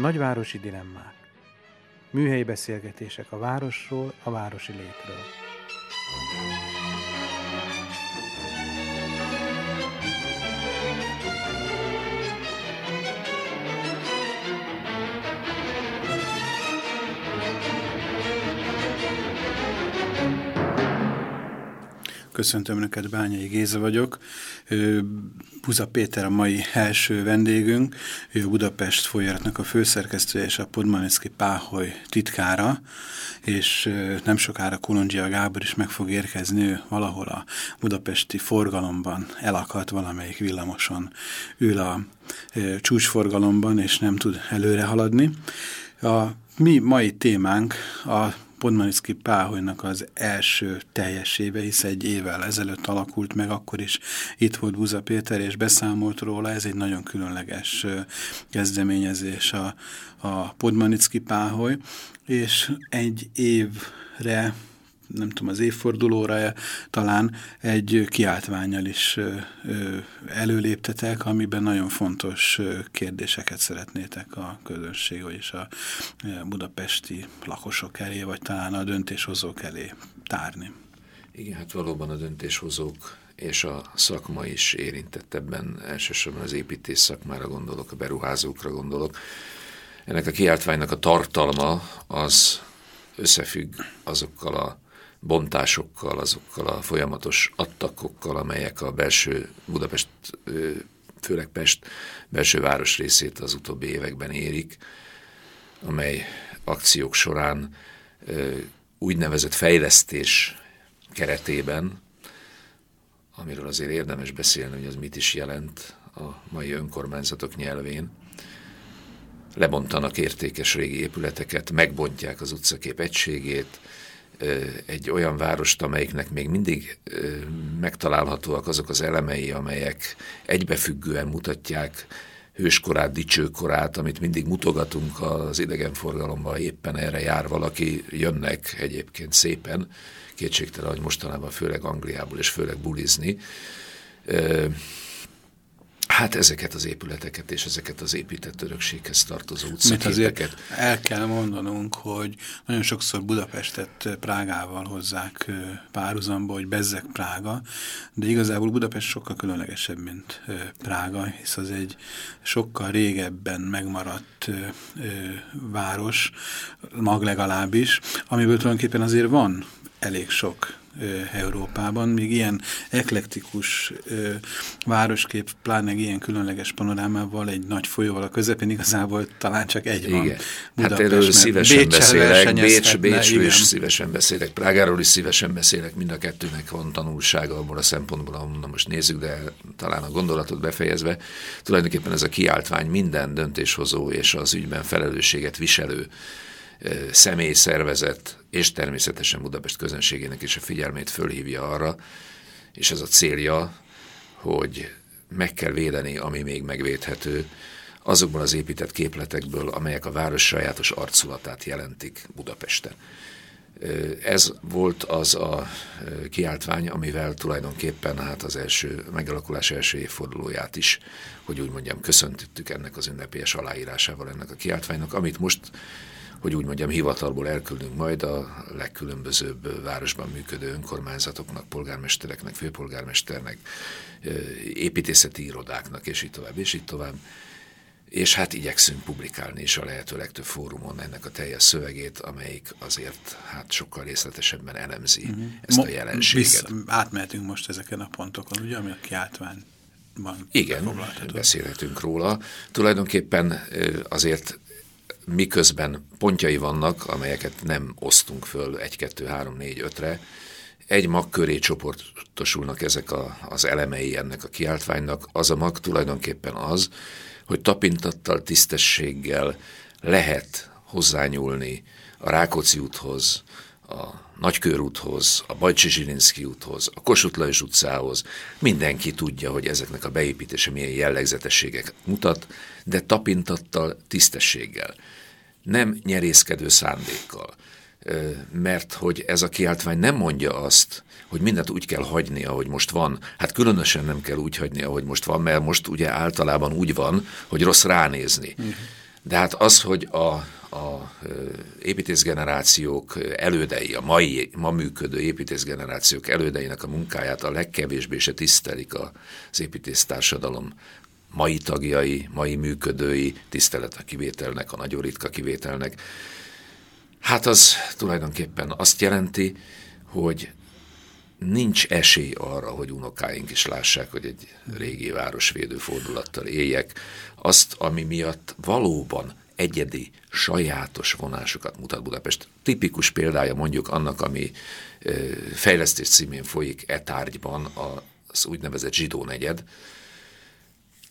Nagyvárosi dilemmák. Műhelyi beszélgetések a városról, a városi létről. Köszöntöm Önöket, Bányai Géza vagyok. Buza Péter a mai első vendégünk. Ő a Budapest folyaratnak a főszerkesztője és a Podmanicki Páholy titkára, és nem sokára Kolondzsia Gábor is meg fog érkezni. Ő valahol a budapesti forgalomban elakadt valamelyik villamoson. Ül a csúcsforgalomban, és nem tud előre haladni. A mi mai témánk a Podmanicki Páholynak az első teljes éve, hisz egy évvel ezelőtt alakult meg, akkor is itt volt Buza Péter, és beszámolt róla, ez egy nagyon különleges kezdeményezés a, a Podmanicki Páholy, és egy évre nem tudom, az évfordulóra talán egy kiáltványjal is előléptetek, amiben nagyon fontos kérdéseket szeretnétek a közönség, vagyis a budapesti lakosok elé, vagy talán a döntéshozók elé tárni. Igen, hát valóban a döntéshozók és a szakma is érintett ebben, elsősorban az építés szakmára gondolok, a beruházókra gondolok. Ennek a kiáltványnak a tartalma az összefügg azokkal a bontásokkal, azokkal a folyamatos attakokkal, amelyek a belső Budapest, főleg Pest belső városrészét az utóbbi években érik, amely akciók során úgynevezett fejlesztés keretében, amiről azért érdemes beszélni, hogy az mit is jelent a mai önkormányzatok nyelvén, lebontanak értékes régi épületeket, megbontják az utcakép egységét, egy olyan várost, amelyiknek még mindig megtalálhatóak azok az elemei, amelyek egybefüggően mutatják hőskorát, dicsőkorát, amit mindig mutogatunk az idegenforgalomban, éppen erre jár valaki, jönnek egyébként szépen, kétségtelen, hogy mostanában főleg Angliából és főleg bulizni, Hát ezeket az épületeket és ezeket az épített örökséghez tartozó utcaképeket. el kell mondanunk, hogy nagyon sokszor Budapestet Prágával hozzák párhuzamba, hogy bezzek Prága, de igazából Budapest sokkal különlegesebb, mint Prága, hisz az egy sokkal régebben megmaradt város, mag legalábbis, amiből tulajdonképpen azért van elég sok Európában, még ilyen eklektikus városkép, pláne ilyen különleges panorámával, egy nagy folyóval a közepén igazából talán csak egy igen. van. Budapest, hát erről szívesen beszélek, Bécs, Bécsről is szívesen beszélek, Prágáról is szívesen beszélek, mind a kettőnek van tanulsága abból a szempontból, ahol most nézzük, de talán a gondolatot befejezve, tulajdonképpen ez a kiáltvány minden döntéshozó és az ügyben felelősséget viselő személy, szervezet és természetesen Budapest közönségének is a figyelmét fölhívja arra, és ez a célja, hogy meg kell védeni, ami még megvédhető, azokból az épített képletekből, amelyek a város sajátos arculatát jelentik Budapesten. Ez volt az a kiáltvány, amivel tulajdonképpen hát az első megalakulás első évfordulóját is, hogy úgy mondjam, köszöntöttük ennek az ünnepélyes aláírásával ennek a kiáltványnak, amit most hogy úgy mondjam, hivatalból elküldünk majd a legkülönbözőbb városban működő önkormányzatoknak, polgármestereknek, főpolgármesternek, építészeti irodáknak, és így tovább, és így tovább. És hát igyekszünk publikálni is a lehető legtöbb fórumon ennek a teljes szövegét, amelyik azért hát sokkal részletesebben elemzi uh mhm. -huh. ezt a jelenséget. Visz, átmehetünk most ezeken a pontokon, ugye, ami a kiáltvány van. Igen, beszélhetünk róla. Tulajdonképpen azért miközben pontjai vannak, amelyeket nem osztunk föl 1, 2, 3, 4, 5-re, egy mag köré csoportosulnak ezek a, az elemei ennek a kiáltványnak. Az a mag tulajdonképpen az, hogy tapintattal, tisztességgel lehet hozzányúlni a Rákóczi úthoz, a Nagykörúthoz, a Bajcsi Zsilinszki úthoz, a Kossuth Lajos utcához. Mindenki tudja, hogy ezeknek a beépítése milyen jellegzetességek mutat, de tapintattal, tisztességgel nem nyerészkedő szándékkal. Mert hogy ez a kiáltvány nem mondja azt, hogy mindent úgy kell hagyni, ahogy most van. Hát különösen nem kell úgy hagyni, ahogy most van, mert most ugye általában úgy van, hogy rossz ránézni. Uh-huh. De hát az, hogy a, a építészgenerációk elődei, a mai, ma működő építészgenerációk elődeinek a munkáját a legkevésbé se tisztelik az építésztársadalom mai tagjai, mai működői, tisztelet a kivételnek, a nagyon ritka kivételnek. Hát az tulajdonképpen azt jelenti, hogy nincs esély arra, hogy unokáink is lássák, hogy egy régi városvédő fordulattal éljek. Azt, ami miatt valóban egyedi, sajátos vonásokat mutat Budapest. Tipikus példája mondjuk annak, ami fejlesztés címén folyik e tárgyban, az úgynevezett zsidó negyed,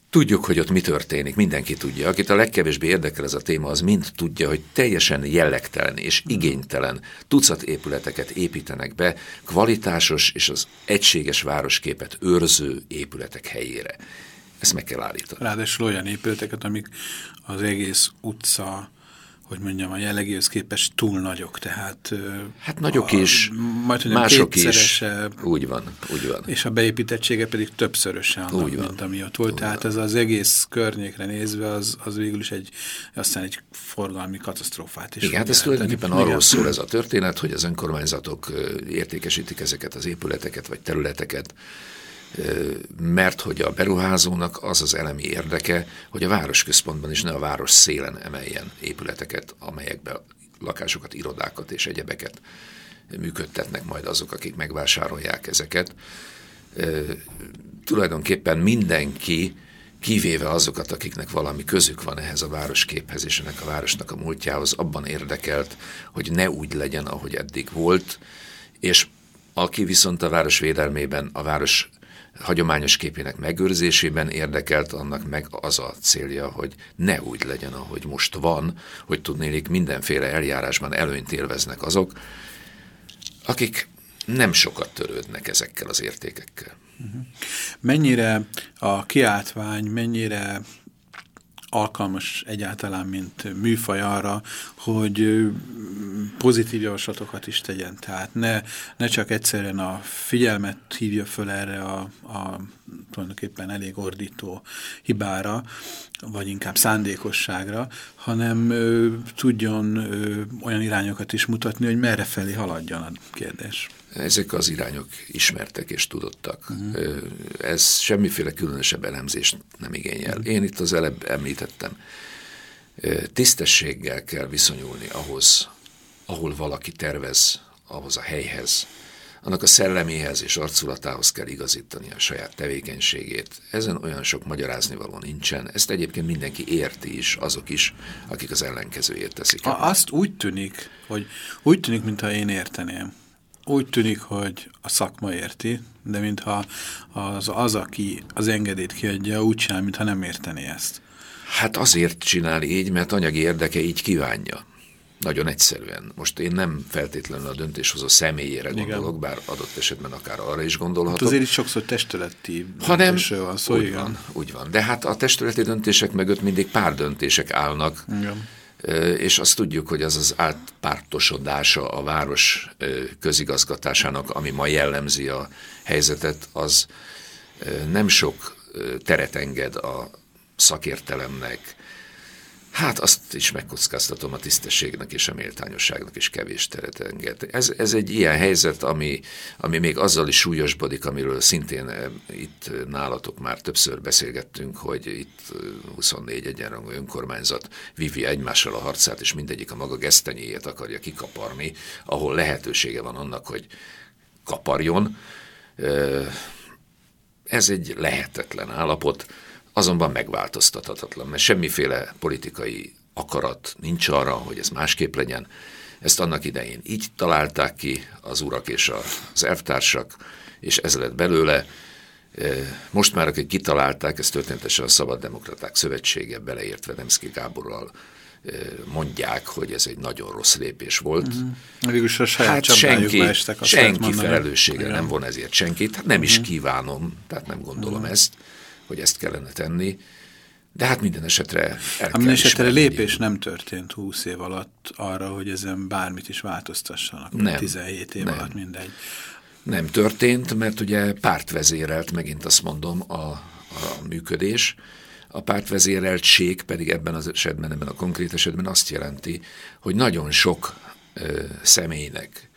Tudjuk, hogy ott mi történik, mindenki tudja. Akit a legkevésbé érdekel ez a téma, az mind tudja, hogy teljesen jellegtelen és igénytelen tucat épületeket építenek be kvalitásos és az egységes városképet őrző épületek helyére. Ezt meg kell állítani. Ráadásul olyan épületeket, amik az egész utca hogy mondjam, a jellegéhez képest túl nagyok, tehát... Hát nagyok a, is, majd, mondjam, mások is. Úgy van, úgy van. És a beépítettsége pedig többszörösen annak, úgy van. mint ami ott volt. Úgy tehát van. ez az egész környékre nézve, az, az végül is egy, aztán egy forgalmi katasztrófát is. Igen, hát ez tulajdonképpen arról szól ez a történet, hogy az önkormányzatok értékesítik ezeket az épületeket vagy területeket, mert hogy a beruházónak az az elemi érdeke, hogy a városközpontban is ne a város szélen emeljen épületeket, amelyekben lakásokat, irodákat és egyebeket működtetnek majd azok, akik megvásárolják ezeket. Tulajdonképpen mindenki, kivéve azokat, akiknek valami közük van ehhez a városképhez és ennek a városnak a múltjához, abban érdekelt, hogy ne úgy legyen, ahogy eddig volt, és aki viszont a város védelmében, a város hagyományos képének megőrzésében érdekelt, annak meg az a célja, hogy ne úgy legyen, ahogy most van, hogy tudnélik mindenféle eljárásban előnyt élveznek azok, akik nem sokat törődnek ezekkel az értékekkel. Mennyire a kiáltvány, mennyire alkalmas egyáltalán, mint műfaj arra, hogy pozitív javaslatokat is tegyen. Tehát ne, ne csak egyszerűen a figyelmet hívja föl erre a, a tulajdonképpen elég ordító hibára, vagy inkább szándékosságra, hanem ö, tudjon ö, olyan irányokat is mutatni, hogy merre felé haladjon a kérdés. Ezek az irányok ismertek és tudottak. Uh mhm. -huh. Ez semmiféle különösebb elemzést nem igényel. Uh mhm. -huh. Én itt az előbb említettem. Tisztességgel kell viszonyulni ahhoz, ahol valaki tervez, ahhoz a helyhez, annak a szelleméhez és arculatához kell igazítani a saját tevékenységét. Ezen olyan sok magyarázni való nincsen. Ezt egyébként mindenki érti is, azok is, akik az ellenkezőjét teszik. A, azt úgy tűnik, hogy úgy tűnik, mintha én érteném. Úgy tűnik, hogy a szakma érti, de mintha az, az aki az engedélyt kiadja, úgy csinál, mintha nem értené ezt. Hát azért csinál így, mert anyagi érdeke így kívánja. Nagyon egyszerűen. Most én nem feltétlenül a döntéshozó személyére igen. gondolok, bár adott esetben akár arra is gondolhatok. Hát azért is sokszor testületi hanem, van szó, úgy igen. Van, úgy van. De hát a testületi döntések mögött mindig pár döntések állnak. Igen. És azt tudjuk, hogy az az átpártosodása a város közigazgatásának, ami ma jellemzi a helyzetet, az nem sok teret enged a szakértelemnek, Hát azt is megkockáztatom, a tisztességnek és a méltányosságnak is kevés teret enged. Ez, ez egy ilyen helyzet, ami, ami még azzal is súlyosbodik, amiről szintén eh, itt nálatok már többször beszélgettünk, hogy itt 24 eh, egyenrangú önkormányzat vivi egymással a harcát, és mindegyik a maga gesztenyéjét akarja kikaparni, ahol lehetősége van annak, hogy kaparjon. Eh, ez egy lehetetlen állapot azonban megváltoztathatatlan, mert semmiféle politikai akarat nincs arra, hogy ez másképp legyen. Ezt annak idején így találták ki az urak és az elvtársak, és ez lett belőle. E, most már, akik kitalálták, ez történetesen a Szabad Demokraták Szövetsége beleértve Nemszki Gáborral e, mondják, hogy ez egy nagyon rossz lépés volt. Végülis a saját hát senki, estek, senki felelőssége nem von ezért senkit, hát nem -hmm. is mhm. kívánom, tehát nem gondolom -hmm. ezt hogy ezt kellene tenni, de hát minden esetre el hát Minden esetre lépés nem történt 20 év alatt arra, hogy ezen bármit is változtassanak. Nem. 17 év nem. alatt mindegy. Nem történt, mert ugye pártvezérelt, megint azt mondom, a, a működés. A pártvezéreltség pedig ebben az esetben, ebben a konkrét esetben azt jelenti, hogy nagyon sok ö, személynek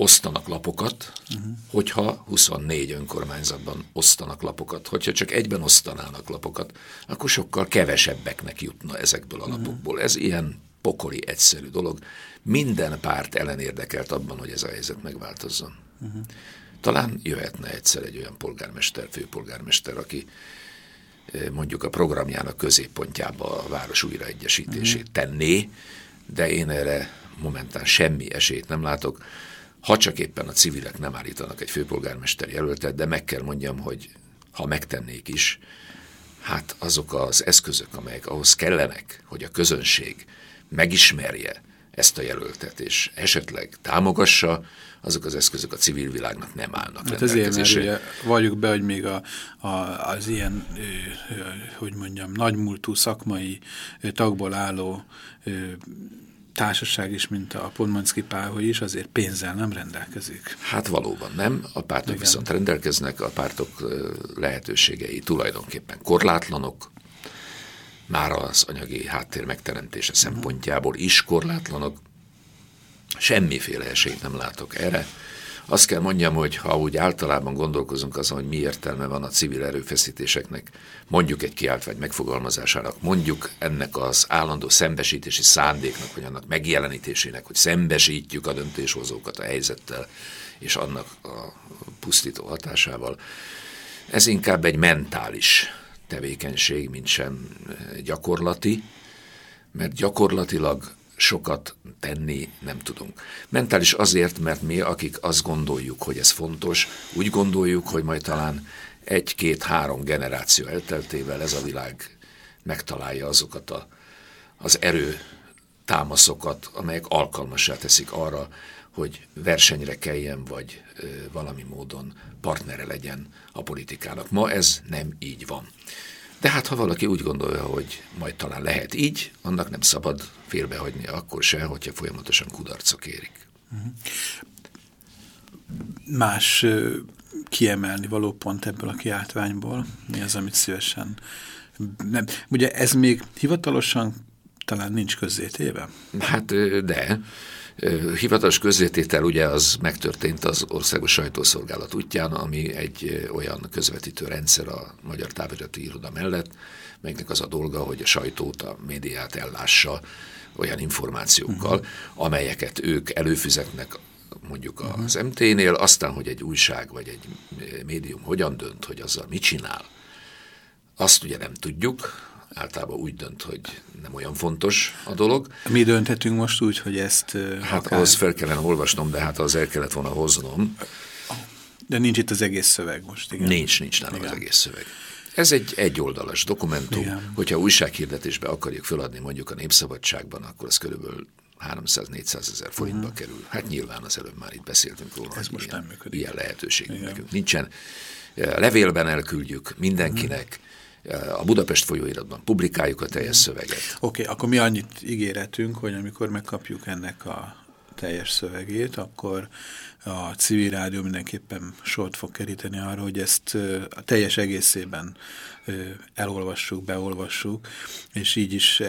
osztanak lapokat, uh-huh. hogyha 24 önkormányzatban osztanak lapokat. Hogyha csak egyben osztanának lapokat, akkor sokkal kevesebbeknek jutna ezekből a uh-huh. lapokból. Ez ilyen pokoli egyszerű dolog. Minden párt ellenérdekelt abban, hogy ez a helyzet megváltozzon. Uh-huh. Talán jöhetne egyszer egy olyan polgármester, főpolgármester, aki eh, mondjuk a programjának középpontjába a város újraegyesítését uh-huh. tenné, de én erre momentán semmi esélyt nem látok. Ha csak éppen a civilek nem állítanak egy főpolgármester jelöltet, de meg kell mondjam, hogy ha megtennék is, hát azok az eszközök, amelyek ahhoz kellenek, hogy a közönség megismerje ezt a jelöltet, és esetleg támogassa, azok az eszközök a civil világnak nem állnak hát ezért, mert ugye valljuk be, hogy még a, a, az ilyen, hogy mondjam, nagymúltú szakmai tagból álló társaság is, mint a Podmanszki Páholy is, azért pénzzel nem rendelkezik. Hát valóban nem, a pártok Igen. viszont rendelkeznek, a pártok lehetőségei tulajdonképpen korlátlanok, már az anyagi háttér megteremtése szempontjából is korlátlanok, semmiféle esélyt nem látok erre. Azt kell mondjam, hogy ha úgy általában gondolkozunk azon, hogy mi értelme van a civil erőfeszítéseknek, mondjuk egy kiáltvány megfogalmazásának, mondjuk ennek az állandó szembesítési szándéknak, vagy annak megjelenítésének, hogy szembesítjük a döntéshozókat a helyzettel és annak a pusztító hatásával, ez inkább egy mentális tevékenység, mint sem gyakorlati, mert gyakorlatilag sokat tenni nem tudunk. Mentális azért, mert mi, akik azt gondoljuk, hogy ez fontos, úgy gondoljuk, hogy majd talán egy-két-három generáció elteltével ez a világ megtalálja azokat a, az erő támaszokat, amelyek alkalmassá teszik arra, hogy versenyre keljen, vagy ö, valami módon partnere legyen a politikának. Ma ez nem így van. De hát ha valaki úgy gondolja, hogy majd talán lehet így, annak nem szabad félbehagyni akkor se, hogyha folyamatosan kudarcok érik. Más kiemelni való pont ebből a kiáltványból? Mi az, amit szívesen... Nem. Ugye ez még hivatalosan talán nincs közzétéve? Hát de Hivatalos közzététel ugye az megtörtént az országos sajtószolgálat útján, ami egy olyan közvetítő rendszer a Magyar Távirati Iroda mellett, melynek az a dolga, hogy a sajtót, a médiát ellássa olyan információkkal, uh-huh. amelyeket ők előfizetnek mondjuk uh-huh. az MT-nél, aztán, hogy egy újság vagy egy médium hogyan dönt, hogy azzal mit csinál, azt ugye nem tudjuk, általában úgy dönt, hogy nem olyan fontos a dolog. Mi dönthetünk most úgy, hogy ezt... Hát akár... ahhoz fel kellene olvasnom, de hát az el kellett volna hoznom. De nincs itt az egész szöveg most, igen? Nincs, nincs nálam az egész szöveg. Ez egy egyoldalas dokumentum. Igen. Hogyha újsághirdetésbe akarjuk feladni mondjuk a Népszabadságban, akkor az körülbelül 300-400 ezer forintba uh. -huh. kerül. Hát nyilván az előbb már itt beszéltünk róla, Ez most ilyen, nem működik. Ilyen lehetőségünk nekünk nincsen. Levélben elküldjük mindenkinek, uh. -huh a Budapest folyóiratban publikáljuk a teljes szöveget. Oké, okay, akkor mi annyit ígéretünk, hogy amikor megkapjuk ennek a teljes szövegét, akkor a civil rádió mindenképpen sort fog keríteni arra, hogy ezt a teljes egészében elolvassuk, beolvassuk, és így is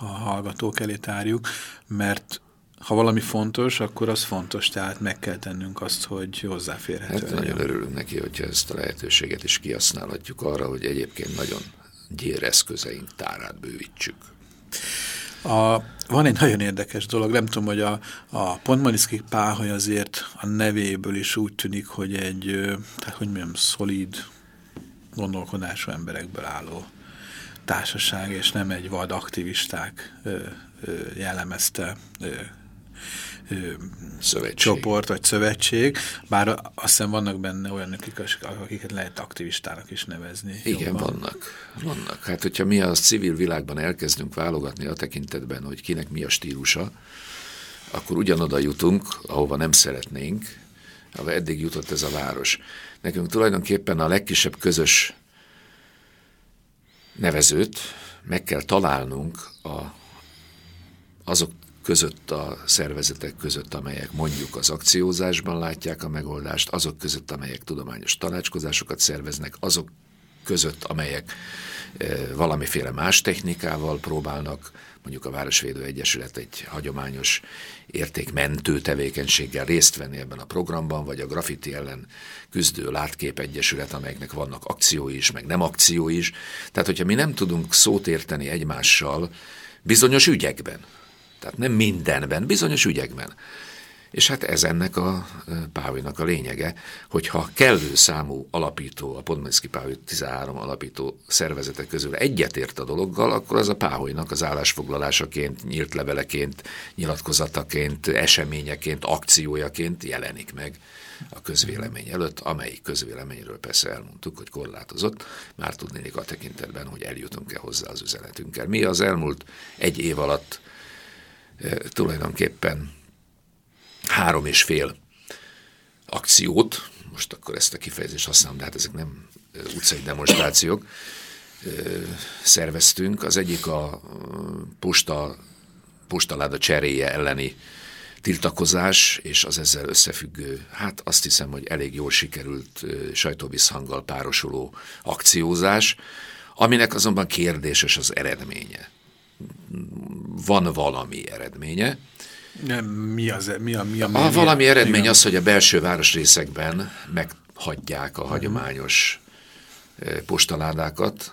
a hallgatók elé tárjuk, mert ha valami fontos, akkor az fontos, tehát meg kell tennünk azt, hogy hozzáférhető. Hát nagyon örülünk neki, hogyha ezt a lehetőséget is kihasználhatjuk arra, hogy egyébként nagyon gyér eszközeink tárát bővítsük. A, van egy nagyon érdekes dolog, nem tudom, hogy a, a Pontmaniszki páholy azért a nevéből is úgy tűnik, hogy egy, tehát hogy mondjam, szolid gondolkodású emberekből álló társaság, és nem egy vad aktivisták ö, ö, jellemezte ö, szövetség. csoport vagy szövetség, bár azt hiszem vannak benne olyanok, akiket lehet aktivistának is nevezni. Igen, jobban. vannak. vannak. Hát, hogyha mi a civil világban elkezdünk válogatni a tekintetben, hogy kinek mi a stílusa, akkor ugyanoda jutunk, ahova nem szeretnénk, ahova eddig jutott ez a város. Nekünk tulajdonképpen a legkisebb közös nevezőt meg kell találnunk a, azok között a szervezetek között, amelyek mondjuk az akciózásban látják a megoldást, azok között, amelyek tudományos tanácskozásokat szerveznek, azok között, amelyek valamiféle más technikával próbálnak, mondjuk a Városvédő Egyesület egy hagyományos értékmentő tevékenységgel részt venni ebben a programban, vagy a graffiti ellen küzdő Látkép Egyesület, amelyeknek vannak akciói is, meg nem akciói is. Tehát, hogyha mi nem tudunk szót érteni egymással bizonyos ügyekben, tehát nem mindenben, bizonyos ügyekben, és hát ez ennek a Pávinak a lényege, hogyha kellő számú alapító, a Podmaniszki Pávi 13 alapító szervezetek közül egyetért a dologgal, akkor az a Páholynak az állásfoglalásaként, nyílt leveleként, nyilatkozataként, eseményeként, akciójaként jelenik meg a közvélemény előtt, amelyik közvéleményről persze elmondtuk, hogy korlátozott, már tudnék a tekintetben, hogy eljutunk-e hozzá az üzenetünkkel. Mi az elmúlt egy év alatt tulajdonképpen három és fél akciót, most akkor ezt a kifejezést használom, de hát ezek nem utcai demonstrációk, szerveztünk. Az egyik a posta, postaláda cseréje elleni tiltakozás, és az ezzel összefüggő, hát azt hiszem, hogy elég jól sikerült sajtóvisszhanggal párosuló akciózás, aminek azonban kérdéses az eredménye. Van valami eredménye, nem, mi az, mi a, mi a, mi a, valami mi eredmény igen. az, hogy a belső városrészekben meghagyják a hagyományos postaládákat,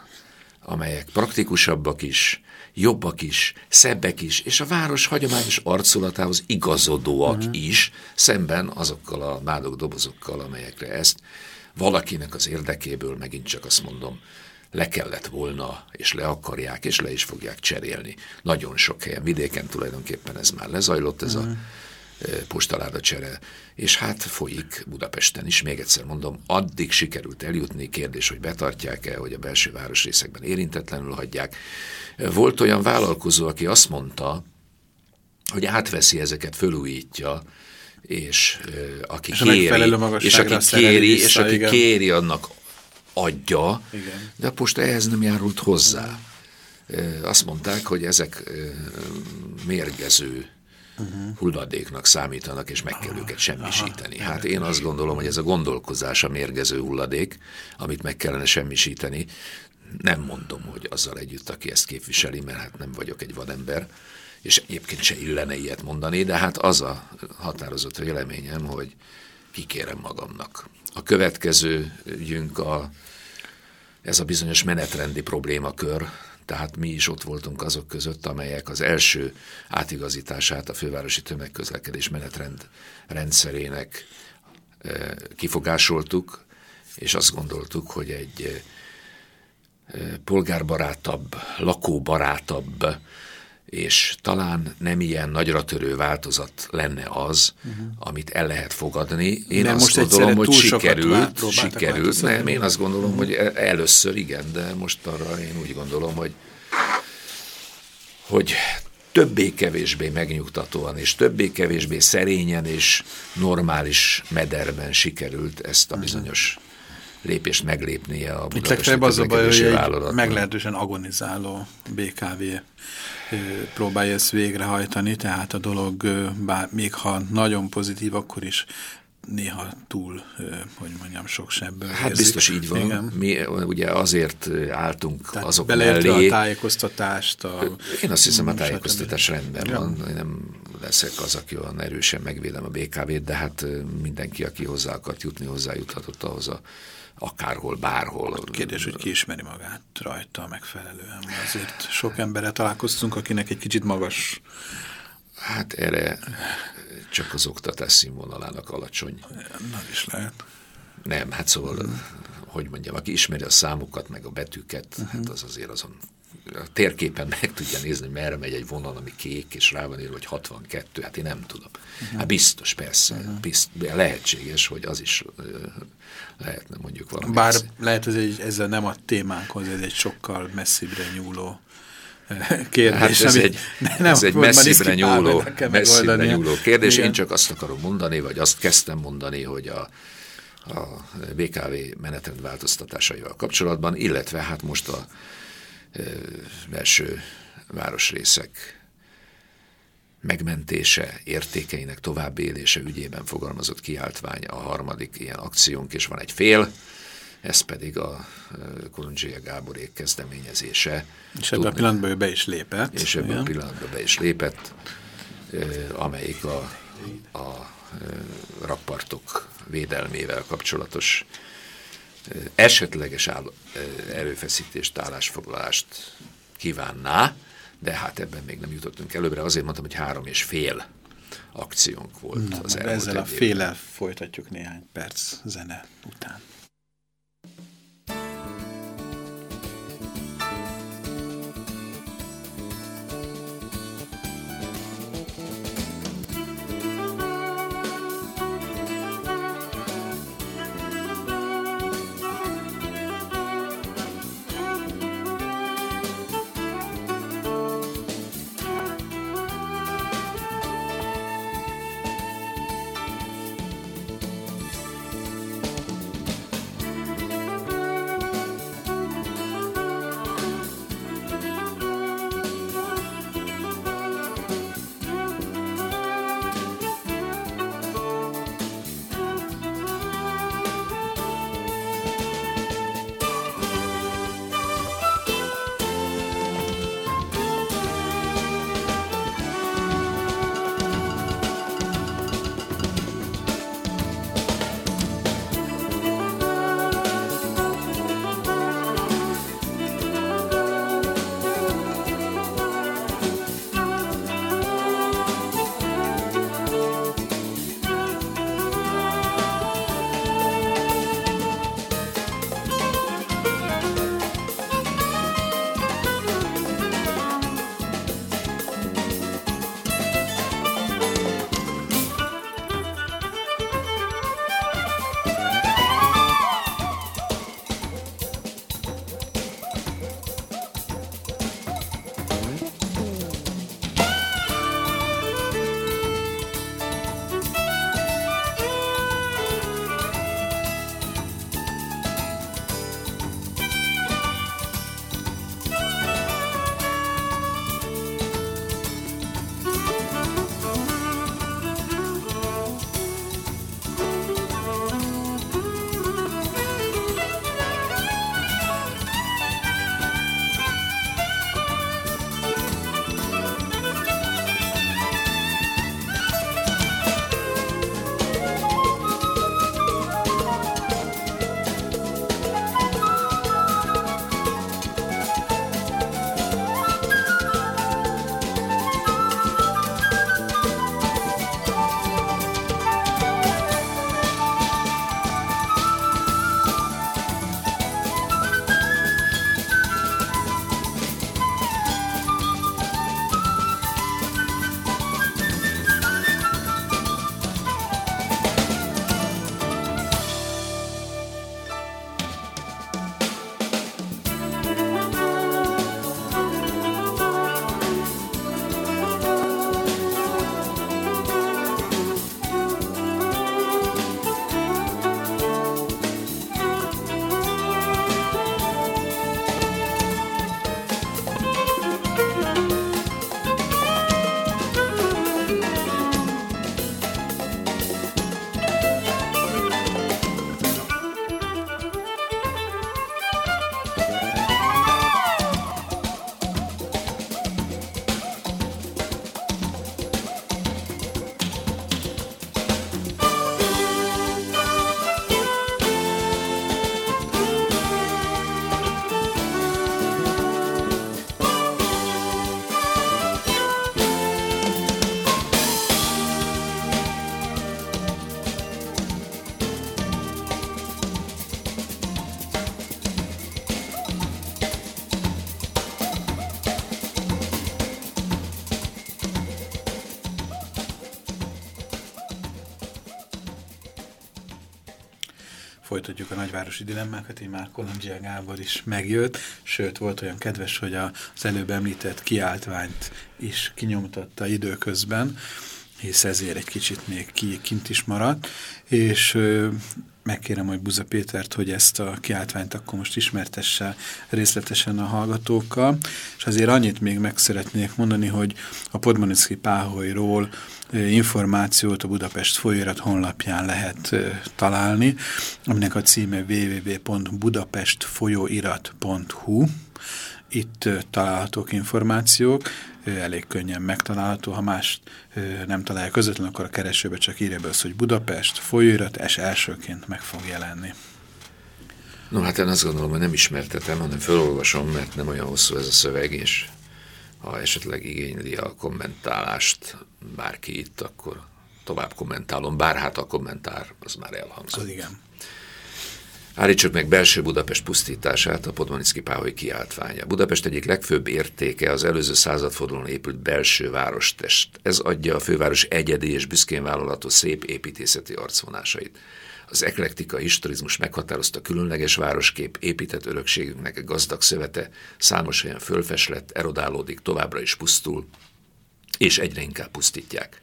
amelyek praktikusabbak is, jobbak is, szebbek is, és a város hagyományos arculatához igazodóak uh-huh. is, szemben azokkal a mádok dobozokkal, amelyekre ezt valakinek az érdekéből, megint csak azt mondom, le kellett volna, és le akarják, és le is fogják cserélni. Nagyon sok helyen, vidéken tulajdonképpen ez már lezajlott, ez uh-huh. a mhm. postaláda csere, és hát folyik Budapesten is, még egyszer mondom, addig sikerült eljutni, kérdés, hogy betartják-e, hogy a belső városrészekben érintetlenül hagyják. Volt olyan vállalkozó, aki azt mondta, hogy átveszi ezeket, fölújítja, és aki és kéri, és aki kéri, vissza, és aki kéri, annak adja, Igen. de a posta ehhez nem járult hozzá. Azt mondták, hogy ezek mérgező uh-huh. hulladéknak számítanak, és meg kell őket semmisíteni. Hát én azt gondolom, hogy ez a gondolkozás a mérgező hulladék, amit meg kellene semmisíteni. Nem mondom, hogy azzal együtt, aki ezt képviseli, mert hát nem vagyok egy vadember, és egyébként se illene ilyet mondani, de hát az a határozott véleményem, hogy kikérem magamnak. A következő ügyünk a ez a bizonyos menetrendi problémakör, tehát mi is ott voltunk azok között, amelyek az első átigazítását a fővárosi tömegközlekedés menetrend rendszerének kifogásoltuk, és azt gondoltuk, hogy egy polgárbarátabb, lakóbarátabb és talán nem ilyen nagyra törő változat lenne az, uh-huh. amit el lehet fogadni. Én nem azt most gondolom, hogy sikerült, sikerült. Nem, én azt gondolom, uh-huh. hogy e- először igen, de most arra én úgy gondolom, hogy hogy többé-kevésbé megnyugtatóan, és többé-kevésbé szerényen és normális mederben sikerült ezt a mhm. bizonyos lépést meglépnie a Itt az a baj, hogy egy meglehetősen agonizáló BKV próbálja ezt végrehajtani, tehát a dolog, bár még ha nagyon pozitív, akkor is néha túl, hogy mondjam, sok sebből Hát érzik. biztos így van. Igen. Mi ugye azért álltunk Tehát azok mellé. a tájékoztatást. A, Én azt hiszem, a tájékoztatás rendben ja. van. Én nem leszek az, aki olyan erősen megvédem a BKV-t, de hát mindenki, aki hozzá akart jutni, hozzájuthatott ahhoz a akárhol, bárhol. Kérdés, hogy ki ismeri magát rajta megfelelően. Azért sok emberre találkoztunk, akinek egy kicsit magas... Hát erre csak az oktatás színvonalának alacsony. Na is lehet. Nem, hát szóval, hogy mondjam, aki ismeri a számokat, meg a betűket, uh -huh. hát az azért azon a térképen meg tudja nézni, hogy merre megy egy vonal, ami kék, és rá van írva, hogy 62, hát én nem tudom. Uh -huh. Hát biztos, persze, uh -huh. bizt, lehetséges, hogy az is lehetne mondjuk valami. Bár ez. lehet, hogy egy, ezzel nem a témánkhoz, ez egy sokkal messzibbre nyúló kérdés. Hát ez egy, nem, ez egy messzibbre nyúló, messzibbre nyúló kérdés. Igen. Én csak azt akarom mondani, vagy azt kezdtem mondani, hogy a, a BKV menetrend változtatásaival kapcsolatban, illetve hát most a belső városrészek megmentése, értékeinek továbbélése ügyében fogalmazott kiáltvány a harmadik ilyen akciónk, és van egy fél ez pedig a Kolondzsia Gáborék kezdeményezése. És ebben a pillanatban ő be is lépett. És ebben a pillanatban be is lépett, amelyik a, a rakpartok védelmével kapcsolatos esetleges áll, erőfeszítést, állásfoglalást kívánná, de hát ebben még nem jutottunk előbbre. Azért mondtam, hogy három és fél akciónk volt Na, az elmúlt Ezzel a féle folytatjuk néhány perc zene után. Folytatjuk a nagyvárosi dilemmákat, így már Kolondzsia Gábor is megjött, sőt volt olyan kedves, hogy az előbb említett kiáltványt is kinyomtatta időközben, hisz ezért egy kicsit még ki, kint is maradt, és megkérem hogy Buza Pétert, hogy ezt a kiáltványt akkor most ismertesse részletesen a hallgatókkal, és azért annyit még meg szeretnék mondani, hogy a Podmanicki Páholyról információt a Budapest folyóirat honlapján lehet találni, aminek a címe www.budapestfolyóirat.hu itt találhatók információk, elég könnyen megtalálható, ha más nem találja közvetlenül, akkor a keresőbe csak írja be az, hogy Budapest, folyóirat, és elsőként meg fog jelenni. No hát én azt gondolom, hogy nem ismertetem, hanem felolvasom, mert nem olyan hosszú ez a szöveg, és ha esetleg igényli a kommentálást bárki itt, akkor tovább kommentálom, bár hát a kommentár az már elhangzott. Az igen. Állítsuk meg belső Budapest pusztítását, a Podmanicki Páholy kiáltványa. Budapest egyik legfőbb értéke az előző századfordulón épült belső várostest. Ez adja a főváros egyedi és büszkén vállalható szép építészeti arcvonásait. Az eklektika historizmus meghatározta különleges városkép, épített örökségünknek a gazdag szövete, számos helyen fölfeslett, erodálódik, továbbra is pusztul, és egyre inkább pusztítják.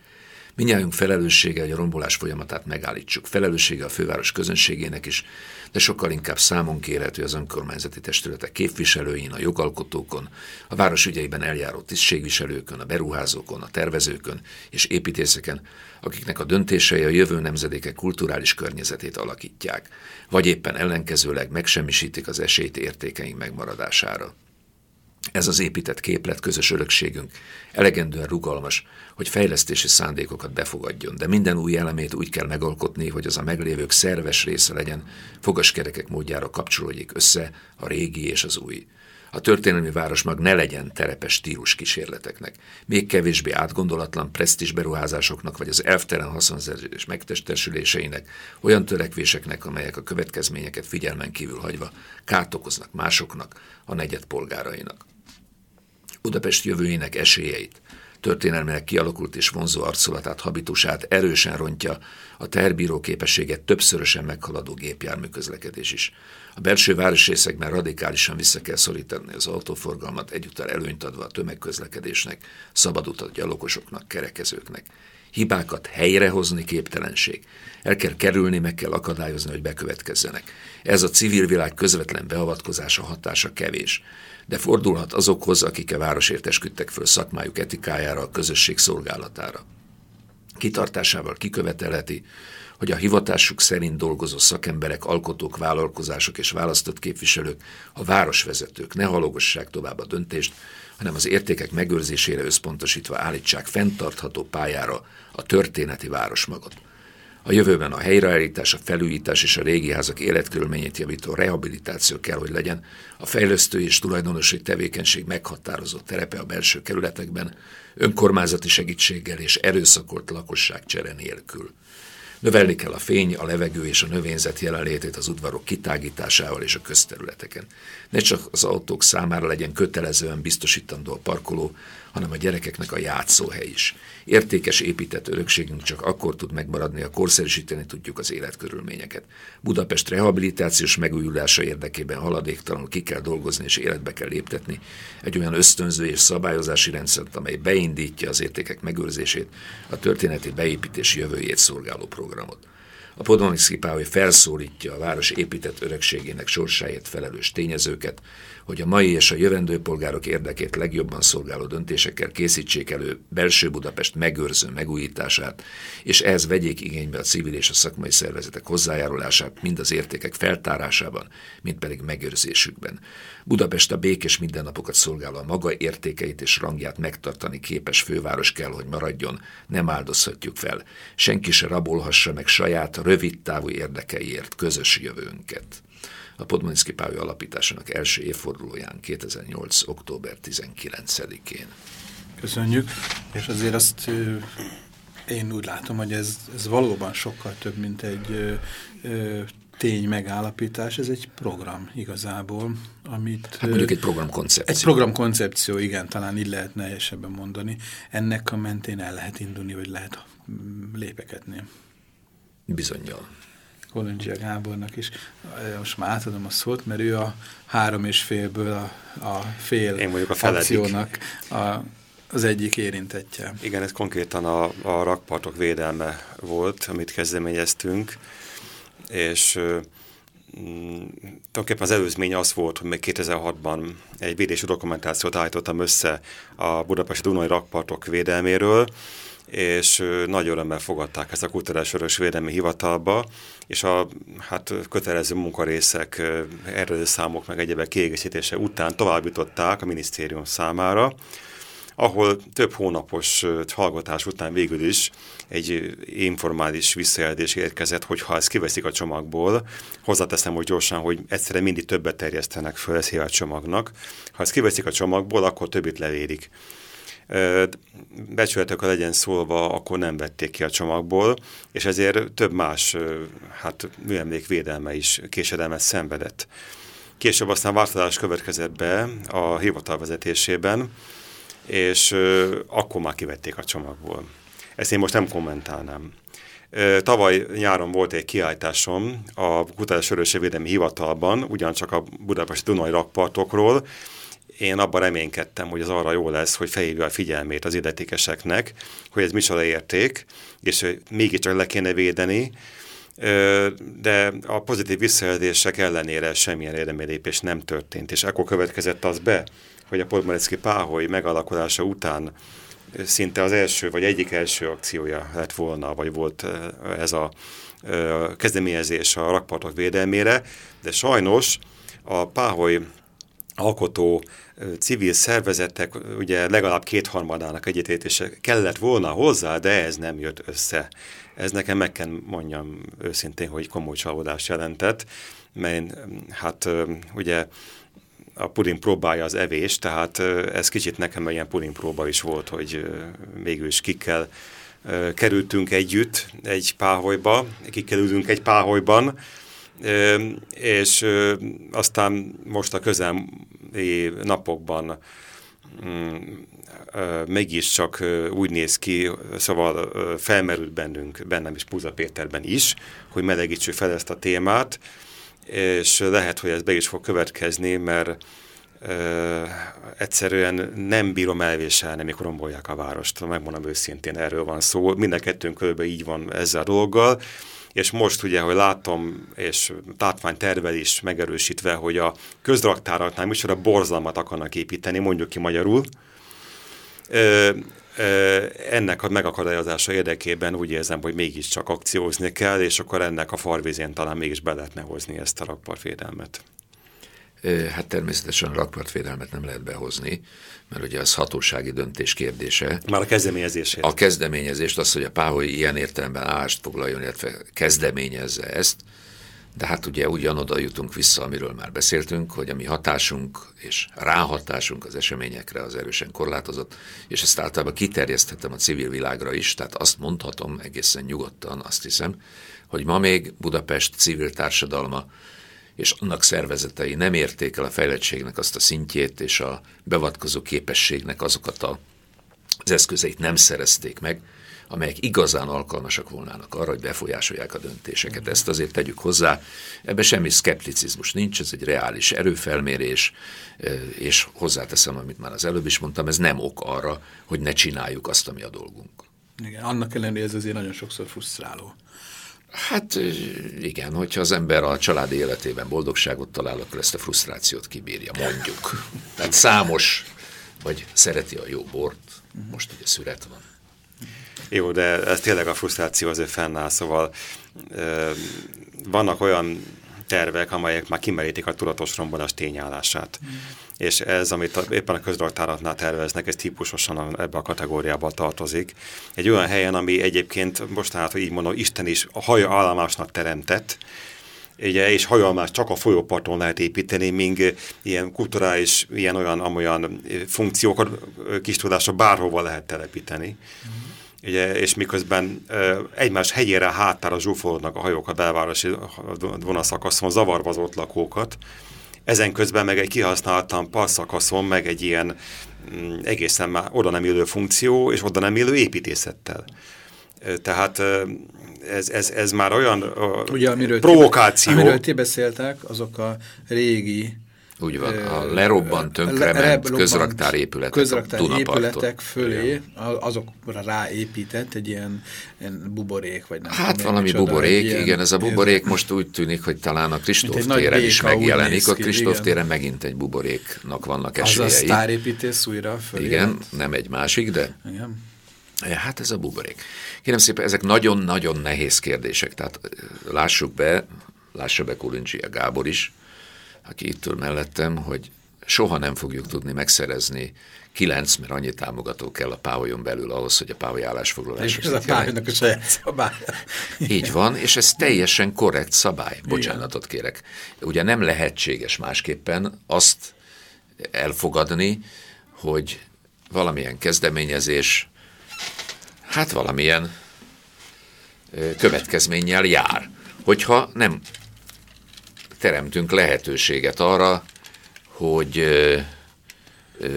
Minnyájunk felelőssége, hogy a rombolás folyamatát megállítsuk. Felelőssége a főváros közönségének is, de sokkal inkább számon kérhető az önkormányzati testületek képviselőin, a jogalkotókon, a város ügyeiben eljáró tisztségviselőkön, a beruházókon, a tervezőkön és építészeken, akiknek a döntései a jövő nemzedéke kulturális környezetét alakítják, vagy éppen ellenkezőleg megsemmisítik az esélyt értékeink megmaradására. Ez az épített képlet közös örökségünk elegendően rugalmas, hogy fejlesztési szándékokat befogadjon, de minden új elemét úgy kell megalkotni, hogy az a meglévők szerves része legyen, fogaskerekek módjára kapcsolódjék össze a régi és az új. A történelmi városmag ne legyen terepes stílus kísérleteknek, még kevésbé átgondolatlan presztis beruházásoknak vagy az elvtelen haszonszerződés megtestesüléseinek, olyan törekvéseknek, amelyek a következményeket figyelmen kívül hagyva kárt okoznak másoknak, a negyed polgárainak. Budapest jövőjének esélyeit, történelmének kialakult és vonzó arculatát, habitusát erősen rontja a terbíró képességet többszörösen meghaladó gépjármű közlekedés is. A belső városrészekben radikálisan vissza kell szorítani az autóforgalmat, egyúttal előnyt adva a tömegközlekedésnek, szabad utat gyalogosoknak, kerekezőknek. Hibákat helyrehozni képtelenség. El kell kerülni, meg kell akadályozni, hogy bekövetkezzenek. Ez a civil világ közvetlen beavatkozása hatása kevés de fordulhat azokhoz, akik a városért esküdtek föl szakmájuk etikájára, a közösség szolgálatára. Kitartásával kikövetelheti, hogy a hivatásuk szerint dolgozó szakemberek, alkotók, vállalkozások és választott képviselők, a városvezetők ne halogassák tovább a döntést, hanem az értékek megőrzésére összpontosítva állítsák fenntartható pályára a történeti városmagot. A jövőben a helyreállítás, a felújítás és a régi házak életkörülményét javító rehabilitáció kell, hogy legyen, a fejlesztő és tulajdonosi tevékenység meghatározó terepe a belső kerületekben, önkormányzati segítséggel és erőszakolt lakosság csere nélkül. Növelni kell a fény, a levegő és a növényzet jelenlétét az udvarok kitágításával és a közterületeken. Ne csak az autók számára legyen kötelezően biztosítandó a parkoló, hanem a gyerekeknek a játszóhely is. Értékes épített örökségünk csak akkor tud megmaradni, ha korszerűsíteni tudjuk az életkörülményeket. Budapest rehabilitációs megújulása érdekében haladéktalanul ki kell dolgozni és életbe kell léptetni egy olyan ösztönző és szabályozási rendszert, amely beindítja az értékek megőrzését, a történeti beépítés jövőjét szolgáló programot. A Podoniszki Páholy felszólítja a város épített örökségének sorsáért felelős tényezőket, hogy a mai és a jövendő polgárok érdekét legjobban szolgáló döntésekkel készítsék elő belső Budapest megőrző megújítását, és ehhez vegyék igénybe a civil és a szakmai szervezetek hozzájárulását mind az értékek feltárásában, mind pedig megőrzésükben. Budapest a békés mindennapokat szolgáló a maga értékeit és rangját megtartani képes főváros kell, hogy maradjon, nem áldozhatjuk fel. Senki se rabolhassa meg saját rövid távú érdekeiért közös jövőnket a Podmanicki Pály alapításának első évfordulóján 2008. október 19-én. Köszönjük, és azért azt én úgy látom, hogy ez, ez valóban sokkal több, mint egy ö, ö, tény megállapítás, ez egy program igazából, amit... Hát mondjuk egy programkoncepció. Egy programkoncepció, igen, talán így lehetne helyesebben mondani. Ennek a mentén el lehet indulni, vagy lehet mm, lépeketni. Bizonyal. Kolondzsia Gábornak is. Most már átadom a szót, mert ő a három és félből a, a fél Én a akciónak a az egyik érintettje. Igen, ez konkrétan a, a rakpartok védelme volt, amit kezdeményeztünk, és mm, tulajdonképpen az előzmény az volt, hogy még 2006-ban egy védési dokumentációt állítottam össze a Budapesti Dunai rakpartok védelméről, és nagy örömmel fogadták ezt a Kulturális Örös Védelmi Hivatalba, és a hát, kötelező munkarészek, erről számok meg egyebek kiegészítése után továbbították a minisztérium számára, ahol több hónapos hallgatás után végül is egy informális visszajelzés érkezett, hogy ha ezt kiveszik a csomagból, hozzáteszem, hogy gyorsan, hogy egyszerre mindig többet terjesztenek föl ez a csomagnak. Ha ezt kiveszik a csomagból, akkor többit levérik becsületekkel legyen szólva, akkor nem vették ki a csomagból, és ezért több más hát, műemlék védelme is késedelmet szenvedett. Később aztán változás következett be a hivatal vezetésében, és akkor már kivették a csomagból. Ezt én most nem kommentálnám. Tavaly nyáron volt egy kiállításom a Kutatás Örökségvédelmi Hivatalban, ugyancsak a Budapesti Dunai rakpartokról, én abban reménykedtem, hogy az arra jó lesz, hogy felhívja a figyelmét az illetékeseknek, hogy ez micsoda érték, és hogy mégiscsak le kéne védeni, de a pozitív visszajelzések ellenére semmilyen érdemi lépés nem történt, és akkor következett az be, hogy a Podmarecki Páholy megalakulása után szinte az első, vagy egyik első akciója lett volna, vagy volt ez a kezdeményezés a rakpartok védelmére, de sajnos a Páholy alkotó civil szervezetek ugye legalább kétharmadának egyetértése kellett volna hozzá, de ez nem jött össze. Ez nekem meg kell mondjam őszintén, hogy komoly csalódást jelentett, mert hát ugye a puding próbálja az evés, tehát ez kicsit nekem ilyen puding próba is volt, hogy mégis kikkel kerültünk együtt egy páholyba, kikerülünk egy páholyban, és aztán most a közel napokban mm, mégiscsak úgy néz ki, szóval felmerült bennünk, bennem is Puza Péterben is, hogy melegítsük fel ezt a témát, és lehet, hogy ez be is fog következni, mert egyszerűen nem bírom elviselni, mikor rombolják a várost. Megmondom őszintén, erről van szó. Mind a körülbelül így van ezzel a dolggal és most ugye, hogy látom, és tátvány tervel is megerősítve, hogy a közraktáraknál micsoda borzalmat akarnak építeni, mondjuk ki magyarul, ö, ö, ennek a megakadályozása érdekében úgy érzem, hogy mégiscsak akciózni kell, és akkor ennek a farvizén talán mégis be lehetne hozni ezt a rakparvédelmet. Hát természetesen a rakpartvédelmet nem lehet behozni, mert ugye az hatósági döntés kérdése. Már a kezdeményezését. A kezdeményezést, az, hogy a Páholy ilyen értelemben állást foglaljon, illetve kezdeményezze ezt, de hát ugye ugyanoda jutunk vissza, amiről már beszéltünk, hogy a mi hatásunk és ráhatásunk az eseményekre az erősen korlátozott, és ezt általában kiterjeszthetem a civil világra is, tehát azt mondhatom egészen nyugodtan, azt hiszem, hogy ma még Budapest civil társadalma és annak szervezetei nem érték el a fejlettségnek azt a szintjét, és a bevatkozó képességnek azokat a, az eszközeit nem szerezték meg, amelyek igazán alkalmasak volnának arra, hogy befolyásolják a döntéseket. Ezt azért tegyük hozzá. Ebben semmi szkepticizmus nincs, ez egy reális erőfelmérés, és hozzáteszem, amit már az előbb is mondtam, ez nem ok arra, hogy ne csináljuk azt, ami a dolgunk. Igen, annak ellenére ez azért nagyon sokszor frusztráló. Hát igen, hogyha az ember a családi életében boldogságot talál, akkor ezt a frusztrációt kibírja, mondjuk. Tehát számos, vagy szereti a jó bort, most ugye szüret van. Jó, de ez tényleg a frusztráció azért fennáll, szóval vannak olyan tervek, amelyek már kimerítik a tudatos rombolás tényállását. Mm. És ez, amit éppen a közraktáratnál terveznek, ez típusosan ebbe a kategóriába tartozik. Egy olyan helyen, ami egyébként, mostanában így mondom, Isten is a hajóállomásnak teremtett, ugye, és hajóállomás csak a folyóparton lehet építeni, míg ilyen kulturális, ilyen olyan, amolyan funkciókat, kis tudásra bárhova lehet telepíteni. Mm ugye, és miközben egymás hegyére hátára zsúfolódnak a hajók a belvárosi vonaszakaszon, zavarva az ott lakókat, ezen közben meg egy kihasználtam parszakaszon, meg egy ilyen mm, egészen már oda nem illő funkció, és oda nem illő építészettel. Tehát ez, ez, ez már olyan Ugye, amiről provokáció. Ti, amiről ti beszéltek, azok a régi Úgy van, a lerobbant, tönkrement le, közraktár épületek, közraktár épületek fölé azokra ráépített egy ilyen, ilyen buborék, vagy nem Hát tudom, valami csoda, buborék, ilyen, igen, ez a buborék most úgy tűnik, hogy talán a Kristóf téren is megjelenik, a Kristóf téren megint egy buboréknak vannak esélyei. Az a sztárépítész újra fölé. Igen, nem egy másik, de... Igen. Hát ez a buborék. Kérem szépen, ezek nagyon-nagyon nehéz kérdések, tehát lássuk be, lássa be Kulincsi Gábor is, aki itt ül mellettem, hogy soha nem fogjuk tudni megszerezni kilenc, mert annyi támogató kell a páholyon belül ahhoz, hogy a páholy állásfoglalás. Ez a páholynak a saját szabálya. Így van, és ez teljesen korrekt szabály. Bocsánatot kérek. Ugye nem lehetséges másképpen azt elfogadni, hogy valamilyen kezdeményezés, hát valamilyen következménnyel jár. Hogyha nem teremtünk lehetőséget arra, hogy ö, ö,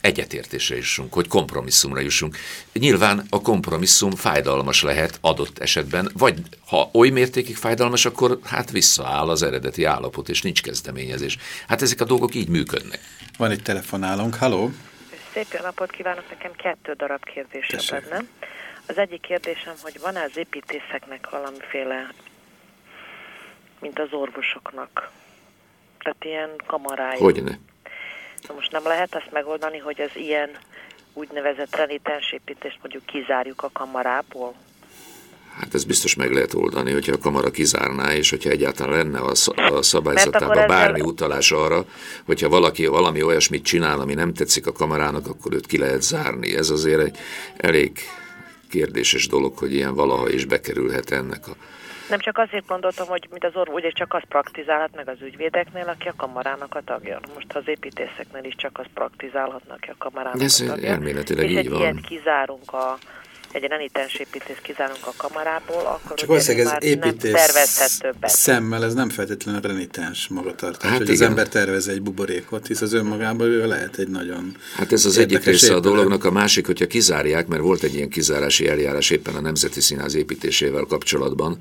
egyetértésre jussunk, hogy kompromisszumra jussunk. Nyilván a kompromisszum fájdalmas lehet adott esetben, vagy ha oly mértékig fájdalmas, akkor hát visszaáll az eredeti állapot, és nincs kezdeményezés. Hát ezek a dolgok így működnek. Van egy telefonálónk, haló? Szép jó napot kívánok, nekem kettő darab kérdésem lenne. Az egyik kérdésem, hogy van-e az építészeknek valamiféle mint az orvosoknak. Tehát ilyen kamarája. Hogyne? Na most nem lehet azt megoldani, hogy az ilyen úgynevezett renitensépítést mondjuk kizárjuk a kamarából? Hát ez biztos meg lehet oldani, hogyha a kamara kizárná, és hogyha egyáltalán lenne a, a szabályzatában bármi ezzel... utalás arra, hogyha valaki valami olyasmit csinál, ami nem tetszik a kamarának, akkor őt ki lehet zárni. Ez azért egy elég kérdéses dolog, hogy ilyen valaha is bekerülhet ennek a nem csak azért gondoltam, hogy mint az orvos, ugye csak az praktizálhat meg az ügyvédeknél, aki a kamarának a tagja. Most az építészeknél is csak az praktizálhatnak, aki a kamarának Ez a tagja. elméletileg és így egy van. ilyet kizárunk a egy renitens építész kizárunk a kamarából, akkor Csak valószínűleg ez többet. szemmel, ez nem feltétlenül renitens magatartás, hát hogy igen. az ember tervez egy buborékot, hisz az önmagában ő lehet egy nagyon Hát ez az egyik része a dolognak, a másik, hogyha kizárják, mert volt egy ilyen kizárási eljárás éppen a Nemzeti Színház építésével kapcsolatban,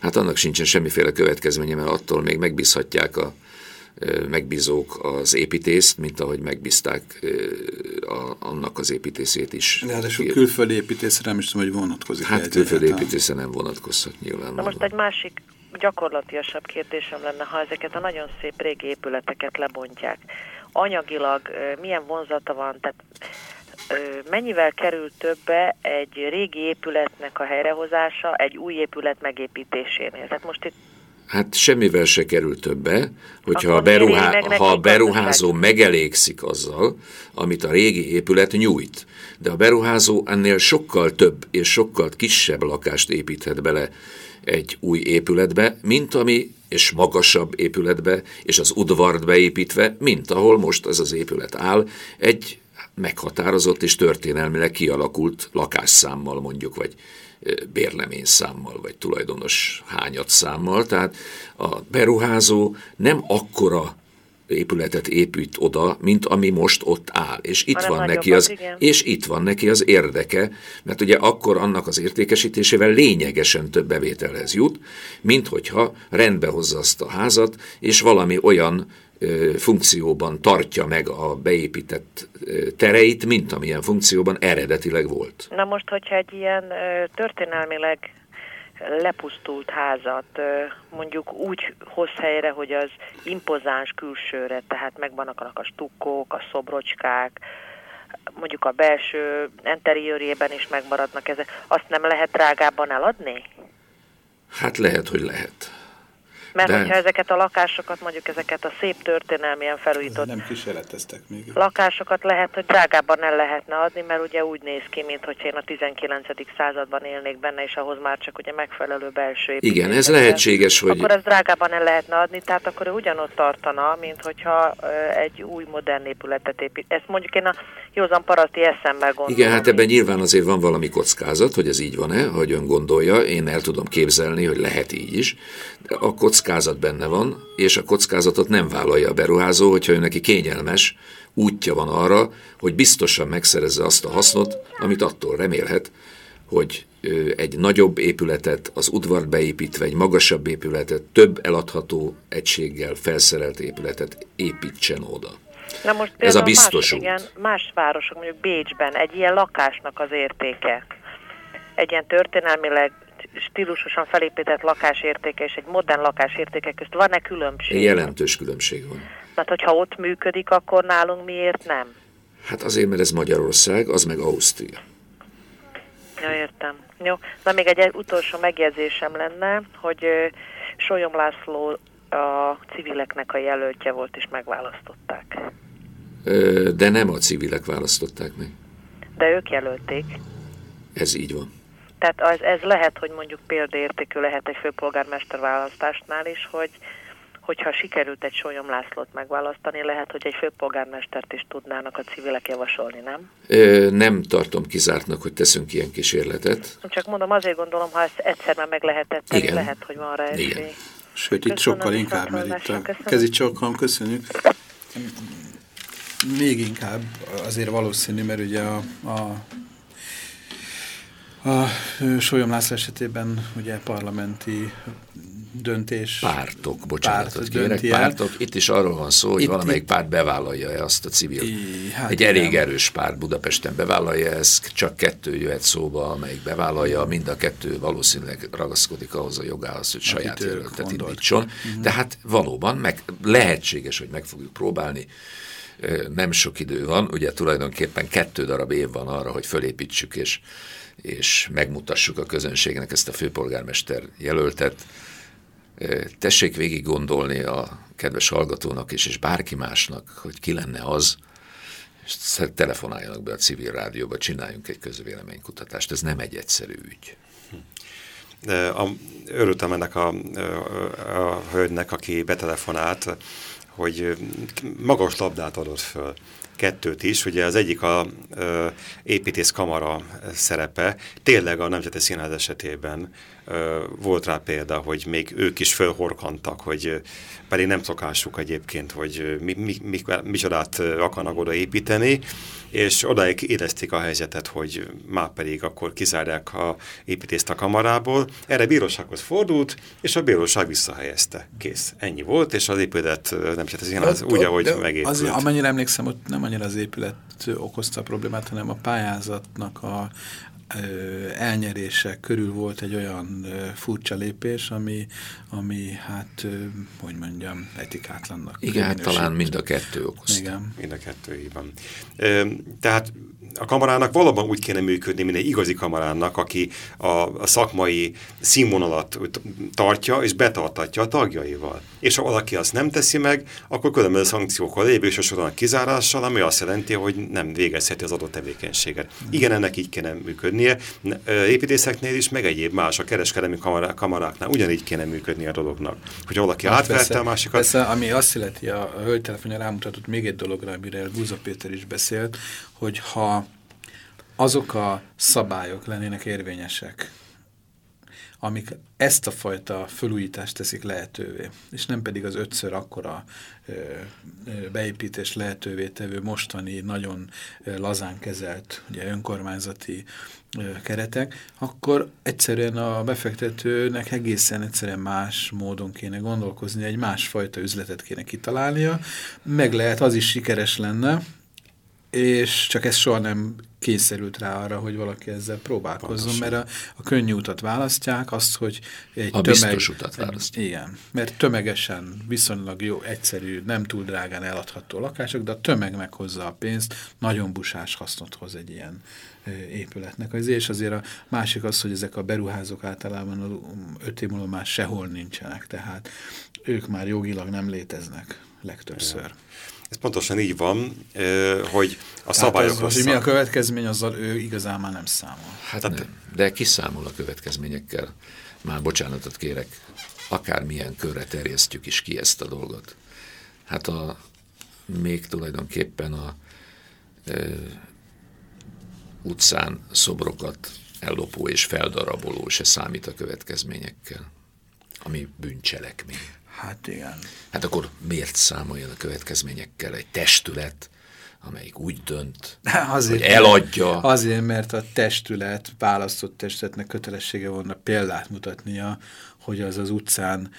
hát annak sincsen semmiféle következménye, mert attól még megbízhatják a megbízók az építészt, mint ahogy megbízták a, annak az építészét is. De hát külföldi építészre nem is tudom, hogy vonatkozik. Hát külföldi építészre nem vonatkozhat nyilván. Na most egy másik gyakorlatiasabb kérdésem lenne, ha ezeket a nagyon szép régi épületeket lebontják. Anyagilag milyen vonzata van, tehát mennyivel kerül többe egy régi épületnek a helyrehozása egy új épület megépítésénél? Tehát most itt Hát semmivel se kerül többe, hogyha a, beruhá, ha a beruházó megelégszik azzal, amit a régi épület nyújt. De a beruházó ennél sokkal több és sokkal kisebb lakást építhet bele egy új épületbe, mint ami, és magasabb épületbe, és az udvart beépítve, mint ahol most ez az épület áll, egy meghatározott és történelmileg kialakult lakásszámmal mondjuk, vagy bérleményszámmal, vagy tulajdonos hányadszámmal. Tehát a beruházó nem akkora épületet épít oda, mint ami most ott áll. És itt, van neki az, és itt van neki az érdeke, mert ugye akkor annak az értékesítésével lényegesen több bevételhez jut, mint hogyha rendbe hozza azt a házat, és valami olyan funkcióban tartja meg a beépített tereit, mint amilyen funkcióban eredetileg volt. Na most, hogyha egy ilyen történelmileg lepusztult házat mondjuk úgy hoz helyre, hogy az impozáns külsőre, tehát megvannak a stukkók, a szobrocskák, mondjuk a belső interiőrjében is megmaradnak ezek, azt nem lehet drágábban eladni? Hát lehet, hogy lehet. Mert De... hogyha ezeket a lakásokat, mondjuk ezeket a szép történelmien felújított nem kísérleteztek még. lakásokat lehet, hogy drágábban el lehetne adni, mert ugye úgy néz ki, mint én a 19. században élnék benne, és ahhoz már csak ugye megfelelő belső építés. Igen, ez lehetséges, hogy... Akkor ez drágában el lehetne adni, tehát akkor ő ugyanott tartana, mint hogyha egy új modern épületet épít. Ezt mondjuk én a józan paraszti eszemmel gondolom. Igen, hát ebben nyilván azért van valami kockázat, hogy ez így van-e, hogy ön gondolja, én el tudom képzelni, hogy lehet így is. De a kockázat benne van, és a kockázatot nem vállalja a beruházó, hogyha ő neki kényelmes útja van arra, hogy biztosan megszerezze azt a hasznot, amit attól remélhet, hogy egy nagyobb épületet, az udvart beépítve egy magasabb épületet, több eladható egységgel felszerelt épületet építsen oda. Na most Ez a biztos más, igen, más városok, mondjuk Bécsben egy ilyen lakásnak az értéke, egy ilyen történelmileg stílusosan felépített lakásértéke és egy modern lakásértéke közt van-e különbség? Jelentős különbség van. Mert hogyha ott működik, akkor nálunk miért nem? Hát azért, mert ez Magyarország, az meg Ausztria. Ja, értem. Jó. Na még egy utolsó megjegyzésem lenne, hogy Solyom László a civileknek a jelöltje volt, és megválasztották. De nem a civilek választották meg. De ők jelölték. Ez így van. Tehát az, ez lehet, hogy mondjuk példaértékű lehet egy főpolgármester választásnál is, hogy hogyha sikerült egy Sólyom Lászlót megválasztani, lehet, hogy egy főpolgármestert is tudnának a civilek javasolni, nem? Ö, nem tartom kizártnak, hogy teszünk ilyen kísérletet. Csak mondom, azért gondolom, ha ezt egyszer már meg lehetett Igen. lehet, hogy van rá esély. Igen. Sőt, itt sokkal inkább, mert itt a kezi csokon, köszönjük. Még inkább azért valószínű, mert ugye a, a a Sólyom László esetében ugye parlamenti döntés. Pártok, bocsánatot párt kérek, pártok. Itt is arról van szó, hogy itt, valamelyik itt, párt bevállalja-e azt a civil. I, hát Egy elég nem. erős párt Budapesten bevállalja ezt, csak kettő jöhet szóba, amelyik bevállalja, mind a kettő valószínűleg ragaszkodik ahhoz a jogához, hogy saját jelöltet indítson. Uh mhm. -huh. De hát valóban meg, lehetséges, hogy meg fogjuk próbálni nem sok idő van, ugye tulajdonképpen kettő darab év van arra, hogy fölépítsük és, és megmutassuk a közönségnek ezt a főpolgármester jelöltet. Tessék végig gondolni a kedves hallgatónak is, és bárki másnak, hogy ki lenne az, és telefonáljanak be a civil rádióba, csináljunk egy közvéleménykutatást. Ez nem egy egyszerű ügy. A, örültem ennek a, a, a hölgynek, aki betelefonált, hogy magas labdát adott föl kettőt is. Ugye az egyik a ö, építészkamara szerepe. Tényleg a Nemzeti Színház esetében volt rá példa, hogy még ők is fölhorkantak, hogy pedig nem szokásuk egyébként, hogy mi, mi, mi, micsodát akarnak oda építeni, és odáig érezték a helyzetet, hogy már pedig akkor kizárják a építészt a kamarából. Erre bírósághoz fordult, és a bíróság visszahelyezte. Kész. Ennyi volt, és az épület nem csak az úgy, ahogy megépült. Az, amennyire emlékszem, ott nem annyira az épület okozta a problémát, hanem a pályázatnak a, elnyerése körül volt egy olyan furcsa lépés, ami, ami hát, hogy mondjam, etikátlannak. Igen, hát talán mind a kettő okozta. Igen. Mind a kettő, így van. Tehát a kamarának valóban úgy kéne működni, mint egy igazi kamarának, aki a, a szakmai színvonalat tartja és betartatja a tagjaival. És ha valaki azt nem teszi meg, akkor különböző szankciókkal lépés a soron kizárással, ami azt jelenti, hogy nem végezheti az adott tevékenységet. Igen, ennek így kéne működnie. Építészeknél is, meg egyéb más, a kereskedelmi kamaráknál ugyanígy kéne működni a dolognak. Hogy valaki átverte a másikat. Persze, ami azt illeti, a, a hölgytelefonja rámutatott még egy dologra, amire Búza Péter is beszélt, hogy ha azok a szabályok lennének érvényesek, amik ezt a fajta felújítást teszik lehetővé, és nem pedig az ötször akkora beépítés lehetővé tevő mostani, nagyon lazán kezelt ugye, önkormányzati keretek, akkor egyszerűen a befektetőnek egészen egyszerűen más módon kéne gondolkozni, egy másfajta üzletet kéne kitalálnia, meg lehet, az is sikeres lenne, és csak ez soha nem kényszerült rá arra, hogy valaki ezzel próbálkozzon, Pontosan. mert a, a könnyű utat választják, azt, hogy egy a tömeg... biztos utat választják. Igen, mert tömegesen, viszonylag jó, egyszerű, nem túl drágán eladható lakások, de a tömeg meghozza a pénzt, nagyon busás hasznot hoz egy ilyen épületnek. Az és azért a másik az, hogy ezek a beruházók általában öt év múlva már sehol nincsenek, tehát ők már jogilag nem léteznek legtöbbször. Igen. Ez pontosan így van, hogy a szabályok... Az, hogy mi a következmény, azzal ő igazán már nem számol. Hát Tehát, nem, de kiszámol a következményekkel. Már bocsánatot kérek, akármilyen körre terjesztjük is ki ezt a dolgot. Hát a, még tulajdonképpen a e, utcán szobrokat ellopó és feldaraboló se számít a következményekkel, ami bűncselekmény. Hát igen. Hát akkor miért számoljon a következményekkel egy testület, amelyik úgy dönt, azért, hogy eladja. Azért, mert a testület, választott testületnek kötelessége volna példát mutatnia, hogy az az utcán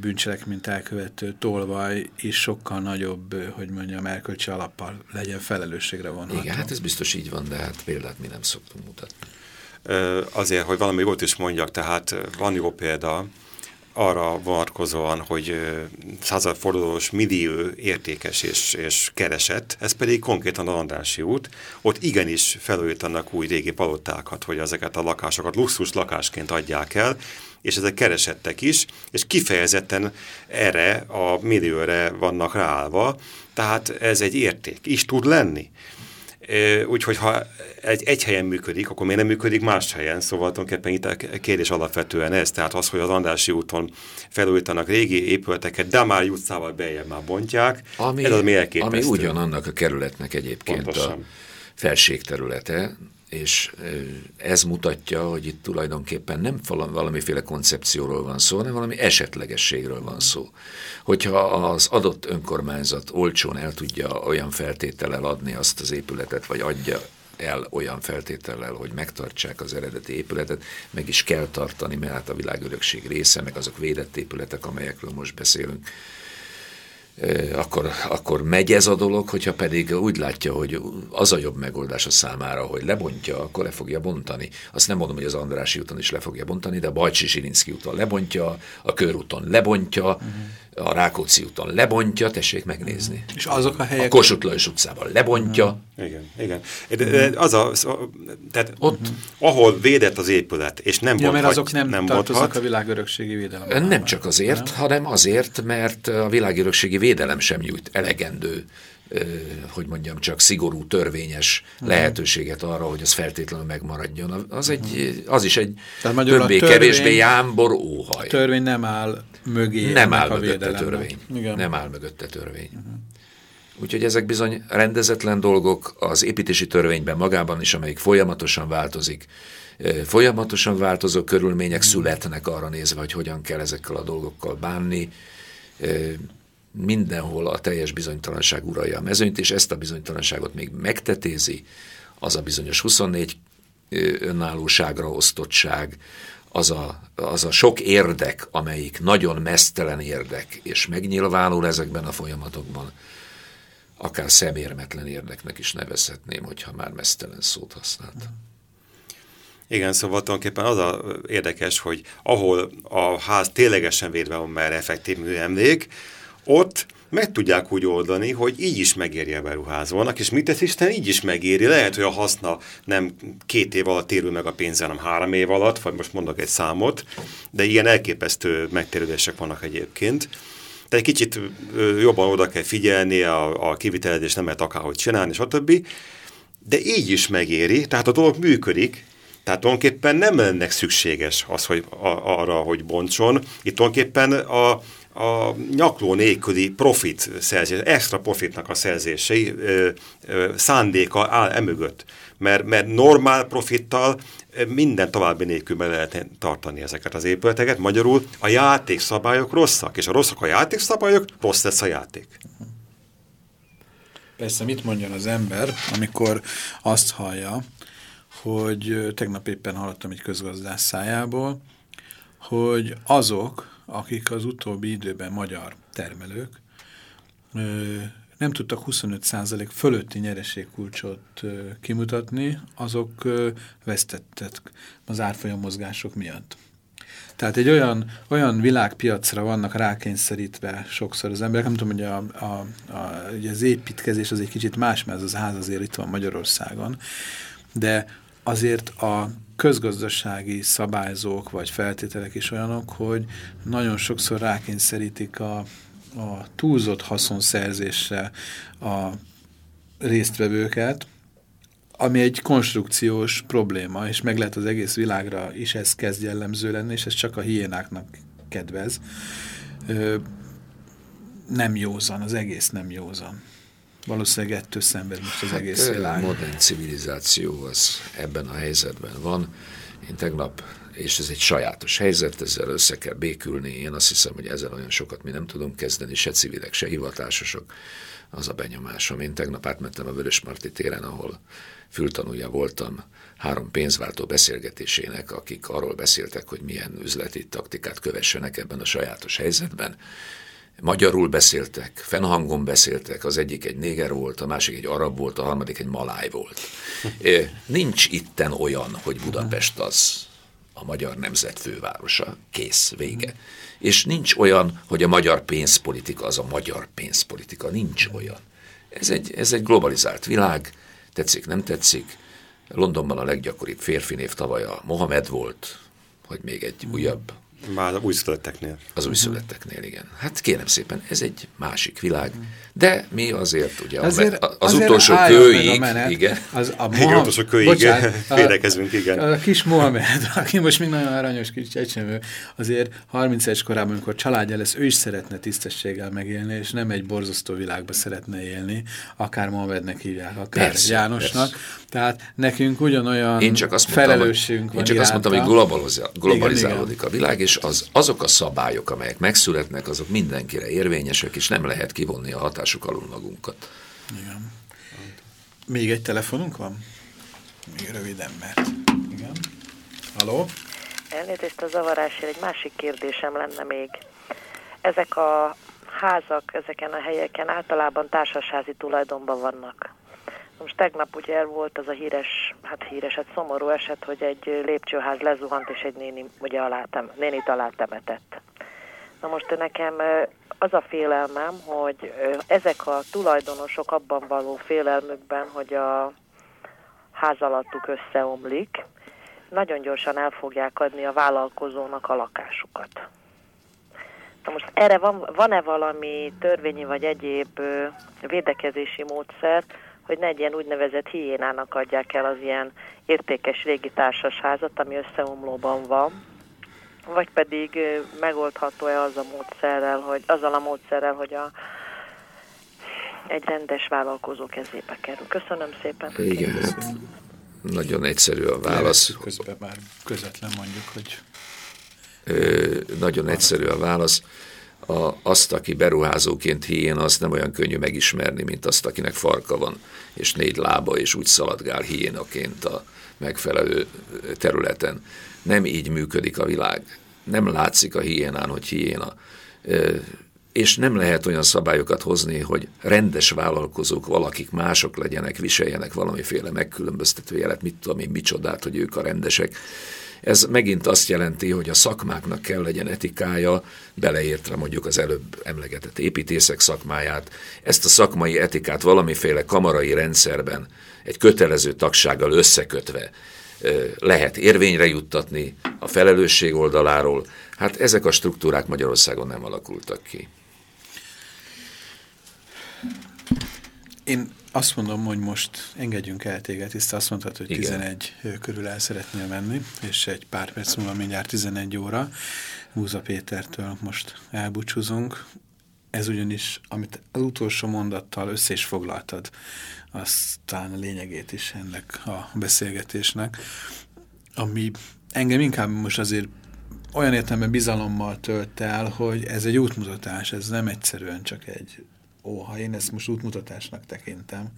bűncselekményt elkövető tolvaj is sokkal nagyobb, hogy mondjam, erkölcsi alappal legyen felelősségre vonható. Igen, hát ez biztos így van, de hát példát mi nem szoktunk mutatni. Azért, hogy valami jót is mondjak, tehát van jó példa, arra vonatkozóan, hogy századfordulós millió értékes és, és keresett, ez pedig konkrétan a Andrási út. Ott igenis felújítanak új régi palotákat, hogy ezeket a lakásokat luxus lakásként adják el, és ezek keresettek is, és kifejezetten erre a millióre vannak ráállva, tehát ez egy érték, is tud lenni. Úgyhogy ha egy, egy helyen működik, akkor miért nem működik más helyen? Szóval tulajdonképpen itt a kérdés alapvetően ez, tehát az, hogy az Andrási úton felújítanak régi épületeket, de már utcával beljebb már bontják, ami, ez az mi Ami ugyanannak a kerületnek egyébként Pontosan. a felségterülete, és ez mutatja, hogy itt tulajdonképpen nem valamiféle koncepcióról van szó, hanem valami esetlegességről van szó. Hogyha az adott önkormányzat olcsón el tudja olyan feltétellel adni azt az épületet, vagy adja el olyan feltétellel, hogy megtartsák az eredeti épületet, meg is kell tartani, mert hát a világörökség része, meg azok védett épületek, amelyekről most beszélünk, akkor, akkor megy ez a dolog, hogyha pedig úgy látja, hogy az a jobb megoldás a számára, hogy lebontja, akkor le fogja bontani. Azt nem mondom, hogy az Andrási úton is le fogja bontani, de a Bajcsi Zsirinszki úton lebontja, a körúton lebontja, uh -huh a Rákóczi úton lebontja, tessék megnézni. És azok a helyek... A Kossuth Lajos utcában lebontja. Igen, igen. De az a, tehát ott, ahol védett az épület, és nem ja, mert azok nem, nem tartoznak a világörökségi védelem. Nem csak azért, nem? hanem azért, mert a világörökségi védelem sem nyújt elegendő hogy mondjam, csak szigorú, törvényes uh-huh. lehetőséget arra, hogy az feltétlenül megmaradjon. Az, egy, az is egy többé-kevésbé jámbor óhaj. A törvény nem áll mögé. Nem áll mögötte törvény. Igen. Nem áll mögötte törvény. Uh-huh. Úgyhogy ezek bizony rendezetlen dolgok az építési törvényben magában is, amelyik folyamatosan változik. Folyamatosan változó körülmények uh-huh. születnek arra nézve, hogy hogyan kell ezekkel a dolgokkal bánni mindenhol a teljes bizonytalanság uralja a mezőnyt, és ezt a bizonytalanságot még megtetézi, az a bizonyos 24 önállóságra osztottság, az a, az a sok érdek, amelyik nagyon mesztelen érdek, és megnyilvánul ezekben a folyamatokban, akár szemérmetlen érdeknek is nevezhetném, hogyha már mesztelen szót használt. Igen, szóval tulajdonképpen az a érdekes, hogy ahol a ház ténylegesen védve van már effektív műemlék, ott meg tudják úgy oldani, hogy így is megéri a beruházónak, és mit tesz Isten, így is megéri. Lehet, hogy a haszna nem két év alatt térül meg a pénze, hanem három év alatt, vagy most mondok egy számot, de ilyen elképesztő megtérülések vannak egyébként. Tehát egy kicsit jobban oda kell figyelni, a, a kivitelezés nem lehet akárhogy csinálni, stb. De így is megéri, tehát a dolog működik, tehát tulajdonképpen nem lenne szükséges az, hogy a, arra, hogy bontson. Itt tulajdonképpen a, a nyakló nélküli profit szerzés, extra profitnak a szerzései szándéka áll emögött. Mert, mert normál profittal minden további nélkül be lehet tartani ezeket az épületeket. Magyarul a játékszabályok rosszak, és a rosszak a játékszabályok, rossz lesz a játék. Persze mit mondjon az ember, amikor azt hallja, hogy tegnap éppen hallottam egy közgazdás szájából, hogy azok, akik az utóbbi időben magyar termelők nem tudtak 25% fölötti nyereségkulcsot kimutatni, azok vesztettek az árfolyam mozgások miatt. Tehát egy olyan, olyan világpiacra vannak rákényszerítve sokszor az emberek, nem tudom, hogy a, a, a, ugye az építkezés az egy kicsit más, mert az ház azért itt van Magyarországon, de azért a közgazdasági szabályzók vagy feltételek is olyanok, hogy nagyon sokszor rákényszerítik a, a túlzott haszonszerzésre a résztvevőket, ami egy konstrukciós probléma, és meg lehet az egész világra is ez kezd jellemző lenni, és ez csak a hiénáknak kedvez. Ö, nem józan, az egész nem józan. Valószínűleg ettől szenved most az hát, egész világ. modern civilizáció az ebben a helyzetben van, Én tegnap, és ez egy sajátos helyzet, ezzel össze kell békülni. Én azt hiszem, hogy ezzel olyan sokat mi nem tudunk kezdeni, se civilek, se hivatásosok. Az a benyomásom. Én tegnap átmentem a Vörösmarty téren, ahol fültanúja voltam három pénzváltó beszélgetésének, akik arról beszéltek, hogy milyen üzleti taktikát kövessenek ebben a sajátos helyzetben. Magyarul beszéltek, fennhangon beszéltek, az egyik egy néger volt, a másik egy arab volt, a harmadik egy maláj volt. Nincs itten olyan, hogy Budapest az a magyar nemzet fővárosa. Kész, vége. És nincs olyan, hogy a magyar pénzpolitika az a magyar pénzpolitika. Nincs olyan. Ez egy, ez egy globalizált világ, tetszik, nem tetszik. Londonban a leggyakoribb férfi név tavaly a Mohamed volt, hogy még egy újabb már újszülötteknél. Az újszülötteknél, igen. Hát kérem szépen, ez egy másik világ. De mi azért, ugye, azért, az azért utolsó kőig, menet, igen. Az a Mohamed, igen, utolsó kőig védekezünk, igen. A, a kis Mohamed, aki most még nagyon aranyos kis csecsemő, azért 30 es korában, amikor családja lesz, ő is szeretne tisztességgel megélni, és nem egy borzasztó világba szeretne élni, akár Mohamednek hívják, akár persze, Jánosnak. Persze. Tehát nekünk ugyanolyan én csak azt felelősségünk mondtam, van Én csak iránta. azt mondtam, hogy globalizálódik igen, igen. a világ, és az, azok a szabályok, amelyek megszületnek, azok mindenkire érvényesek, és nem lehet kivonni a hatásuk alul magunkat. Igen. Még egy telefonunk van? Még röviden, mert... Igen. Haló? Elnézést a zavarásért, egy másik kérdésem lenne még. Ezek a házak ezeken a helyeken általában társasházi tulajdonban vannak. Most tegnap ugye volt az a híres, hát híres, hát szomorú eset, hogy egy lépcsőház lezuhant, és egy néni ugye alá nénit alá temetett. Na most nekem az a félelmem, hogy ezek a tulajdonosok abban való félelmükben, hogy a ház alattuk összeomlik, nagyon gyorsan el fogják adni a vállalkozónak a lakásukat. Na most erre van, van-e valami törvényi vagy egyéb védekezési módszer, hogy ne egy ilyen úgynevezett hiénának adják el az ilyen értékes régi társasházat, ami összeomlóban van, vagy pedig megoldható-e az a módszerrel, hogy azzal a módszerrel, hogy a egy rendes vállalkozó kezébe kerül. Köszönöm szépen. Igen, hát nagyon egyszerű a válasz. Közben már közvetlen mondjuk, hogy... Ö, nagyon egyszerű a válasz a, azt, aki beruházóként hién, azt nem olyan könnyű megismerni, mint azt, akinek farka van, és négy lába, és úgy szaladgál hiénaként a megfelelő területen. Nem így működik a világ. Nem látszik a hiénán, hogy hiéna. És nem lehet olyan szabályokat hozni, hogy rendes vállalkozók, valakik mások legyenek, viseljenek valamiféle megkülönböztető jelet, mit tudom én, micsodát, hogy ők a rendesek ez megint azt jelenti, hogy a szakmáknak kell legyen etikája, beleértve mondjuk az előbb emlegetett építészek szakmáját. Ezt a szakmai etikát valamiféle kamarai rendszerben egy kötelező tagsággal összekötve lehet érvényre juttatni a felelősség oldaláról. Hát ezek a struktúrák Magyarországon nem alakultak ki. Én azt mondom, hogy most engedjünk el téged, hiszen azt mondtad, hogy Igen. 11 körül el szeretnél menni, és egy pár perc múlva mindjárt 11 óra. Múza Pétertől most elbúcsúzunk. Ez ugyanis, amit az utolsó mondattal össze is foglaltad, aztán a lényegét is ennek a beszélgetésnek, ami engem inkább most azért olyan értelemben bizalommal tölt el, hogy ez egy útmutatás, ez nem egyszerűen csak egy óha, én ezt most útmutatásnak tekintem.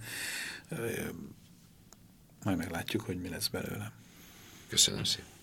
Majd meglátjuk, hogy mi lesz belőle. Köszönöm szépen.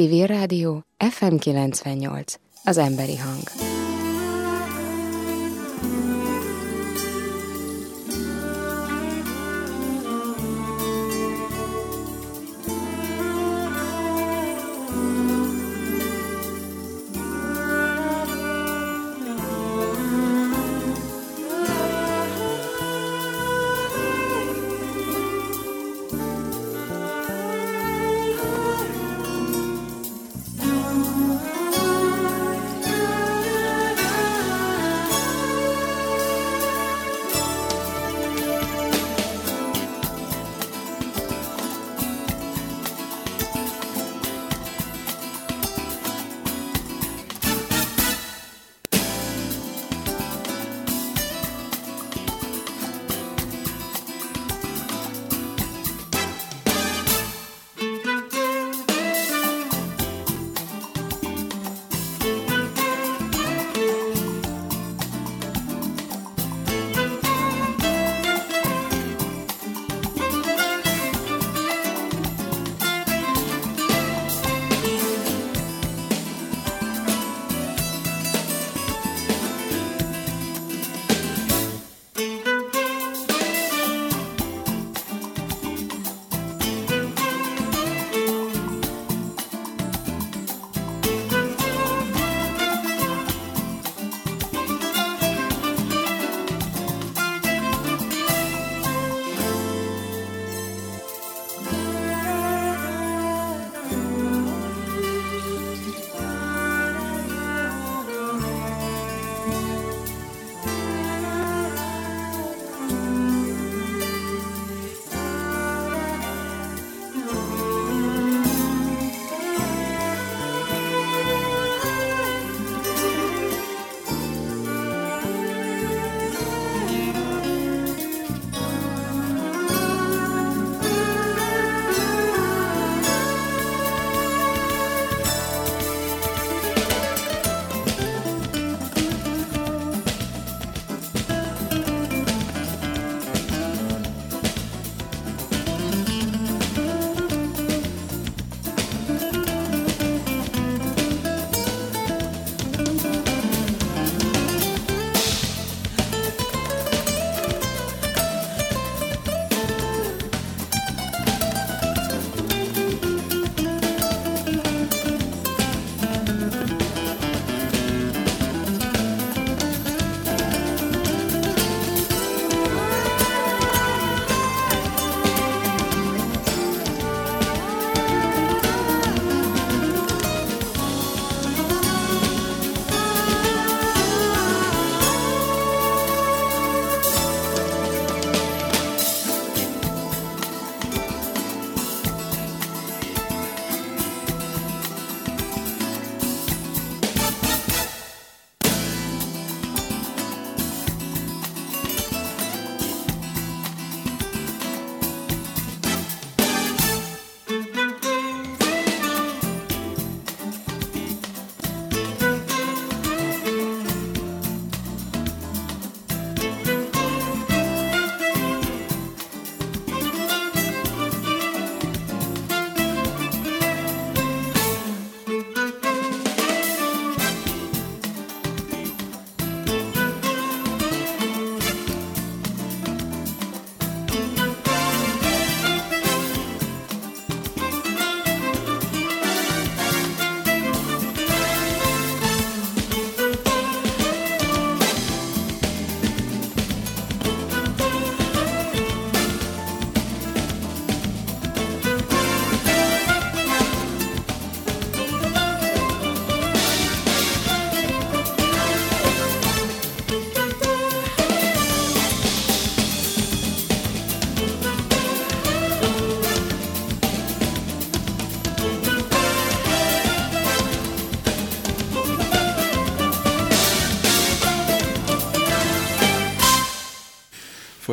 Civil Rádió, FM 98, az emberi hang.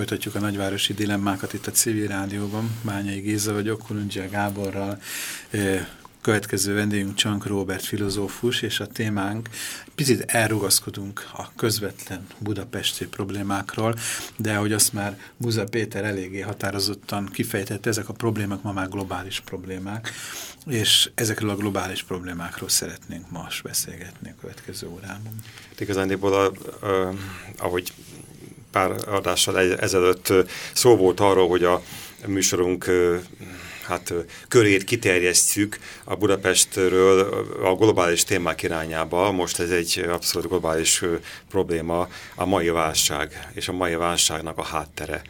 Folytatjuk a nagyvárosi dilemmákat itt a civil rádióban. Bányai Géza vagyok, Kulundzsia Gáborral következő vendégünk Csank Robert filozófus, és a témánk picit elrugaszkodunk a közvetlen budapesti problémákról, de ahogy azt már Buza Péter eléggé határozottan kifejtette, ezek a problémák ma már globális problémák, és ezekről a globális problémákról szeretnénk most beszélgetni a következő órában. Igazándiból, ahogy pár adással ezelőtt szó volt arról, hogy a műsorunk hát körét kiterjesztjük a Budapestről a globális témák irányába. Most ez egy abszolút globális probléma, a mai válság és a mai válságnak a háttere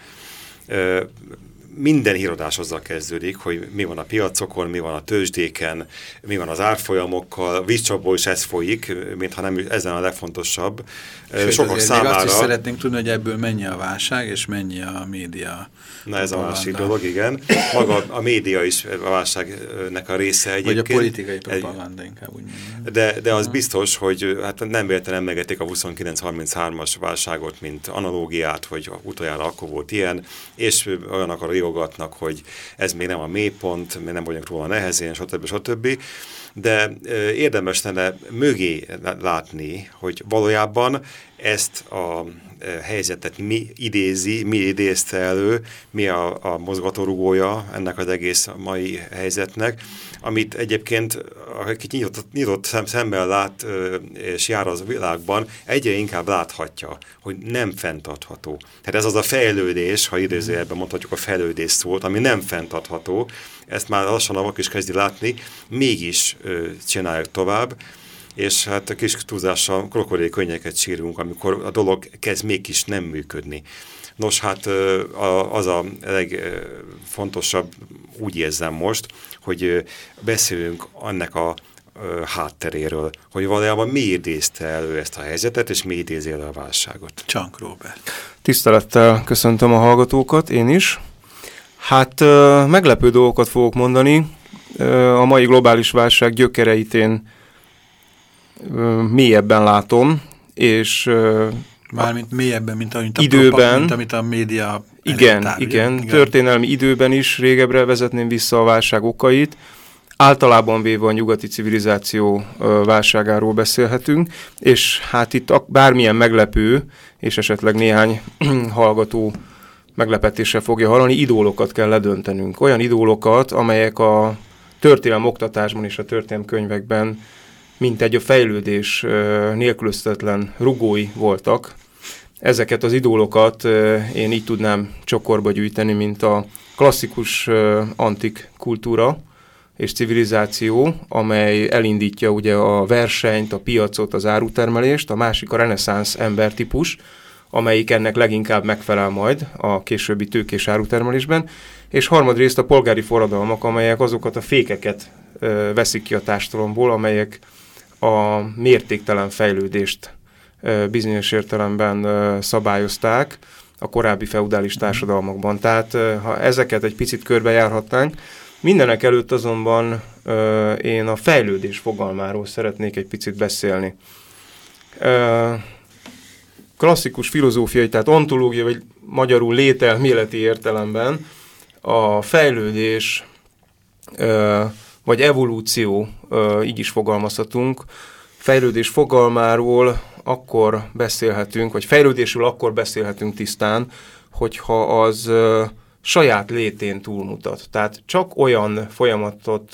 minden híradás azzal kezdődik, hogy mi van a piacokon, mi van a tőzsdéken, mi van az árfolyamokkal, vízcsapból is ez folyik, mintha nem ezen a legfontosabb. Sőt, Sokak számára... azt is szeretnénk tudni, hogy ebből mennyi a válság, és mennyi a média. Na ez a másik dolog, igen. Maga a média is a válságnek a része egyébként. Vagy a politikai propaganda inkább úgy mondjam. De, de az biztos, hogy hát nem véletlenül emlegetik a 29-33-as válságot, mint analógiát, hogy utoljára akkor volt ilyen, és olyanak a riogatnak, hogy ez még nem a mélypont, még nem vagyunk róla nehezén, stb. stb. De érdemes lenne mögé látni, hogy valójában ezt a helyzetet mi idézi, mi idézte elő, mi a, a mozgatórugója ennek az egész mai helyzetnek, amit egyébként, aki nyitott, nyitott szem, szemben lát és jár az világban, egyre inkább láthatja, hogy nem fenntartható. Tehát ez az a fejlődés, ha idézőjelben mondhatjuk a fejlődés szót, ami nem fenntartható, ezt már lassan a vak is kezdi látni, mégis csináljuk tovább, és hát a kis túlzással krokodil könnyeket sírunk, amikor a dolog kezd mégis nem működni. Nos, hát az a legfontosabb, úgy érzem most, hogy beszélünk annak a hátteréről, hogy valójában mi idézte elő ezt a helyzetet, és mi idézi elő a válságot. Csank Robert. Tisztelettel köszöntöm a hallgatókat, én is. Hát meglepő dolgokat fogok mondani. A mai globális válság gyökereit én mélyebben látom, és Mármint mélyebben, mint, amit a, időben, mint amit a média igen, igen, igen, történelmi időben is régebbre vezetném vissza a válság okait. Általában véve a nyugati civilizáció válságáról beszélhetünk, és hát itt bármilyen meglepő, és esetleg néhány hallgató meglepetéssel fogja hallani, idólokat kell ledöntenünk. Olyan idólokat, amelyek a történelem oktatásban és a történelem könyvekben mint egy a fejlődés nélkülöztetlen rugói voltak. Ezeket az idólokat én így tudnám csokorba gyűjteni, mint a klasszikus antik kultúra és civilizáció, amely elindítja ugye a versenyt, a piacot, az árutermelést, a másik a reneszánsz embertípus, amelyik ennek leginkább megfelel majd a későbbi tőkés árutermelésben, és harmadrészt a polgári forradalmak, amelyek azokat a fékeket ö, veszik ki a társadalomból, amelyek a mértéktelen fejlődést bizonyos értelemben szabályozták a korábbi feudális társadalmakban. Tehát ha ezeket egy picit körbejárhatnánk, mindenek előtt azonban én a fejlődés fogalmáról szeretnék egy picit beszélni. Klasszikus filozófiai, tehát ontológia, vagy magyarul lételméleti értelemben a fejlődés vagy evolúció, így is fogalmazhatunk, fejlődés fogalmáról akkor beszélhetünk, vagy fejlődésről akkor beszélhetünk tisztán, hogyha az saját létén túlmutat. Tehát csak olyan folyamatot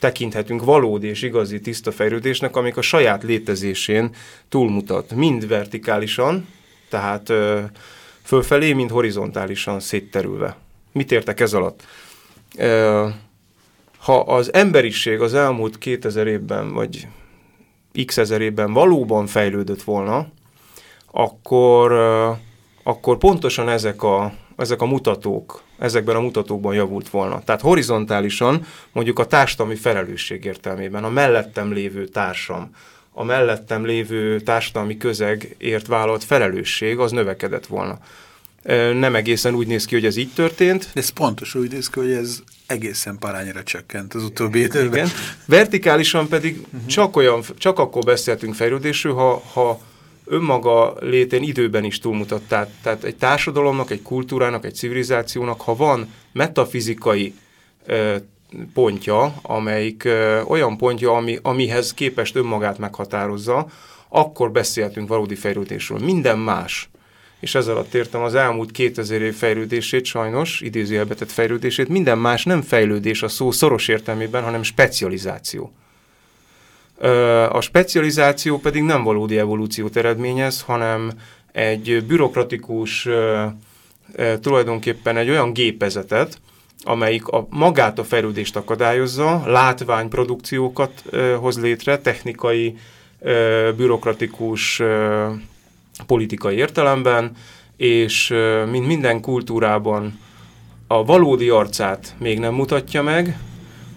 tekinthetünk valódi és igazi tiszta fejlődésnek, amik a saját létezésén túlmutat. Mind vertikálisan, tehát fölfelé, mind horizontálisan szétterülve. Mit értek ez alatt? ha az emberiség az elmúlt 2000 évben, vagy x ezer évben valóban fejlődött volna, akkor, akkor pontosan ezek a, ezek a mutatók, ezekben a mutatókban javult volna. Tehát horizontálisan, mondjuk a társadalmi felelősség értelmében, a mellettem lévő társam, a mellettem lévő társadalmi közegért vállalt felelősség, az növekedett volna. Nem egészen úgy néz ki, hogy ez így történt. Ez pontos úgy néz ki, hogy ez egészen parányra csökkent az utóbbi időben. Igen. Vertikálisan pedig uh -huh. csak, olyan, csak akkor beszéltünk fejlődésről, ha, ha önmaga létén időben is túlmutat. Tehát, tehát egy társadalomnak, egy kultúrának, egy civilizációnak, ha van metafizikai ö, pontja, amelyik ö, olyan pontja, ami, amihez képest önmagát meghatározza, akkor beszélhetünk valódi fejlődésről. Minden más, és ezzel alatt értem az elmúlt 2000 év fejlődését, sajnos, idézőjelbetett fejlődését, minden más nem fejlődés a szó szoros értelmében, hanem specializáció. A specializáció pedig nem valódi evolúciót eredményez, hanem egy bürokratikus, tulajdonképpen egy olyan gépezetet, amelyik a, magát a fejlődést akadályozza, látványprodukciókat hoz létre, technikai, bürokratikus, politikai értelemben, és mint minden kultúrában a valódi arcát még nem mutatja meg,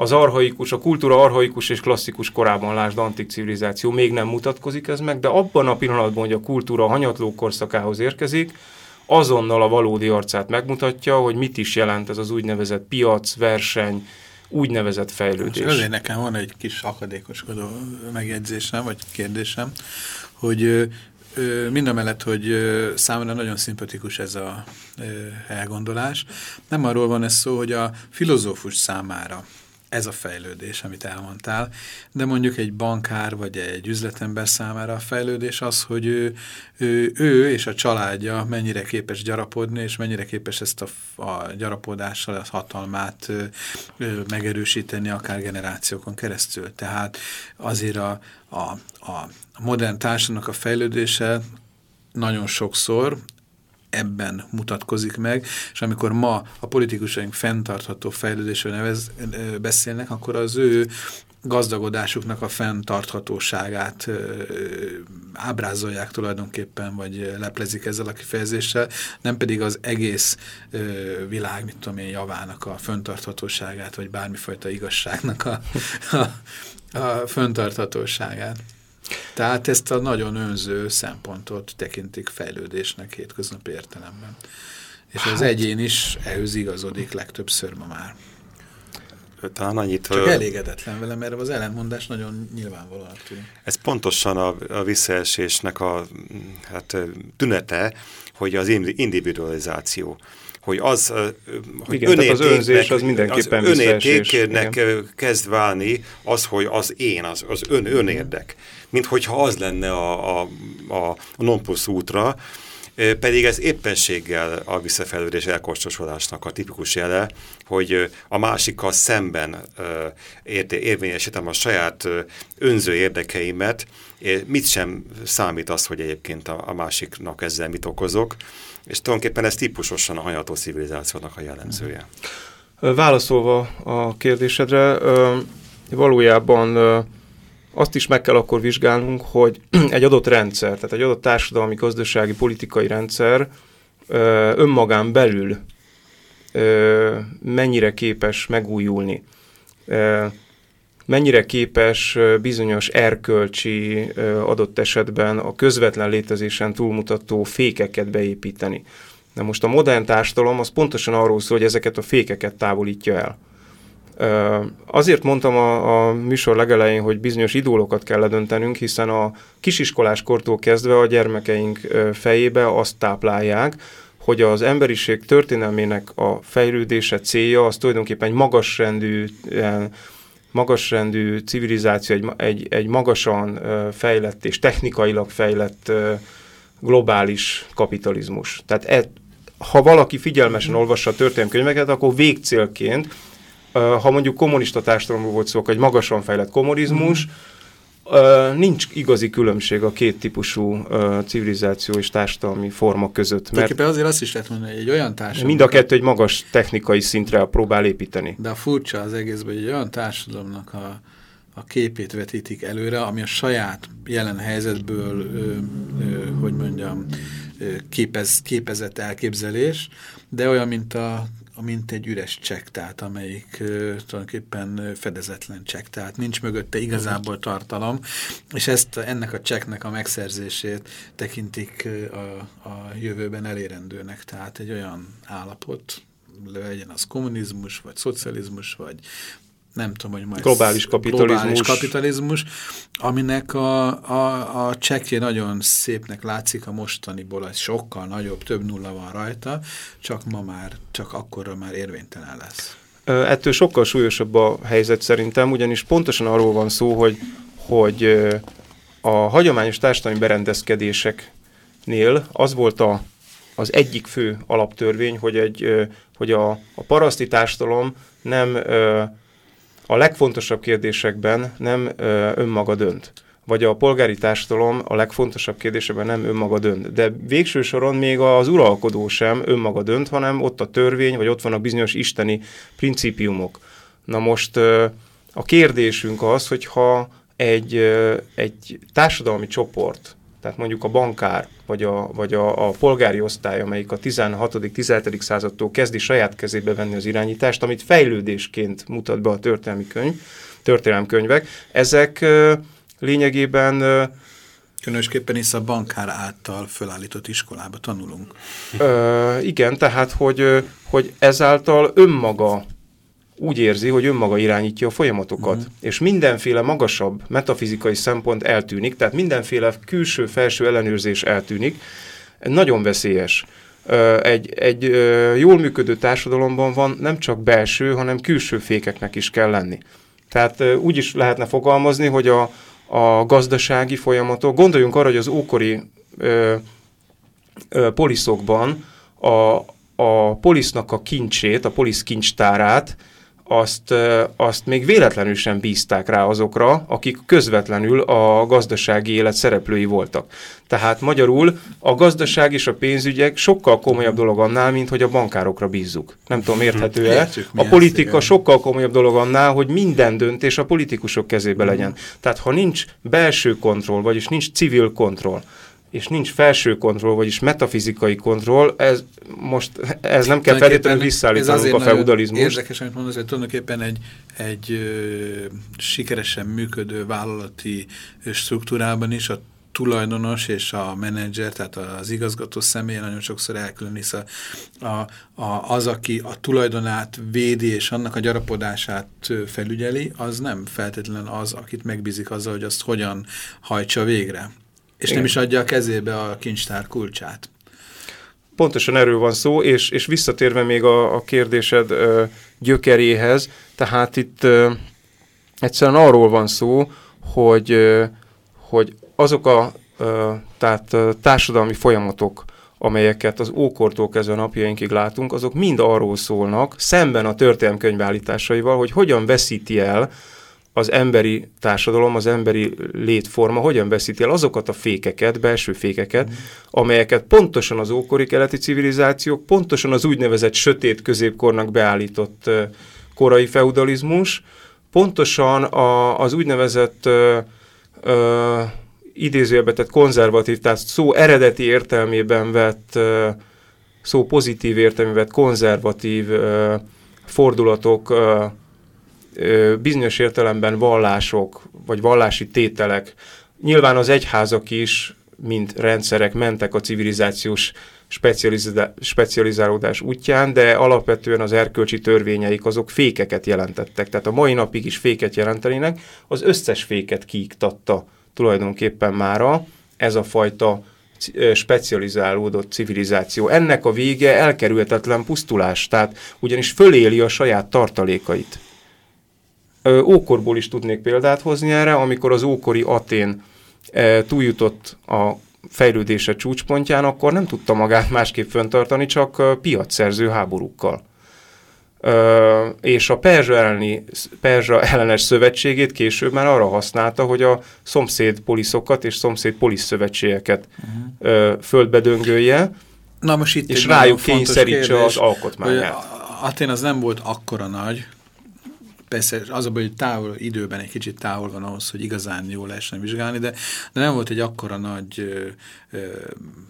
az arhaikus, a kultúra arhaikus és klasszikus korában, lásd antik civilizáció, még nem mutatkozik ez meg, de abban a pillanatban, hogy a kultúra hanyatló korszakához érkezik, azonnal a valódi arcát megmutatja, hogy mit is jelent ez az úgynevezett piac, verseny, úgynevezett fejlődés. És azért nekem van egy kis akadékoskodó megjegyzésem, vagy kérdésem, hogy mind a mellett, hogy számomra nagyon szimpatikus ez a elgondolás, nem arról van ez szó, hogy a filozófus számára ez a fejlődés, amit elmondtál, de mondjuk egy bankár vagy egy üzletember számára a fejlődés az, hogy ő, ő, ő és a családja mennyire képes gyarapodni, és mennyire képes ezt a, a gyarapodással a hatalmát ö, ö, megerősíteni akár generációkon keresztül. Tehát azért a, a, a modern társadalomnak a fejlődése nagyon sokszor ebben mutatkozik meg, és amikor ma a politikusaink fenntartható fejlődésről nevez, beszélnek, akkor az ő gazdagodásuknak a fenntarthatóságát ö, ábrázolják tulajdonképpen, vagy leplezik ezzel a kifejezéssel, nem pedig az egész ö, világ, mit tudom én, javának a fenntarthatóságát, vagy bármifajta igazságnak a, a, a fenntarthatóságát. Tehát ezt a nagyon önző szempontot tekintik fejlődésnek hétköznapi értelemben. És az hát, egyén is ehhez igazodik legtöbbször ma már. Talán annyit... Csak elégedetlen vele, mert az ellentmondás nagyon nyilvánvalóan tűnik. Ez pontosan a, a visszaesésnek a hát, tünete, hogy az individualizáció hogy az, hogy Igen, az önzés az mindenképpen az önértéknek kezd válni az, hogy az én, az, az ön, önérdek. Mint hogyha az lenne a, a, a non plus útra, pedig ez éppenséggel a visszafejlődés elkostosodásnak a tipikus jele, hogy a másikkal szemben érvényesítem a saját önző érdekeimet, mit sem számít az, hogy egyébként a másiknak ezzel mit okozok, és tulajdonképpen ez típusosan a hanyató civilizációnak a jellemzője. Válaszolva a kérdésedre, valójában azt is meg kell akkor vizsgálnunk, hogy egy adott rendszer, tehát egy adott társadalmi, gazdasági, politikai rendszer önmagán belül mennyire képes megújulni, mennyire képes bizonyos erkölcsi adott esetben a közvetlen létezésen túlmutató fékeket beépíteni. Na most a modern társadalom az pontosan arról szól, hogy ezeket a fékeket távolítja el. Azért mondtam a, a műsor legelején, hogy bizonyos idólokat kell ledöntenünk, hiszen a kisiskolás kortól kezdve a gyermekeink fejébe azt táplálják, hogy az emberiség történelmének a fejlődése célja az tulajdonképpen egy magasrendű, magasrendű civilizáció, egy, egy, egy magasan fejlett és technikailag fejlett globális kapitalizmus. Tehát e, ha valaki figyelmesen olvassa a történelmkönyveket, akkor végcélként ha mondjuk kommunista társadalomról volt szó, egy magasan fejlett kommunizmus, mm. Nincs igazi különbség a két típusú civilizáció és társadalmi forma között. Mert azért azt is lehet mondani, hogy egy olyan társadalom... Mind a kettő egy magas technikai szintre próbál építeni. De a furcsa az egészben, hogy egy olyan társadalomnak a, a képét vetítik előre, ami a saját jelen helyzetből, ö, ö, hogy mondjam, képez, képezett elképzelés, de olyan, mint a mint egy üres csekk, tehát amelyik uh, tulajdonképpen fedezetlen csekk, tehát nincs mögötte igazából tartalom, és ezt ennek a csekknek a megszerzését tekintik a, a jövőben elérendőnek, tehát egy olyan állapot, legyen az kommunizmus, vagy szocializmus, vagy nem tudom, hogy majd globális kapitalizmus. globális kapitalizmus, aminek a, a, a csekje nagyon szépnek látszik a mostaniból, az sokkal nagyobb, több nulla van rajta, csak ma már, csak akkorra már érvénytelen lesz. Ettől sokkal súlyosabb a helyzet szerintem, ugyanis pontosan arról van szó, hogy, hogy a hagyományos társadalmi berendezkedéseknél az volt a, az egyik fő alaptörvény, hogy, egy, hogy a, a paraszti társadalom nem a legfontosabb kérdésekben nem önmaga dönt vagy a polgári társadalom a legfontosabb kérdésében nem önmaga dönt. De végső soron még az uralkodó sem önmaga dönt, hanem ott a törvény, vagy ott van a bizonyos isteni principiumok. Na most a kérdésünk az, hogyha egy, egy társadalmi csoport, tehát mondjuk a bankár, vagy a, vagy a, a polgári osztály, amelyik a 16.-17. századtól kezdi saját kezébe venni az irányítást, amit fejlődésként mutat be a történelmi könyv, történelemkönyvek, ezek lényegében... Különösképpen is a bankár által fölállított iskolába tanulunk. Ö, igen, tehát hogy, hogy ezáltal önmaga úgy érzi, hogy önmaga irányítja a folyamatokat, uh-huh. és mindenféle magasabb metafizikai szempont eltűnik, tehát mindenféle külső-felső ellenőrzés eltűnik, nagyon veszélyes. Egy, egy jól működő társadalomban van nem csak belső, hanem külső fékeknek is kell lenni. Tehát úgy is lehetne fogalmazni, hogy a, a gazdasági folyamatok. Gondoljunk arra, hogy az ókori ö, ö, poliszokban a, a polisznak a kincsét, a polisz kincstárát, azt, azt még véletlenül sem bízták rá azokra, akik közvetlenül a gazdasági élet szereplői voltak. Tehát magyarul a gazdaság és a pénzügyek sokkal komolyabb dolog annál, mint hogy a bankárokra bízzuk. Nem tudom, érthető-e? A politika sokkal komolyabb dolog annál, hogy minden döntés a politikusok kezébe legyen. Tehát ha nincs belső kontroll, vagyis nincs civil kontroll, és nincs felső kontroll, vagyis metafizikai kontroll, ez most ez nem kell feltétlenül visszaállítanunk a feudalizmus. Érdekes, amit mondasz, hogy tulajdonképpen egy, egy ö, sikeresen működő vállalati struktúrában is a tulajdonos és a menedzser, tehát az igazgató személy nagyon sokszor elkülön, hisz a, a, a, az, aki a tulajdonát védi és annak a gyarapodását felügyeli, az nem feltétlenül az, akit megbízik azzal, hogy azt hogyan hajtsa végre. És Igen. nem is adja a kezébe a kincstár kulcsát. Pontosan erről van szó, és, és visszatérve még a, a kérdésed ö, gyökeréhez, tehát itt ö, egyszerűen arról van szó, hogy, ö, hogy azok a ö, tehát, ö, társadalmi folyamatok, amelyeket az ókortól kezdve napjainkig látunk, azok mind arról szólnak, szemben a történelmkönyv állításaival, hogy hogyan veszíti el az emberi társadalom, az emberi létforma hogyan veszíti el azokat a fékeket, belső fékeket, mm. amelyeket pontosan az ókori keleti civilizációk, pontosan az úgynevezett sötét középkornak beállított korai feudalizmus, pontosan a, az úgynevezett uh, uh, idézőjelbe tett konzervatív, tehát szó eredeti értelmében vett, uh, szó pozitív értelmében vett konzervatív uh, fordulatok uh, bizonyos értelemben vallások, vagy vallási tételek, nyilván az egyházak is, mint rendszerek mentek a civilizációs specializálódás útján, de alapvetően az erkölcsi törvényeik azok fékeket jelentettek. Tehát a mai napig is féket jelentenének, az összes féket kiiktatta tulajdonképpen mára ez a fajta specializálódott civilizáció. Ennek a vége elkerülhetetlen pusztulás, tehát ugyanis föléli a saját tartalékait. Ókorból is tudnék példát hozni erre, amikor az ókori Atén túljutott a fejlődése csúcspontján, akkor nem tudta magát másképp föntartani, csak piacszerző háborúkkal. és a Perzsa, elleni, Perzsa ellenes szövetségét később már arra használta, hogy a szomszéd poliszokat és szomszéd poliszszövetségeket uh-huh. földbe döngölje, Na most itt és rájuk kényszerítse az alkotmányát. Atén az nem volt akkora nagy, persze az a baj, hogy távol, időben egy kicsit távol van ahhoz, hogy igazán jól lehessen vizsgálni, de, de nem volt egy akkora nagy ö, ö,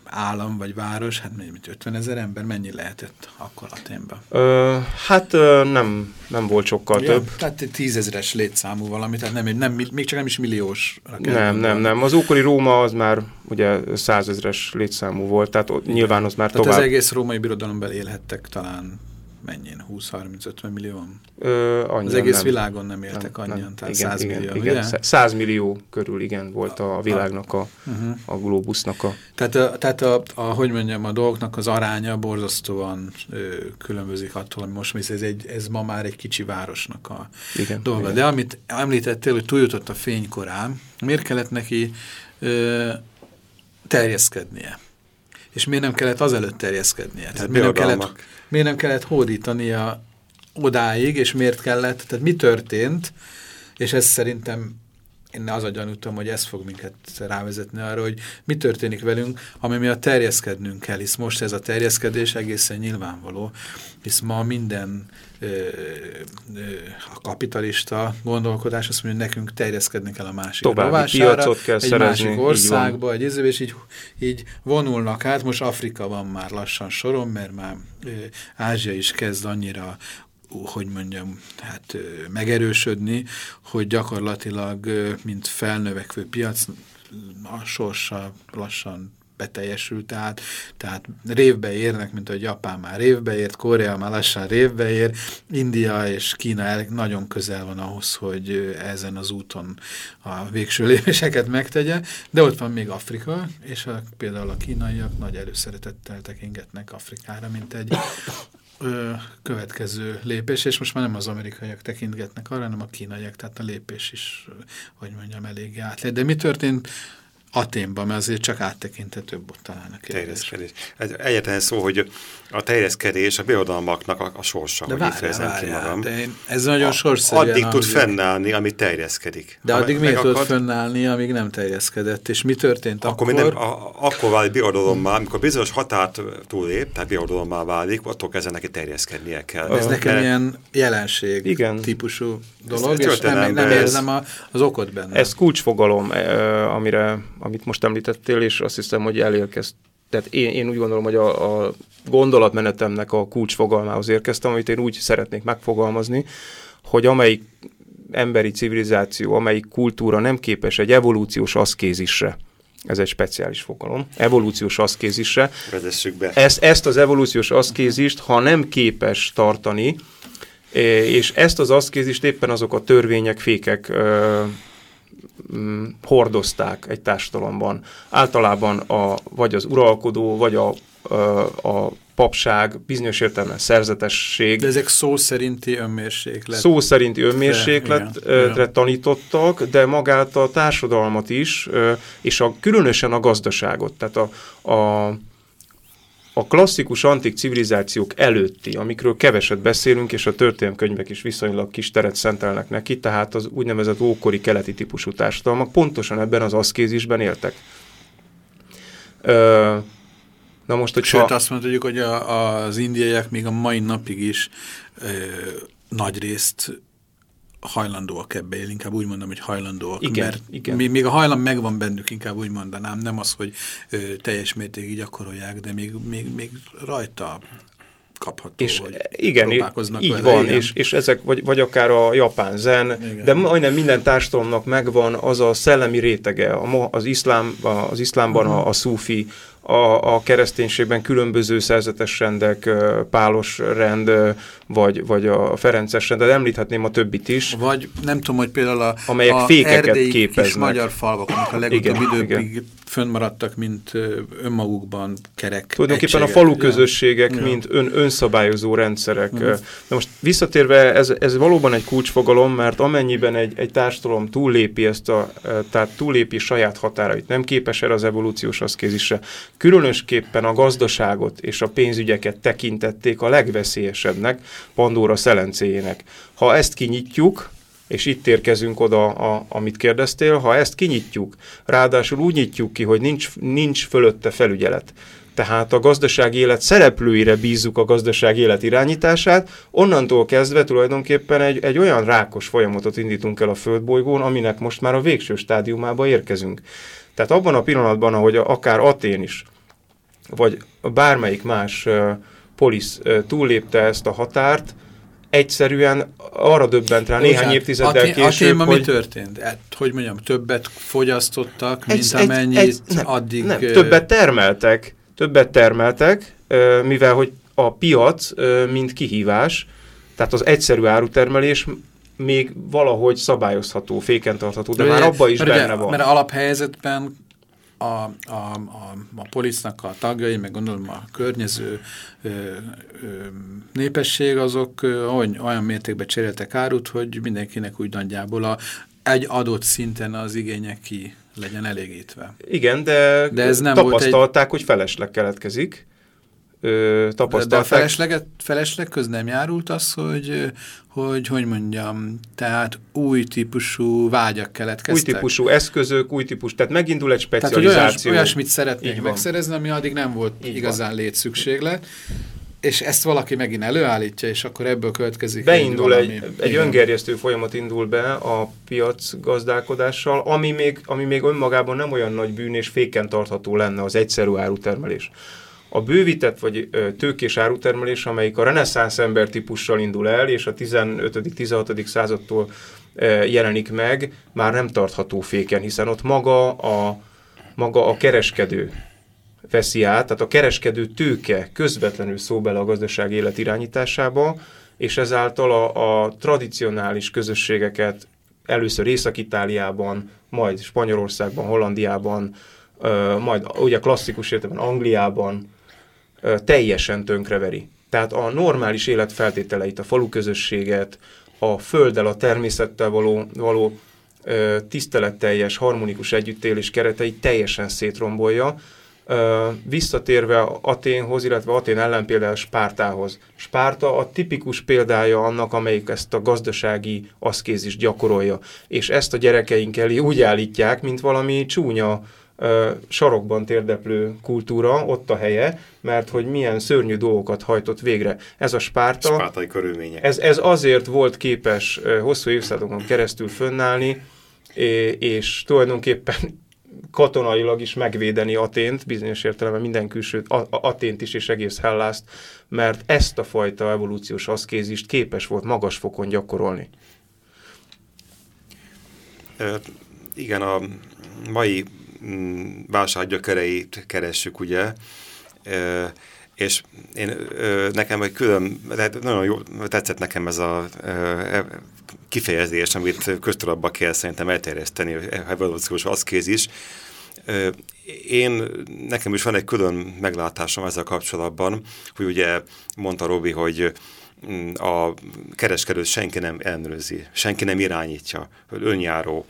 állam vagy város, hát mint 50 ezer ember, mennyi lehetett akkor Aténben? Ö, hát ö, nem, nem volt sokkal ja, több. Tehát tízezeres létszámú valami, tehát nem, nem, még csak nem is milliós. Nem, nem, nem. Az ókori Róma az már ugye százezres létszámú volt, tehát nyilván az már tehát tovább. az egész római birodalomban élhettek talán mennyien? 20-30-50 millió? Ö, az egész nem. világon nem éltek nem, annyian, nem. tehát igen, 100 igen, millió, igen, ugye? 100 millió körül, igen, volt a, a világnak, a, uh -huh. a globusnak a... Tehát, a, tehát a, a, hogy mondjam, a dolgoknak az aránya borzasztóan ö, különbözik attól, ami most ez, egy, ez ma már egy kicsi városnak a igen, dolga. Igen. De amit említettél, hogy túljutott a fénykorán, miért kellett neki ö, terjeszkednie? És miért nem kellett azelőtt terjeszkednie? Tehát miért nem, kellett, miért nem kellett hódítania odáig, és miért kellett, tehát mi történt, és ez szerintem én az a gyanútom, hogy ez fog minket rávezetni arra, hogy mi történik velünk, ami miatt terjeszkednünk kell, hisz most ez a terjeszkedés egészen nyilvánvaló, hisz ma minden ö, ö, a kapitalista gondolkodás azt mondja, hogy nekünk terjeszkedni kell a másik További rovására, piacot kell egy szerezni, másik országba, egy és így, így vonulnak át, most Afrika van már lassan soron, mert már ö, Ázsia is kezd annyira hogy mondjam, hát megerősödni, hogy gyakorlatilag, mint felnövekvő piac, a sorsa lassan beteljesült, tehát, tehát révbe érnek, mint hogy Japán már révbe ért, Korea már lassan révbe ér, India és Kína nagyon közel van ahhoz, hogy ezen az úton a végső lépéseket megtegye, de ott van még Afrika, és a, például a kínaiak nagy előszeretettel tekingetnek Afrikára, mint egy ö, következő lépés, és most már nem az amerikaiak tekintgetnek arra, hanem a kínaiak, tehát a lépés is, hogy mondjam, eléggé átlet. De mi történt Aténban, mert azért csak áttekintetőbb ott talán a kérdés. Egyetlen szó, hogy a terjeszkedés a birodalmaknak a, a sorsa, de hogy várjál, így fejezem ki magam. De én, ez nagyon sorszerűen. Addig tud fennállni, ami terjeszkedik. De addig miért tud fennállni, amíg nem terjeszkedett? És mi történt akkor? Akkor, minden, a, akkor válik birodalommá, amikor bizonyos határt túlép, tehát birodalommá válik, attól kezdve neki terjeszkednie kell. Ez nekem ilyen jelenség Igen. típusú dolog, és nem, nem érzem a, az okot benne. Ez kulcsfogalom, amire, amit most említettél, és azt hiszem, hogy elérkezt. Tehát én, én úgy gondolom, hogy a, a gondolatmenetemnek a kulcsfogalmához érkeztem, amit én úgy szeretnék megfogalmazni, hogy amelyik emberi civilizáció, amelyik kultúra nem képes egy evolúciós aszkézisre, ez egy speciális fogalom, evolúciós aszkézisre. Vezessük be. Ezt, ezt az evolúciós aszkézist, ha nem képes tartani, és ezt az aszkézist éppen azok a törvények, fékek mm, hordozták egy társadalomban. Általában a, vagy az uralkodó, vagy a, a papság, bizonyos értelemben szerzetesség. De ezek szó szerinti önmérséklet. Szó szerinti önmérsékletre tanítottak, de magát a társadalmat is, és a, különösen a gazdaságot. Tehát a, a a klasszikus antik civilizációk előtti, amikről keveset beszélünk, és a történelmkönyvek is viszonylag kis teret szentelnek neki, tehát az úgynevezett ókori keleti típusú társadalmak pontosan ebben az aszkézisben éltek. Ö, na most, hogyha... Sőt, azt mondjuk, hogy a, az indiaiak még a mai napig is ö, nagy részt hajlandóak ebbe él, inkább úgy mondom, hogy hajlandóak, igen, mert igen. még a hajlam megvan bennük, inkább úgy mondanám, nem az, hogy ö, teljes mértékig gyakorolják, de még, még, még rajta kapható, és igen, így van, igen. És, és ezek, vagy, vagy akár a japán zen, igen. de majdnem minden társadalomnak megvan az a szellemi rétege, az, iszlám, az iszlámban uh -huh. a, a szufi, a, a kereszténységben különböző szerzetes rendek, pálos rend, vagy, vagy a Ferences rend, de említhetném a többit is. Vagy nem tudom, hogy például a, amelyek a fékeket képeznek. kis magyar falvak, amik a legutóbb igen, igen. Fönnmaradtak, mint önmagukban kerek Tulajdonképpen egységek. a falu közösségek, ja. mint ön, önszabályozó rendszerek. Mm. Na most visszatérve, ez, ez valóban egy kulcsfogalom, mert amennyiben egy, egy társadalom túllépi ezt a, tehát túllépi saját határait, nem képes erre az evolúciós aszkézisre, Különösképpen a gazdaságot és a pénzügyeket tekintették a legveszélyesebbnek, Pandora szelencéjének. Ha ezt kinyitjuk, és itt érkezünk oda, a, amit kérdeztél, ha ezt kinyitjuk, ráadásul úgy nyitjuk ki, hogy nincs, nincs fölötte felügyelet, tehát a gazdasági élet szereplőire bízzuk a gazdasági élet irányítását, onnantól kezdve tulajdonképpen egy, egy olyan rákos folyamatot indítunk el a földbolygón, aminek most már a végső stádiumába érkezünk. Tehát abban a pillanatban, ahogy akár Atén is, vagy bármelyik más polisz túllépte ezt a határt, egyszerűen arra döbbent rá néhány hát, évtizeddel Atén, később, Aténban hogy... mi történt? Hát, hogy mondjam, többet fogyasztottak, egy, mint amennyit egy, egy, nem, addig... Nem, többet termeltek, többet termeltek, mivel hogy a piac, mint kihívás, tehát az egyszerű árutermelés még valahogy szabályozható, féken tartható, de, de már abban is benne ugye, van. Mert alaphelyzetben a, a, a, a policnak a tagjai, meg gondolom a környező ö, ö, népesség, azok ö, olyan mértékben cseréltek árut, hogy mindenkinek úgy nagyjából a, egy adott szinten az igények ki legyen elégítve. Igen, de, de ez nem tapasztalták, egy... hogy felesleg keletkezik. Ö, tapasztalták. De a felesleget, felesleg köz nem járult az, hogy, hogy, hogy mondjam, tehát új típusú vágyak keletkeztek. Új típusú eszközök, új típusú, tehát megindul egy specializáció. Tehát, olyas, olyasmit szeretnék megszerezni, ami addig nem volt Így igazán van. létszükséglet és ezt valaki megint előállítja, és akkor ebből következik Beindul egy, egy, egy öngerjesztő folyamat indul be a piac gazdálkodással, ami még, ami még önmagában nem olyan nagy bűn és féken tartható lenne az egyszerű árutermelés. A bővített vagy tőkés árutermelés, amelyik a reneszánsz ember típussal indul el, és a 15.-16. századtól jelenik meg, már nem tartható féken, hiszen ott maga a, maga a kereskedő veszi át, tehát a kereskedő tőke közvetlenül szó bele a gazdaság élet irányításába, és ezáltal a, a tradicionális közösségeket először Észak-Itáliában, majd Spanyolországban, Hollandiában, majd ugye klasszikus értelemben Angliában teljesen tönkreveri. Tehát a normális élet feltételeit, a falu közösséget, a földdel, a természettel való, való tiszteletteljes, harmonikus együttélés kereteit teljesen szétrombolja, visszatérve Aténhoz, illetve Atén ellenpéldául Spártához. Spárta a tipikus példája annak, amelyik ezt a gazdasági aszkézist gyakorolja. És ezt a gyerekeink elé úgy állítják, mint valami csúnya sarokban térdeplő kultúra, ott a helye, mert hogy milyen szörnyű dolgokat hajtott végre. Ez a Spárta... Spártai körülmények. Ez, ez azért volt képes hosszú évszázadokon keresztül fönnállni, és tulajdonképpen katonailag is megvédeni Atént, bizonyos értelemben minden külső, Atént is és egész Hellászt, mert ezt a fajta evolúciós aszkézist képes volt magas fokon gyakorolni. E, igen, a mai válság gyökereit keressük, ugye, e, és én, nekem egy külön, nagyon jó, tetszett nekem ez a kifejezés, amit köztudatba kell szerintem elterjeszteni, evolúciós aszkézis. Én, nekem is van egy külön meglátásom ezzel kapcsolatban, hogy ugye mondta Robi, hogy mm, a kereskedőt senki nem ellenőrzi, senki nem irányítja, önjáró.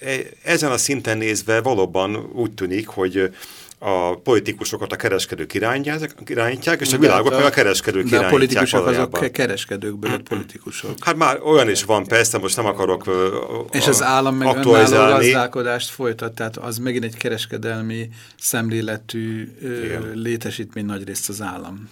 E, ezen a szinten nézve valóban úgy tűnik, hogy a politikusokat a kereskedők irányítják, és a világot meg a kereskedők de irányítják. De a politikusok valójában. azok kereskedőkből lett politikusok. Hát már olyan is van, persze, most nem akarok És az állam meg önálló gazdálkodást folytat, tehát az megint egy kereskedelmi szemléletű Igen. létesítmény nagyrészt az állam.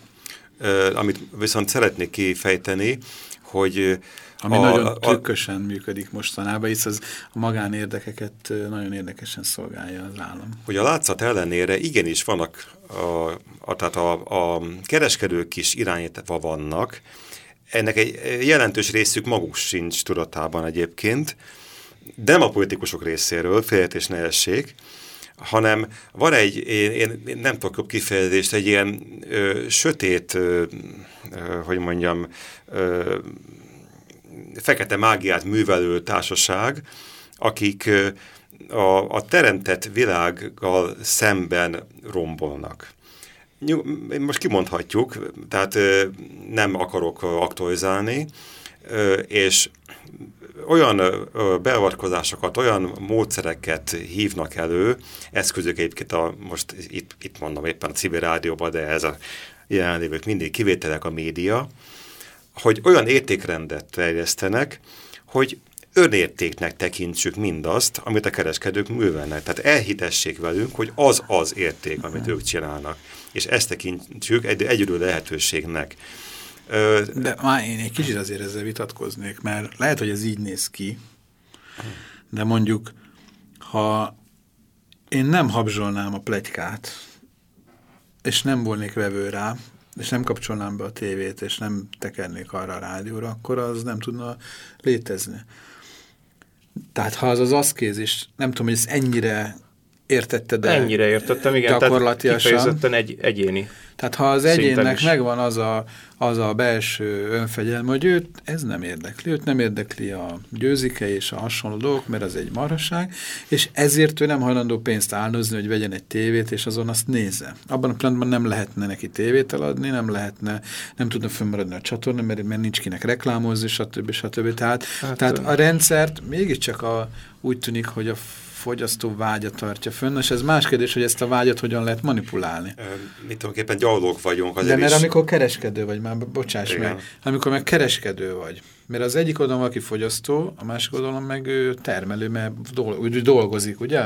Amit viszont szeretnék kifejteni, hogy ami a, nagyon trükkösen a, működik mostanában, hisz az a magánérdekeket nagyon érdekesen szolgálja az állam. Hogy a látszat ellenére igenis vannak, a, a, tehát a, a kereskedők is irányítva vannak, ennek egy jelentős részük maguk sincs tudatában egyébként, de nem a politikusok részéről, félretés ne essék, hanem van egy, én, én nem tudok jobb kifejezést, egy ilyen ö, sötét, ö, ö, hogy mondjam, ö, fekete mágiát művelő társaság, akik a, a teremtett világgal szemben rombolnak. Most kimondhatjuk, tehát nem akarok aktualizálni, és olyan beavatkozásokat, olyan módszereket hívnak elő, eszközök egyébként a, most itt, itt mondom éppen a civil rádióban, de ez a jelenlévők mindig kivételek a média, hogy olyan értékrendet terjesztenek, hogy önértéknek tekintsük mindazt, amit a kereskedők művelnek. Tehát elhitessék velünk, hogy az az érték, amit ők csinálnak. És ezt tekintsük egy, egyedül lehetőségnek. De már én egy kicsit azért ezzel vitatkoznék, mert lehet, hogy ez így néz ki, de mondjuk, ha én nem habzsolnám a plegykát, és nem volnék vevő rá, és nem kapcsolnám be a tévét, és nem tekernék arra a rádióra, akkor az nem tudna létezni. Tehát ha az az aszkéz, és nem tudom, hogy ez ennyire értette, de Ennyire értettem, igen, gyakorlatilag kifejezetten egy, egyéni. Tehát ha az egyénnek megvan az a, az a belső önfegyelme, hogy őt ez nem érdekli, őt nem érdekli a győzike és a hasonló dolgok, mert az egy marhaság, és ezért ő nem hajlandó pénzt áldozni, hogy vegyen egy tévét, és azon azt nézze. Abban a pillanatban nem lehetne neki tévét eladni, nem lehetne, nem tudna fönnmaradni a csatorna, mert, mert nincs kinek reklámozni, stb. stb. Tehát, hát, tehát a rendszert mégiscsak a, úgy tűnik, hogy a fogyasztó vágya tartja fönn, és ez más kérdés, hogy ezt a vágyat hogyan lehet manipulálni. Mit tudom, éppen gyalogok vagyunk. De mert is. amikor kereskedő vagy, már bocsáss Igen. meg, amikor meg kereskedő vagy, mert az egyik oldalon valaki fogyasztó, a másik oldalon meg ő termelő, mert dolgozik, ugye?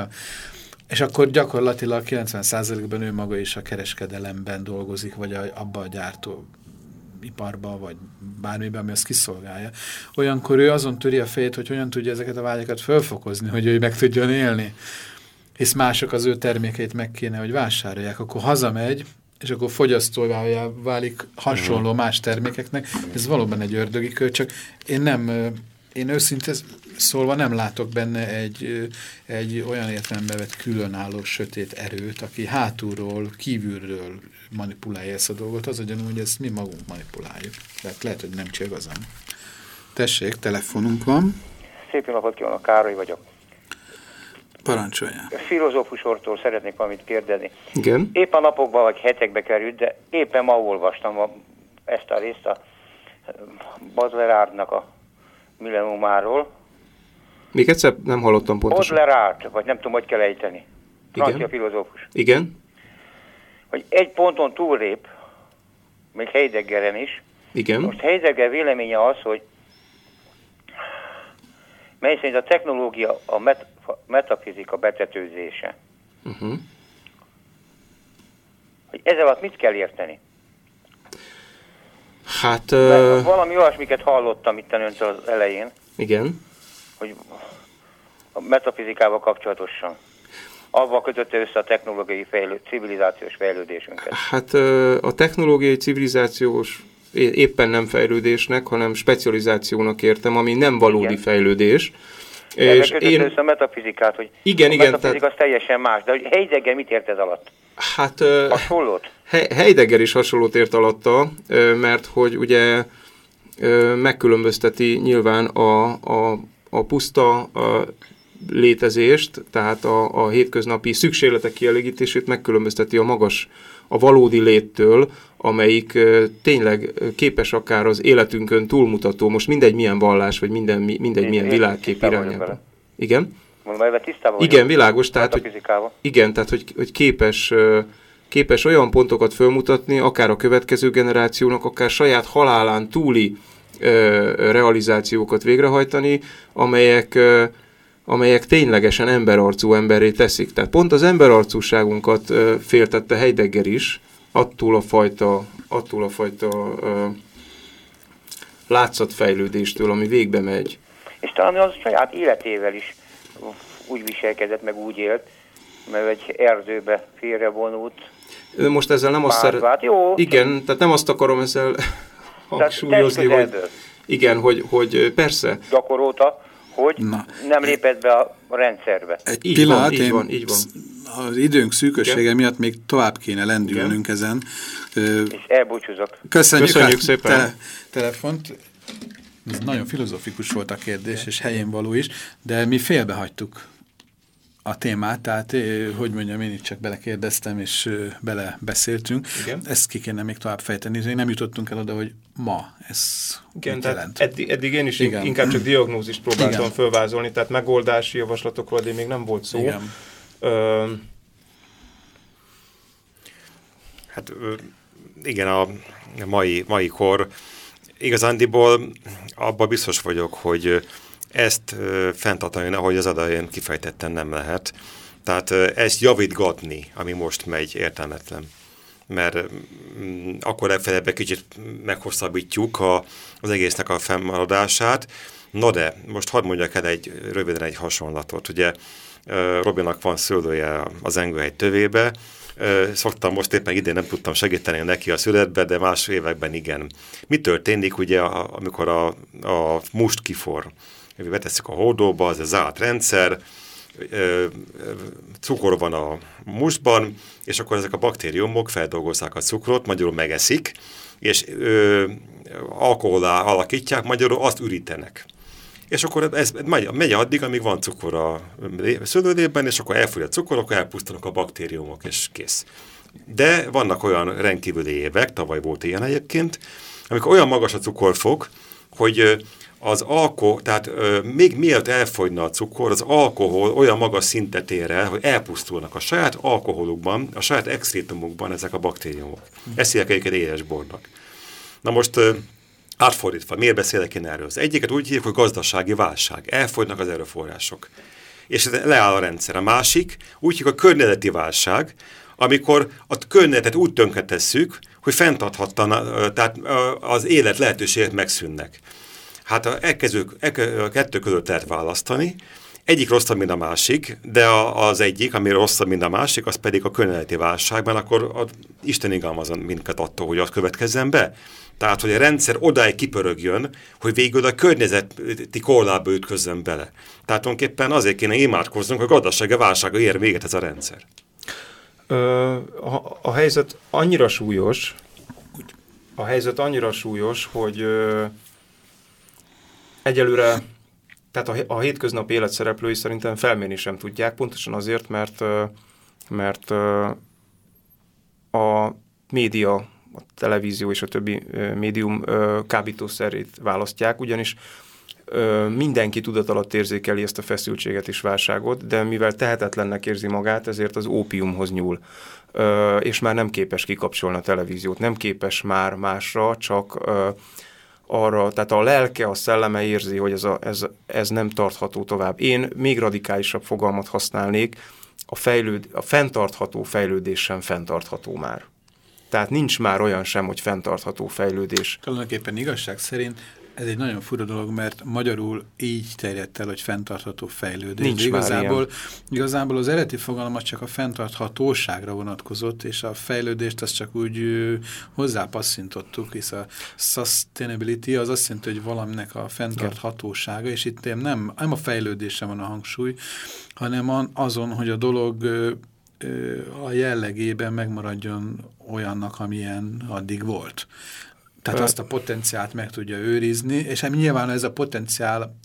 És akkor gyakorlatilag 90%-ban ő maga is a kereskedelemben dolgozik, vagy a, abba a gyártó iparba, vagy bármiben, ami azt kiszolgálja. Olyankor ő azon töri a fejét, hogy hogyan tudja ezeket a vágyakat fölfokozni, hogy ő meg tudjon élni. Hisz mások az ő termékeit meg kéne, hogy vásárolják. Akkor hazamegy, és akkor fogyasztóvá válik hasonló más termékeknek. Ez valóban egy ördögi kör, csak én nem, én őszintén szólva nem látok benne egy, egy olyan értelembe vett különálló sötét erőt, aki hátulról, kívülről manipulálja ezt a dolgot, az ugyanúgy, hogy ezt mi magunk manipuláljuk. Tehát lehet, hogy nem csak igazam. Tessék, telefonunk van. Szép napot kívánok, Károly vagyok. Parancsolja. Filozófusortól szeretnék valamit kérdezni. Igen. Épp a napokban vagy hetekbe került, de éppen ma olvastam a, ezt a részt a Bazlerárdnak a milleniumáról. Még egyszer nem hallottam pontosan. Baudelaire, vagy nem tudom, hogy kell ejteni. Francia Igen. filozófus. Igen hogy egy ponton túlrép, még Heideggeren is. Igen. Most Heidegger véleménye az, hogy mely szerint a technológia a met metafizika betetőzése. Uh -huh. Hogy ezzel alatt mit kell érteni? Hát... Uh... Valami olyasmiket hallottam itt öntől az elején. Igen. Hogy a metafizikával kapcsolatosan avval kötötte össze a technológiai fejlő, civilizációs fejlődésünket? Hát a technológiai civilizációs éppen nem fejlődésnek, hanem specializációnak értem, ami nem valódi igen. fejlődés. És én... össze a metafizikát, hogy igen, a igen, metafizika tehát... az teljesen más, de hogy Heidegger mit ért ez alatt? Hát... Hasonlót? Heidegger is hasonlót ért alatta, mert hogy ugye megkülönbözteti nyilván a, a, a puszta a létezést, tehát a, a hétköznapi szükségletek kielégítését megkülönbözteti a magas, a valódi léttől, amelyik tényleg képes akár az életünkön túlmutató, most mindegy milyen vallás, vagy minden, mindegy milyen világkép irányába. Igen? Mondom, tisztában Igen, világos, tehát, hogy, igen, tehát hogy, hogy képes, képes olyan pontokat fölmutatni, akár a következő generációnak, akár saját halálán túli realizációkat végrehajtani, amelyek amelyek ténylegesen emberarcú emberré teszik. Tehát pont az emberarcúságunkat féltette Heidegger is, attól a fajta, attól a fajta látszatfejlődéstől, ami végbe megy. És talán az saját életével is úgy viselkedett, meg úgy élt, mert egy erdőbe félrevonult. Most ezzel nem azt szeret... Jó. Igen, tehát nem azt akarom ezzel hangsúlyozni, hogy... Igen, hogy, hogy persze. Gyakorolta hogy Na. nem lépett be a rendszerbe. Egy így pillanat, van, így van, így van. Az időnk szűkössége Igen. miatt még tovább kéne lendülnünk Igen. ezen. És elbúcsúzok. Köszönjük, Köszönjük szépen. Te telefont. Ez nagyon filozofikus volt a kérdés, és helyén való is, de mi félbehagytuk a témát, tehát hogy mondjam, én itt csak belekérdeztem, és bele beszéltünk. Igen. Ezt ki kéne még tovább fejteni, nem jutottunk el oda, hogy ma ez Igen, mit jelent. Eddig, eddig én is Igen. inkább csak diagnózist próbáltam Igen. fölvázolni, tehát megoldási javaslatokról eddig még nem volt szó. Igen. Ö, hát igen, a mai, mai kor igazándiból abban biztos vagyok, hogy ezt fenntartani, ahogy az adajén kifejtetten nem lehet. Tehát ezt javítgatni, ami most megy, értelmetlen. Mert mm, akkor legfeljebb egy kicsit meghosszabbítjuk a, az egésznek a fennmaradását. No de, most hadd mondjak el egy, röviden egy hasonlatot. Ugye Robinak van szőlője az engőhegy tövébe, szoktam most éppen idén nem tudtam segíteni neki a születbe, de más években igen. Mi történik ugye, amikor a, a must kifor? Betesszük a hordóba, az egy zárt rendszer, cukor van a mustban, és akkor ezek a baktériumok feldolgozzák a cukrot, magyarul megeszik, és ö, alkoholá alakítják, magyarul azt ürítenek. És akkor ez megy, megy addig, amíg van cukor a szőlődében, és akkor elfogy a cukor, akkor elpusztanak a baktériumok, és kész. De vannak olyan rendkívüli évek, tavaly volt ilyen egyébként, amikor olyan magas a cukorfok, hogy az alkohol, tehát ö, még miért elfogyna a cukor, az alkohol olyan magas szintet ér el, hogy elpusztulnak a saját alkoholukban, a saját exkrétumukban ezek a baktériumok. Ezt hívják egyiket éles bornak. Na most ö, átfordítva, miért beszélek én erről? Az egyiket úgy hívjuk, hogy gazdasági válság. Elfogynak az erőforrások. És leáll a rendszer. A másik úgy hívjuk, a környezeti válság, amikor a környezetet úgy tönkretesszük, hogy fenntarthattan, tehát az élet lehetőségek megszűnnek. Hát a, elkező, a kettő között lehet választani, egyik rosszabb, mint a másik, de az egyik, ami rosszabb, mint a másik, az pedig a környezeti válságban, akkor a, Isten igazán minket attól, hogy az következzen be. Tehát, hogy a rendszer odáig kipörögjön, hogy végül a környezeti korlába ütközzön bele. Tehát tulajdonképpen azért kéne imádkoznunk, hogy a gazdasági válsága ér véget ez a rendszer. Ö, a, a helyzet annyira súlyos, a helyzet annyira súlyos, hogy ö, egyelőre tehát a, a hétköznapi élet szereplői szerintem felmérni sem tudják, pontosan azért, mert, mert a média, a televízió és a többi médium kábítószerét választják, ugyanis mindenki tudat alatt érzékeli ezt a feszültséget és válságot, de mivel tehetetlennek érzi magát, ezért az ópiumhoz nyúl, és már nem képes kikapcsolni a televíziót, nem képes már másra, csak arra, tehát a lelke, a szelleme érzi, hogy ez, a, ez, ez nem tartható tovább. Én még radikálisabb fogalmat használnék, a, fejlőd, a fenntartható fejlődés sem fenntartható már. Tehát nincs már olyan sem, hogy fenntartható fejlődés. Tulajdonképpen igazság szerint ez egy nagyon fura dolog, mert magyarul így terjedt el, hogy fenntartható fejlődés. Nincs igazából, igazából az eredeti fogalmat csak a fenntarthatóságra vonatkozott, és a fejlődést azt csak úgy hozzápasszintottuk, hisz a sustainability az azt jelenti, hogy valaminek a fenntarthatósága, és itt nem, nem a fejlődésre van a hangsúly, hanem azon, hogy a dolog a jellegében megmaradjon olyannak, amilyen addig volt. Tehát azt a potenciált meg tudja őrizni, és hát nyilván ez a potenciál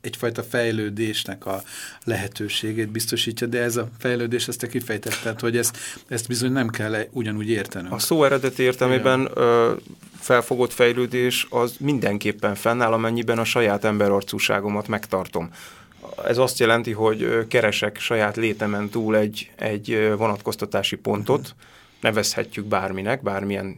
egyfajta fejlődésnek a lehetőségét biztosítja, de ez a fejlődés, ezt te kifejtetted, hogy ezt, ezt bizony nem kell -e ugyanúgy értenünk. A szó eredeti értelmében ö, felfogott fejlődés az mindenképpen fennáll, amennyiben a saját emberarcúságomat megtartom. Ez azt jelenti, hogy keresek saját létemen túl egy, egy vonatkoztatási pontot, nevezhetjük bárminek, bármilyen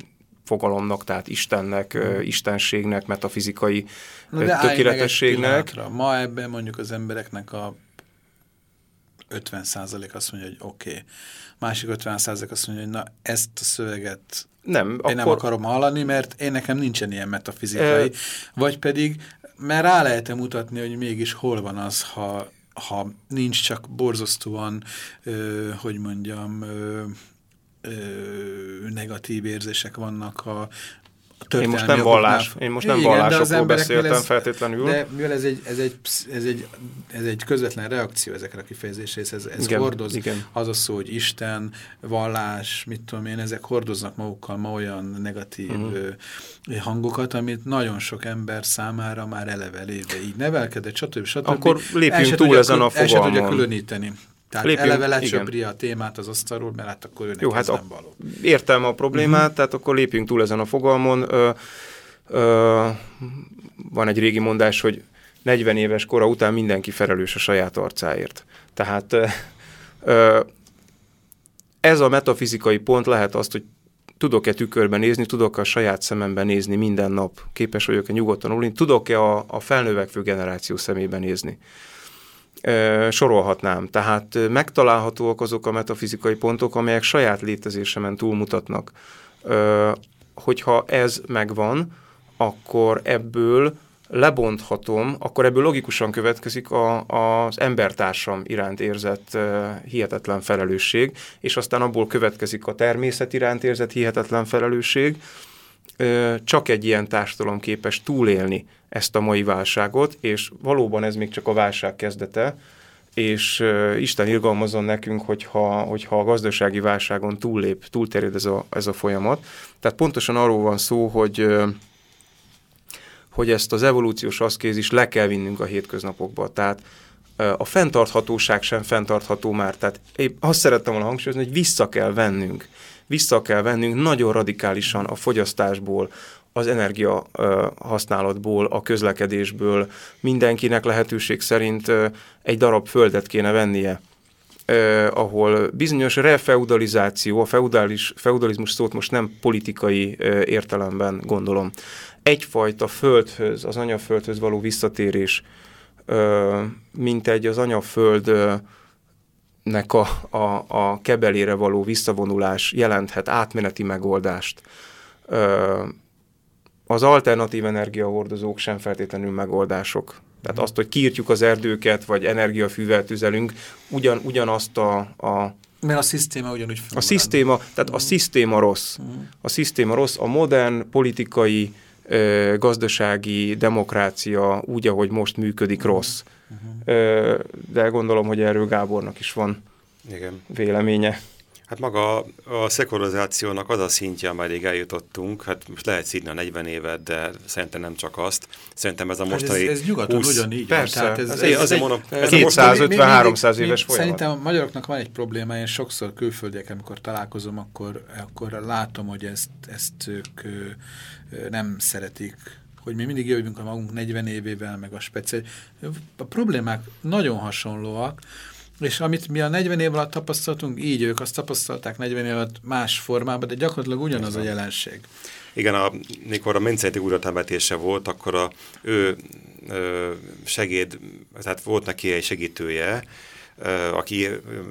fogalomnak, tehát Istennek, hmm. istenségnek, metafizikai Na tökéletességnek. Ma ebben mondjuk az embereknek a 50% azt mondja, hogy oké. Okay. Másik 50 azt mondja, hogy na ezt a szöveget nem, én akkor... nem akarom hallani, mert én nekem nincsen ilyen metafizikai. E... Vagy pedig, mert rá lehet -e mutatni, hogy mégis hol van az, ha, ha nincs csak borzasztóan, ö, hogy mondjam, ö, negatív érzések vannak a, én most nem vallás, én most nem Igen, vallásokról beszéltem ez, feltétlenül. De mivel ez egy, ez, egy, ez, egy, ez egy közvetlen reakció ezekre a kifejezéshez, ez, ez igen, hordoz, igen. az a szó, hogy Isten, vallás, mit tudom én, ezek hordoznak magukkal ma olyan negatív uh mhm. -huh. hangokat, amit nagyon sok ember számára már eleve léve így nevelkedett, stb. stb. Akkor lépjünk túl ezen a fogalmon. El sem tudja különíteni. Tehát Lépjünk, eleve lecsöpri a témát az asztalról, mert hát akkor őnek Jó, hát nem való. Értem a problémát. -huh. tehát akkor lépjünk túl ezen a fogalmon. Ö, ö, van egy régi mondás, hogy 40 éves kora után mindenki felelős a saját arcáért. Tehát ö, ez a metafizikai pont lehet azt, hogy tudok-e tükörben nézni, tudok -e a saját szememben nézni minden nap, képes vagyok-e nyugodtan ülni, tudok-e a, a felnövekvő generáció szemében nézni sorolhatnám. Tehát megtalálhatóak azok a metafizikai pontok, amelyek saját létezésemen túlmutatnak. Hogyha ez megvan, akkor ebből lebonthatom, akkor ebből logikusan következik a, az embertársam iránt érzett hihetetlen felelősség, és aztán abból következik a természet iránt érzett hihetetlen felelősség. Csak egy ilyen társadalom képes túlélni ezt a mai válságot, és valóban ez még csak a válság kezdete, és Isten irgalmazon nekünk, hogyha, hogyha a gazdasági válságon túllép, túlterjed ez a, ez a folyamat. Tehát pontosan arról van szó, hogy hogy ezt az evolúciós aszkézis le kell vinnünk a hétköznapokba. Tehát a fenntarthatóság sem fenntartható már. Tehát én azt szerettem volna hangsúlyozni, hogy vissza kell vennünk. Vissza kell vennünk nagyon radikálisan a fogyasztásból, az energia használatból, a közlekedésből. Mindenkinek lehetőség szerint egy darab földet kéne vennie. Ahol bizonyos refeudalizáció, a feudalis, feudalizmus szót most nem politikai uh, értelemben gondolom, egyfajta földhöz, az anyaföldhöz való visszatérés, mint egy az anyaföldnek a, a, a kebelére való visszavonulás jelenthet átmeneti megoldást. Az alternatív energiahordozók sem feltétlenül megoldások. Tehát azt, hogy kiírtjuk az erdőket, vagy energiafűvel tüzelünk, ugyan, ugyanazt a, a mert a szisztéma ugyanúgy A szisztéma, tehát a szisztéma rossz. A szisztéma rossz, a modern politikai gazdasági demokrácia úgy, ahogy most működik, rossz. Uh-huh. De gondolom, hogy erről Gábornak is van Igen. véleménye. Hát maga a szekularizációnak az a szintje, amelyig eljutottunk, hát most lehet szídni a 40 évet, de szerintem nem csak azt. Szerintem ez a mostani... Hát ez, ez nyugaton 20... ugyanígy. Persze, tehát ez, ez, ez, ez, egy, mondom, ez 250-300 éves folyamat. Szerintem a magyaroknak van egy probléma, én sokszor külföldiek, amikor találkozom, akkor, akkor látom, hogy ezt, ezt ők nem szeretik hogy mi mindig jövünk a magunk 40 évével, meg a speciális. A problémák nagyon hasonlóak, és amit mi a 40 év alatt tapasztaltunk, így ők azt tapasztalták 40 év alatt más formában, de gyakorlatilag ugyanaz a jelenség. Igen, a, mikor a Mincenti úratemetése volt, akkor a, ő ö, segéd, tehát volt neki egy segítője, aki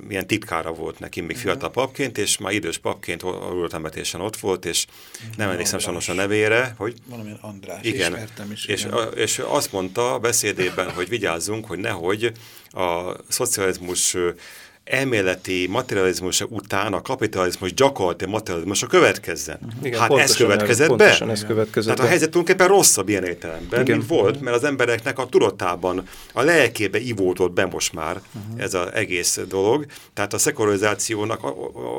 ilyen titkára volt neki még fiatal papként, és már idős papként úrtemetésen ott volt, és nem emlékszem sajnos a nevére, hogy... Valamilyen András, igen, is. És, igen. És azt mondta beszédében, hogy vigyázzunk, hogy nehogy a szocializmus elméleti materializmus után a kapitalizmus gyakorlati materializmus következzen. Igen, hát ez következett be. Ez következett Tehát a helyzet tulajdonképpen rosszabb ilyen értelemben, Igen. mint volt, mert az embereknek a tudatában, a lelkébe ivódott be most már uh -huh. ez az egész dolog. Tehát a szekularizációnak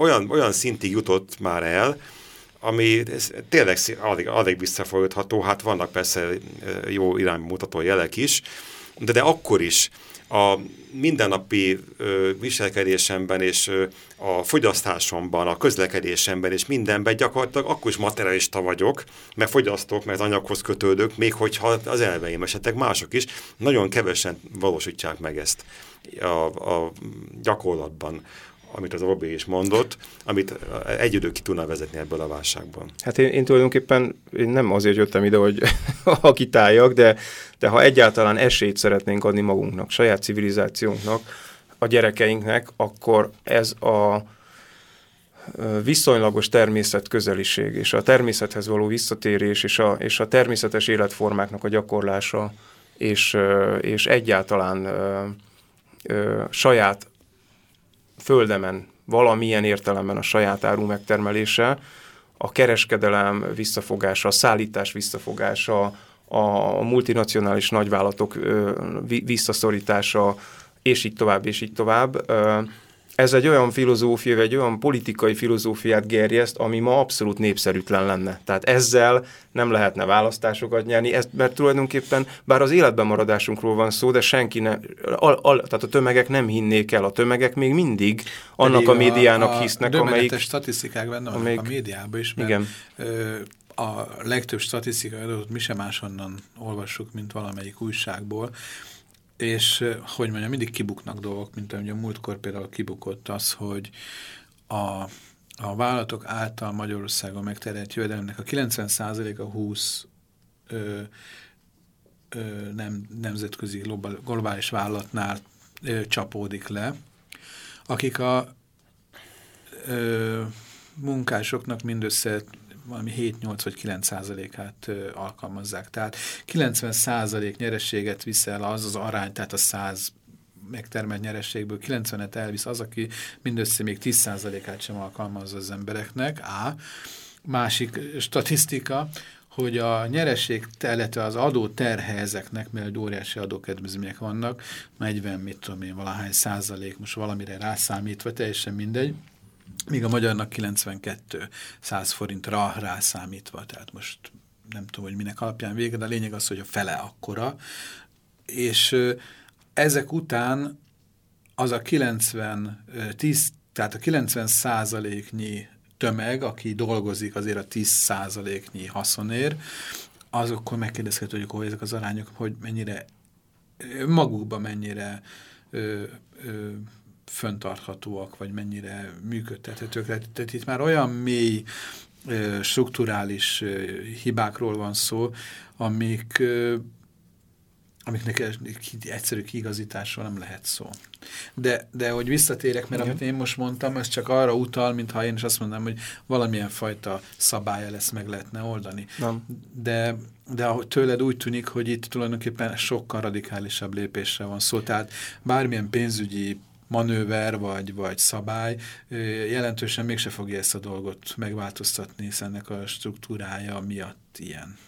olyan, olyan szintig jutott már el, ami ez tényleg alig, alig visszafolytható, hát vannak persze jó iránymutató jelek is, de, de akkor is a mindennapi ö, viselkedésemben és ö, a fogyasztásomban, a közlekedésemben és mindenben gyakorlatilag akkor is materialista vagyok, mert fogyasztok, mert anyaghoz kötődök, még hogyha az elveim esetleg mások is, nagyon kevesen valósítják meg ezt a, a gyakorlatban amit az Robi is mondott, amit egy idő ki tudna vezetni ebből a válságból. Hát én, én tulajdonképpen én nem azért jöttem ide, hogy akitáljak, de, de ha egyáltalán esélyt szeretnénk adni magunknak, saját civilizációnknak, a gyerekeinknek, akkor ez a viszonylagos természet közeliség, és a természethez való visszatérés, és a, és a természetes életformáknak a gyakorlása, és, és egyáltalán saját földemen valamilyen értelemben a saját áru megtermelése, a kereskedelem visszafogása, a szállítás visszafogása, a multinacionális nagyvállalatok visszaszorítása, és így tovább, és így tovább ez egy olyan filozófia, egy olyan politikai filozófiát gerjeszt, ami ma abszolút népszerűtlen lenne. Tehát ezzel nem lehetne választásokat nyerni, ezt, mert tulajdonképpen, bár az életben maradásunkról van szó, de senki ne, al, al, tehát a tömegek nem hinnék el, a tömegek még mindig annak Pedig a médiának a, a hisznek, amelyik... statisztikák benne amelyik, a médiában is, mert igen. Ö, a legtöbb statisztikai adatot mi sem máshonnan olvassuk, mint valamelyik újságból, és hogy mondjam, mindig kibuknak dolgok, mint ahogy a múltkor például kibukott az, hogy a, a vállalatok által Magyarországon megterjedt jövedelemnek a 90%-a 20 ö, ö, nem, nemzetközi globális vállalatnál ö, csapódik le, akik a ö, munkásoknak mindössze valami 7-8 vagy 9 százalékát alkalmazzák. Tehát 90 százalék nyerességet viszel az az arány, tehát a 100 megtermelt nyerességből 90-et elvisz az, aki mindössze még 10%-át sem alkalmazza az embereknek. A. Másik statisztika, hogy a nyereség, illetve az adó terhe ezeknek, mert óriási adókedvezmények vannak, 40, mit tudom én, valahány százalék, most valamire rászámítva, teljesen mindegy, míg a magyarnak 92 100 forintra rászámítva, tehát most nem tudom, hogy minek alapján vége, de a lényeg az, hogy a fele akkora, és ezek után az a 90, 10, tehát a 90 százaléknyi tömeg, aki dolgozik azért a 10 százaléknyi haszonér, azokkor megkérdezhető, hogy ezek az arányok, hogy mennyire magukban mennyire ö, ö, föntarthatóak, vagy mennyire működtethetők. Tehát itt már olyan mély strukturális hibákról van szó, amik amiknek egyszerű kiigazításról nem lehet szó. De, de hogy visszatérek, mert Igen. amit én most mondtam, ez csak arra utal, mintha én is azt mondanám, hogy valamilyen fajta szabálya lesz, meg lehetne oldani. Nem. De, de ahogy tőled úgy tűnik, hogy itt tulajdonképpen sokkal radikálisabb lépésre van szó. Tehát bármilyen pénzügyi manőver vagy, vagy szabály jelentősen mégse fogja ezt a dolgot megváltoztatni, hiszen ennek a struktúrája miatt ilyen.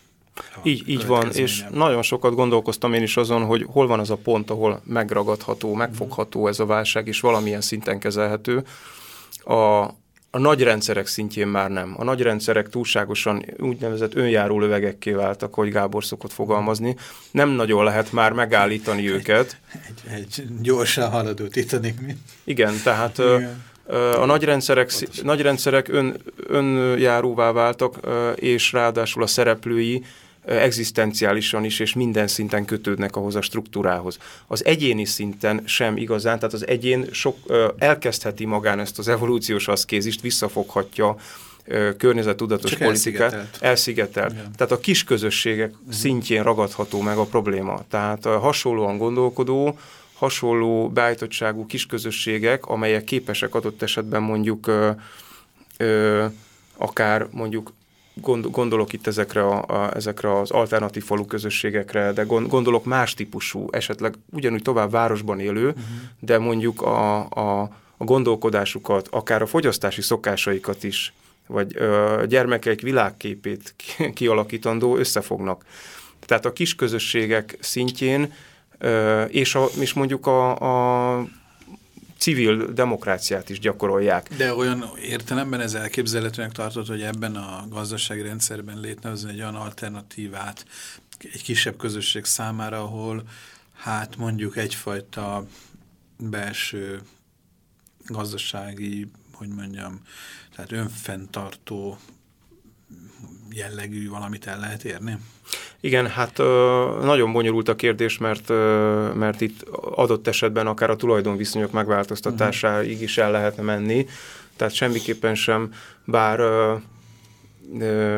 Így, így van, és nagyon sokat gondolkoztam én is azon, hogy hol van az a pont, ahol megragadható, megfogható ez a válság, és valamilyen szinten kezelhető. A, a nagy rendszerek szintjén már nem. A nagy rendszerek túlságosan úgynevezett önjáró lövegekké váltak, hogy Gábor szokott fogalmazni. Nem nagyon lehet már megállítani őket. Egy, egy gyorsan haladó titanik. Mi? Igen, tehát... Igen. A nagy rendszerek, nagy rendszerek ön, önjáróvá váltak, és ráadásul a szereplői egzisztenciálisan is és minden szinten kötődnek ahhoz a struktúrához. Az egyéni szinten sem igazán, tehát az egyén sok, elkezdheti magán ezt az evolúciós aszkézist, visszafoghatja, környezettudatos Csak politikát, elszigetelt. elszigetelt. Tehát a kis közösségek uh mhm. -huh. szintjén ragadható meg a probléma. Tehát a hasonlóan gondolkodó, hasonló beállítottságú kisközösségek, amelyek képesek adott esetben mondjuk ö, ö, akár mondjuk gondolok itt ezekre, a, a, ezekre az alternatív falu közösségekre, de gondolok más típusú, esetleg ugyanúgy tovább városban élő, uh-huh. de mondjuk a, a, a gondolkodásukat, akár a fogyasztási szokásaikat is, vagy ö, gyermekeik világképét kialakítandó összefognak. Tehát a kis közösségek szintjén, ö, és, a, és mondjuk a, a civil demokráciát is gyakorolják. De olyan értelemben ez elképzelhetőnek tartott, hogy ebben a gazdasági rendszerben létrehozni egy olyan alternatívát egy kisebb közösség számára, ahol hát mondjuk egyfajta belső gazdasági, hogy mondjam, tehát önfenntartó jellegű valamit el lehet érni? Igen, hát nagyon bonyolult a kérdés, mert, mert itt adott esetben akár a tulajdonviszonyok megváltoztatásáig is el lehetne menni, tehát semmiképpen sem, bár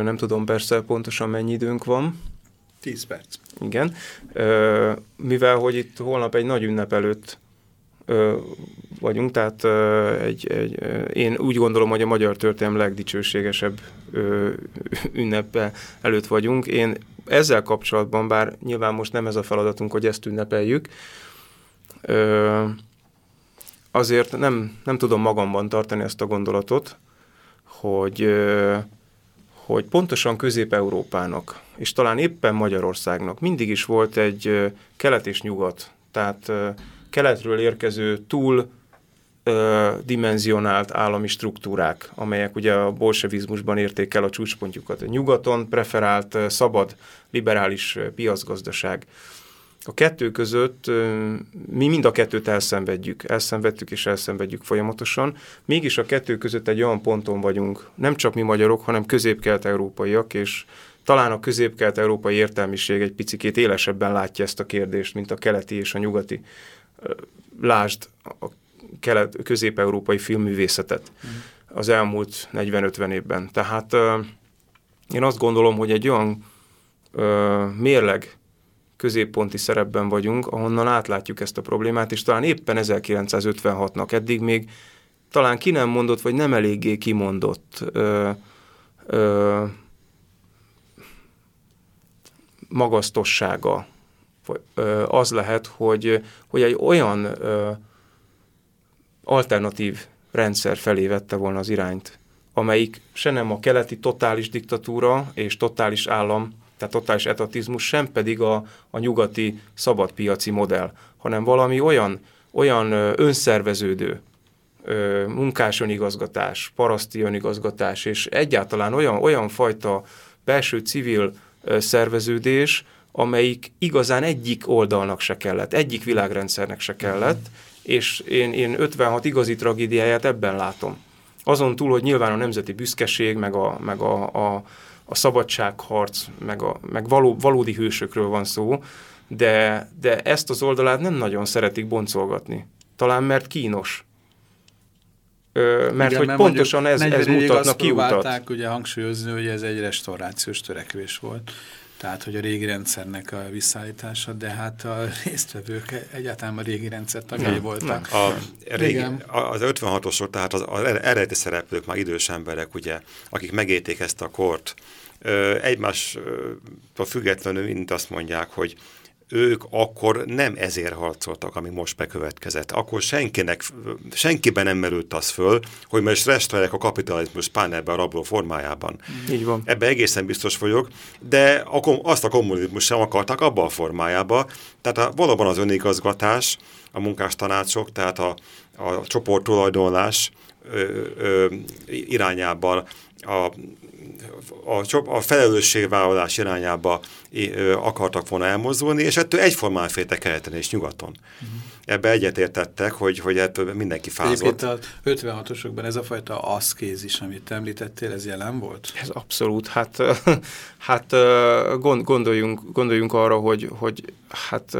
nem tudom persze pontosan mennyi időnk van. 10 perc. Igen, mivel hogy itt holnap egy nagy ünnep előtt vagyunk, tehát egy, egy, én úgy gondolom, hogy a magyar történelem legdicsőségesebb ünnepe előtt vagyunk. Én ezzel kapcsolatban, bár nyilván most nem ez a feladatunk, hogy ezt ünnepeljük, azért nem, nem tudom magamban tartani ezt a gondolatot, hogy, hogy pontosan Közép-Európának, és talán éppen Magyarországnak mindig is volt egy kelet és nyugat, tehát keletről érkező túl ö, dimenzionált állami struktúrák, amelyek ugye a bolsevizmusban érték el a csúcspontjukat. A nyugaton preferált szabad, liberális piacgazdaság. A kettő között mi mind a kettőt elszenvedjük, elszenvedtük és elszenvedjük folyamatosan, mégis a kettő között egy olyan ponton vagyunk, nem csak mi magyarok, hanem közép-kelet-európaiak, és talán a közép-kelet-európai értelmiség egy picikét élesebben látja ezt a kérdést, mint a keleti és a nyugati. Lásd a kelet, közép-európai filmművészetet az elmúlt 40-50 évben. Tehát én azt gondolom, hogy egy olyan mérleg középponti szerepben vagyunk, ahonnan átlátjuk ezt a problémát, és talán éppen 1956-nak eddig még talán ki nem mondott, vagy nem eléggé kimondott ö, ö, magasztossága az lehet, hogy, hogy egy olyan alternatív rendszer felé vette volna az irányt, amelyik se nem a keleti totális diktatúra és totális állam, tehát totális etatizmus, sem pedig a, a nyugati szabadpiaci modell, hanem valami olyan, olyan önszerveződő, munkás önigazgatás, paraszti önigazgatás, és egyáltalán olyan, olyan fajta belső civil szerveződés, amelyik igazán egyik oldalnak se kellett, egyik világrendszernek se kellett, és én, én 56 igazi tragédiáját ebben látom. Azon túl, hogy nyilván a nemzeti büszkeség, meg a, meg a, a, a szabadságharc, meg, a, meg való, valódi hősökről van szó, de, de ezt az oldalát nem nagyon szeretik boncolgatni. Talán mert kínos. Ö, mert Igen, hogy mert pontosan ez, ez mutatna kiutat. ugye hangsúlyozni, hogy ez egy restaurációs törekvés volt. Tehát, hogy a régi rendszernek a visszaállítása, de hát a résztvevők egyáltalán a régi rendszer tagjai voltak. A régi, az 56-osok, tehát az, az eredeti szereplők, már idős emberek, ugye, akik megélték ezt a kort, egymástól függetlenül mind azt mondják, hogy ők akkor nem ezért harcoltak, ami most bekövetkezett. Akkor senkinek, senkiben nem merült az föl, hogy most restaurálják a kapitalizmus pán ebben a rabló formájában. Így van. Ebben egészen biztos vagyok, de a, azt a kommunizmus sem akartak abba a formájába. Tehát a, valóban az önigazgatás, a munkástanácsok, tehát a, a csoporttulajdonlás irányában a a, a felelősségvállalás irányába akartak volna elmozdulni, és ettől egyformán féltek keleten és nyugaton. Uh-huh. Ebbe egyetértettek, hogy, hogy ettől mindenki fázott. Egyébként a 56-osokban ez a fajta aszkézis, amit említettél, ez jelen volt? Ez abszolút. Hát, hát gondoljunk, gondoljunk arra, hogy, hogy hát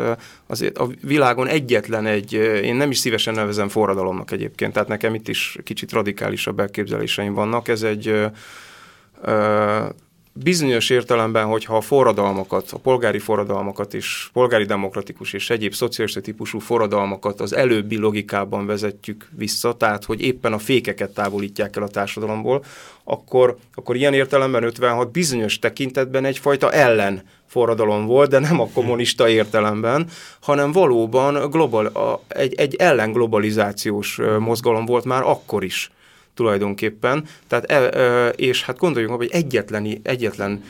azért a világon egyetlen egy, én nem is szívesen nevezem forradalomnak egyébként, tehát nekem itt is kicsit radikálisabb elképzeléseim vannak. Ez egy bizonyos értelemben, hogyha a forradalmakat, a polgári forradalmakat és polgári demokratikus és egyéb szocialista típusú forradalmakat az előbbi logikában vezetjük vissza, tehát hogy éppen a fékeket távolítják el a társadalomból, akkor, akkor ilyen értelemben 56 bizonyos tekintetben egyfajta ellen forradalom volt, de nem a kommunista értelemben, hanem valóban global, a, egy, egy ellenglobalizációs mozgalom volt már akkor is tulajdonképpen. Tehát, e, és hát gondoljunk hogy egyetlen, egyetlen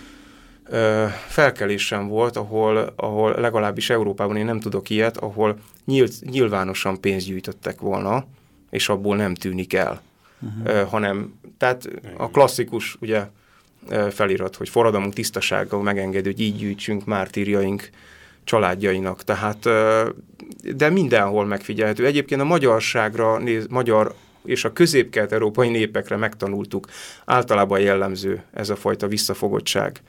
felkelés sem volt, ahol, ahol legalábbis Európában én nem tudok ilyet, ahol nyílt, nyilvánosan pénzt gyűjtöttek volna, és abból nem tűnik el. Uh-huh. hanem, tehát a klasszikus ugye felirat, hogy forradalmunk tisztasággal megengedő, hogy így gyűjtsünk mártírjaink családjainak. Tehát, de mindenhol megfigyelhető. Egyébként a magyarságra, néz, magyar és a közép-kelet-európai népekre megtanultuk. Általában jellemző ez a fajta visszafogottság.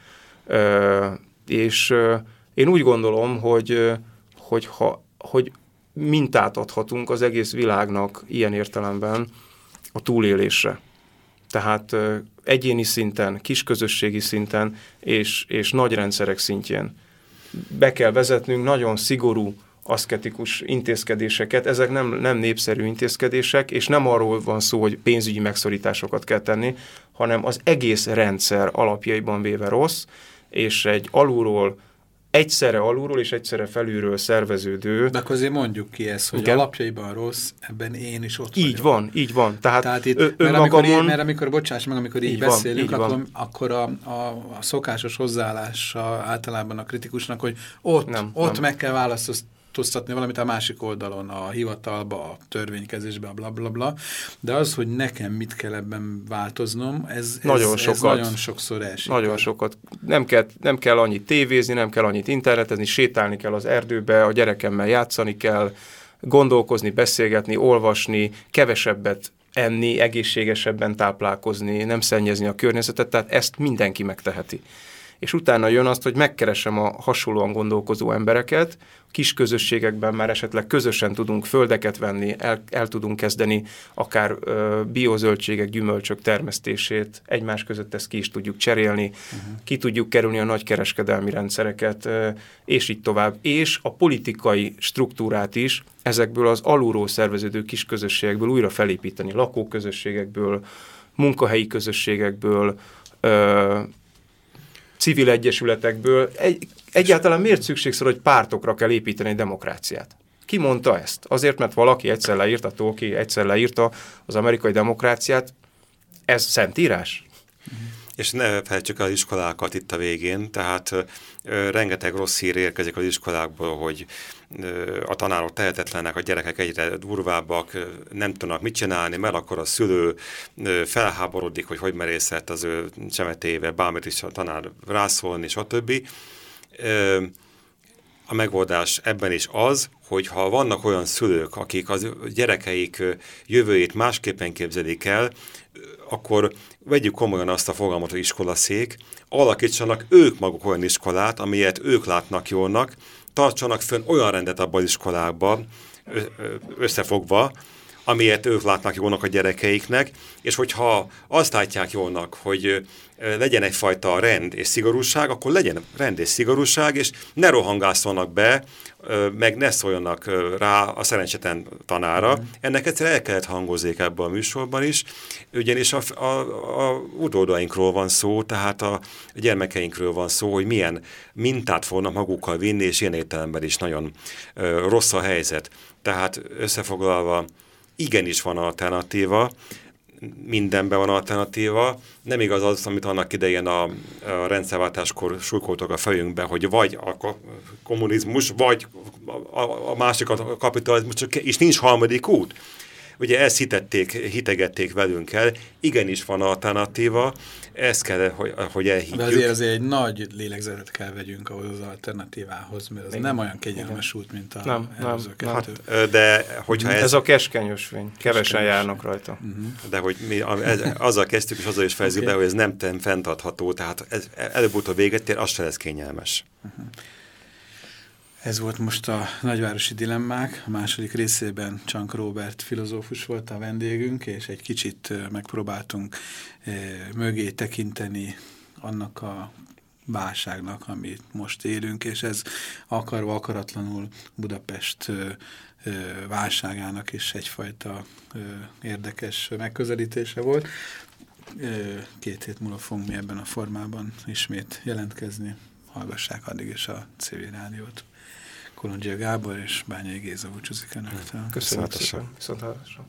Ö, és ö, én úgy gondolom, hogy, hogy, ha, hogy mintát adhatunk az egész világnak ilyen értelemben a túlélésre. Tehát ö, egyéni szinten, kisközösségi szinten és, és nagy rendszerek szintjén be kell vezetnünk nagyon szigorú aszketikus intézkedéseket, ezek nem, nem népszerű intézkedések, és nem arról van szó, hogy pénzügyi megszorításokat kell tenni, hanem az egész rendszer alapjaiban véve rossz, és egy alulról egyszerre alulról és egyszerre felülről szerveződő. De akkor azért mondjuk ki ezt, hogy Igen? alapjaiban rossz, ebben én is ott Így vagyok. van, így van. Tehát, Tehát itt, mert, amikor én, mert amikor, bocsáss meg, amikor így, így beszélünk, van, így akkor, akkor a, a, a szokásos hozzáállása általában a kritikusnak, hogy ott, nem, ott nem. meg kell választani változtatni valamit a másik oldalon, a hivatalba, a törvénykezésbe, a blablabla, bla, bla, de az, hogy nekem mit kell ebben változnom, ez, nagyon, ez, sokat, ez nagyon sokszor esik. Nagyon sokat. Nem kell, nem kell annyit tévézni, nem kell annyit internetezni, sétálni kell az erdőbe, a gyerekemmel játszani kell, gondolkozni, beszélgetni, olvasni, kevesebbet enni, egészségesebben táplálkozni, nem szennyezni a környezetet, tehát ezt mindenki megteheti és utána jön azt, hogy megkeresem a hasonlóan gondolkozó embereket, kis közösségekben már esetleg közösen tudunk földeket venni, el, el tudunk kezdeni akár ö, biozöldségek, gyümölcsök termesztését, egymás között ezt ki is tudjuk cserélni, uh-huh. ki tudjuk kerülni a nagykereskedelmi rendszereket, ö, és így tovább. És a politikai struktúrát is ezekből az alulról szerveződő kis közösségekből újra felépíteni, lakóközösségekből, munkahelyi közösségekből, ö, civil egyesületekből. Egy, egyáltalán miért szükségszerű, hogy pártokra kell építeni demokráciát? Ki mondta ezt? Azért, mert valaki egyszer leírta, Tolki egyszer leírta az amerikai demokráciát, Ez szentírás? És ne felejtsük az iskolákat itt a végén, tehát rengeteg rossz hír érkezik az iskolákból, hogy a tanárok tehetetlenek, a gyerekek egyre durvábbak, nem tudnak mit csinálni, mert akkor a szülő felháborodik, hogy hogy merészett az ő csemetével, bármit is a tanár rászólni, stb. A megoldás ebben is az, hogy ha vannak olyan szülők, akik az gyerekeik jövőjét másképpen képzelik el, akkor vegyük komolyan azt a fogalmat, hogy iskolaszék, alakítsanak ők maguk olyan iskolát, amilyet ők látnak jónak, tartsanak fönn olyan rendet abban az iskolákban, összefogva, amilyet ők látnak jónak a gyerekeiknek, és hogyha azt látják jónak, hogy legyen egyfajta rend és szigorúság, akkor legyen rend és szigorúság, és ne rohangászolnak be, meg ne szóljanak rá a szerencsétlen tanára. Mm. Ennek egyszer el kellett hangozzék ebben a műsorban is, ugyanis a, a, a utódainkról van szó, tehát a gyermekeinkről van szó, hogy milyen mintát fognak magukkal vinni, és ilyen értelemben is nagyon rossz a helyzet. Tehát összefoglalva, igenis van alternatíva, mindenben van alternatíva. Nem igaz az, amit annak idején a, a rendszerváltáskor sulkoltak a fejünkbe, hogy vagy a kommunizmus, vagy a, a másik a kapitalizmus, és nincs harmadik út. Ugye ezt hitették, hitegették velünk el, igenis van alternatíva, ezt kell, hogy, hogy elhiggyük. De azért, azért egy nagy lélegzetet kell vegyünk ahhoz az alternatívához, mert az Igen. nem olyan kegyelmes út, mint a nem, nem, nem. Hát, de hogyha ez... Ez a keskeny ösvény, kevesen járnak rajta. Uh -huh. De hogy mi ez, azzal kezdtük, és azzal is fejezzük okay. be, hogy ez nem fenntartható, tehát előbb-utóbb véget ér, az se lesz kényelmes. Uh -huh. Ez volt most a nagyvárosi dilemmák. A második részében Csank Robert filozófus volt a vendégünk, és egy kicsit megpróbáltunk mögé tekinteni annak a válságnak, amit most élünk, és ez akarva akaratlanul Budapest válságának is egyfajta érdekes megközelítése volt. Két hét múlva fogunk mi ebben a formában ismét jelentkezni. Hallgassák addig is a civil rádiót. Kolondzsia Gábor és Bányai Géza búcsúzik önöktől. Köszönöm szépen. Viszontlátásra.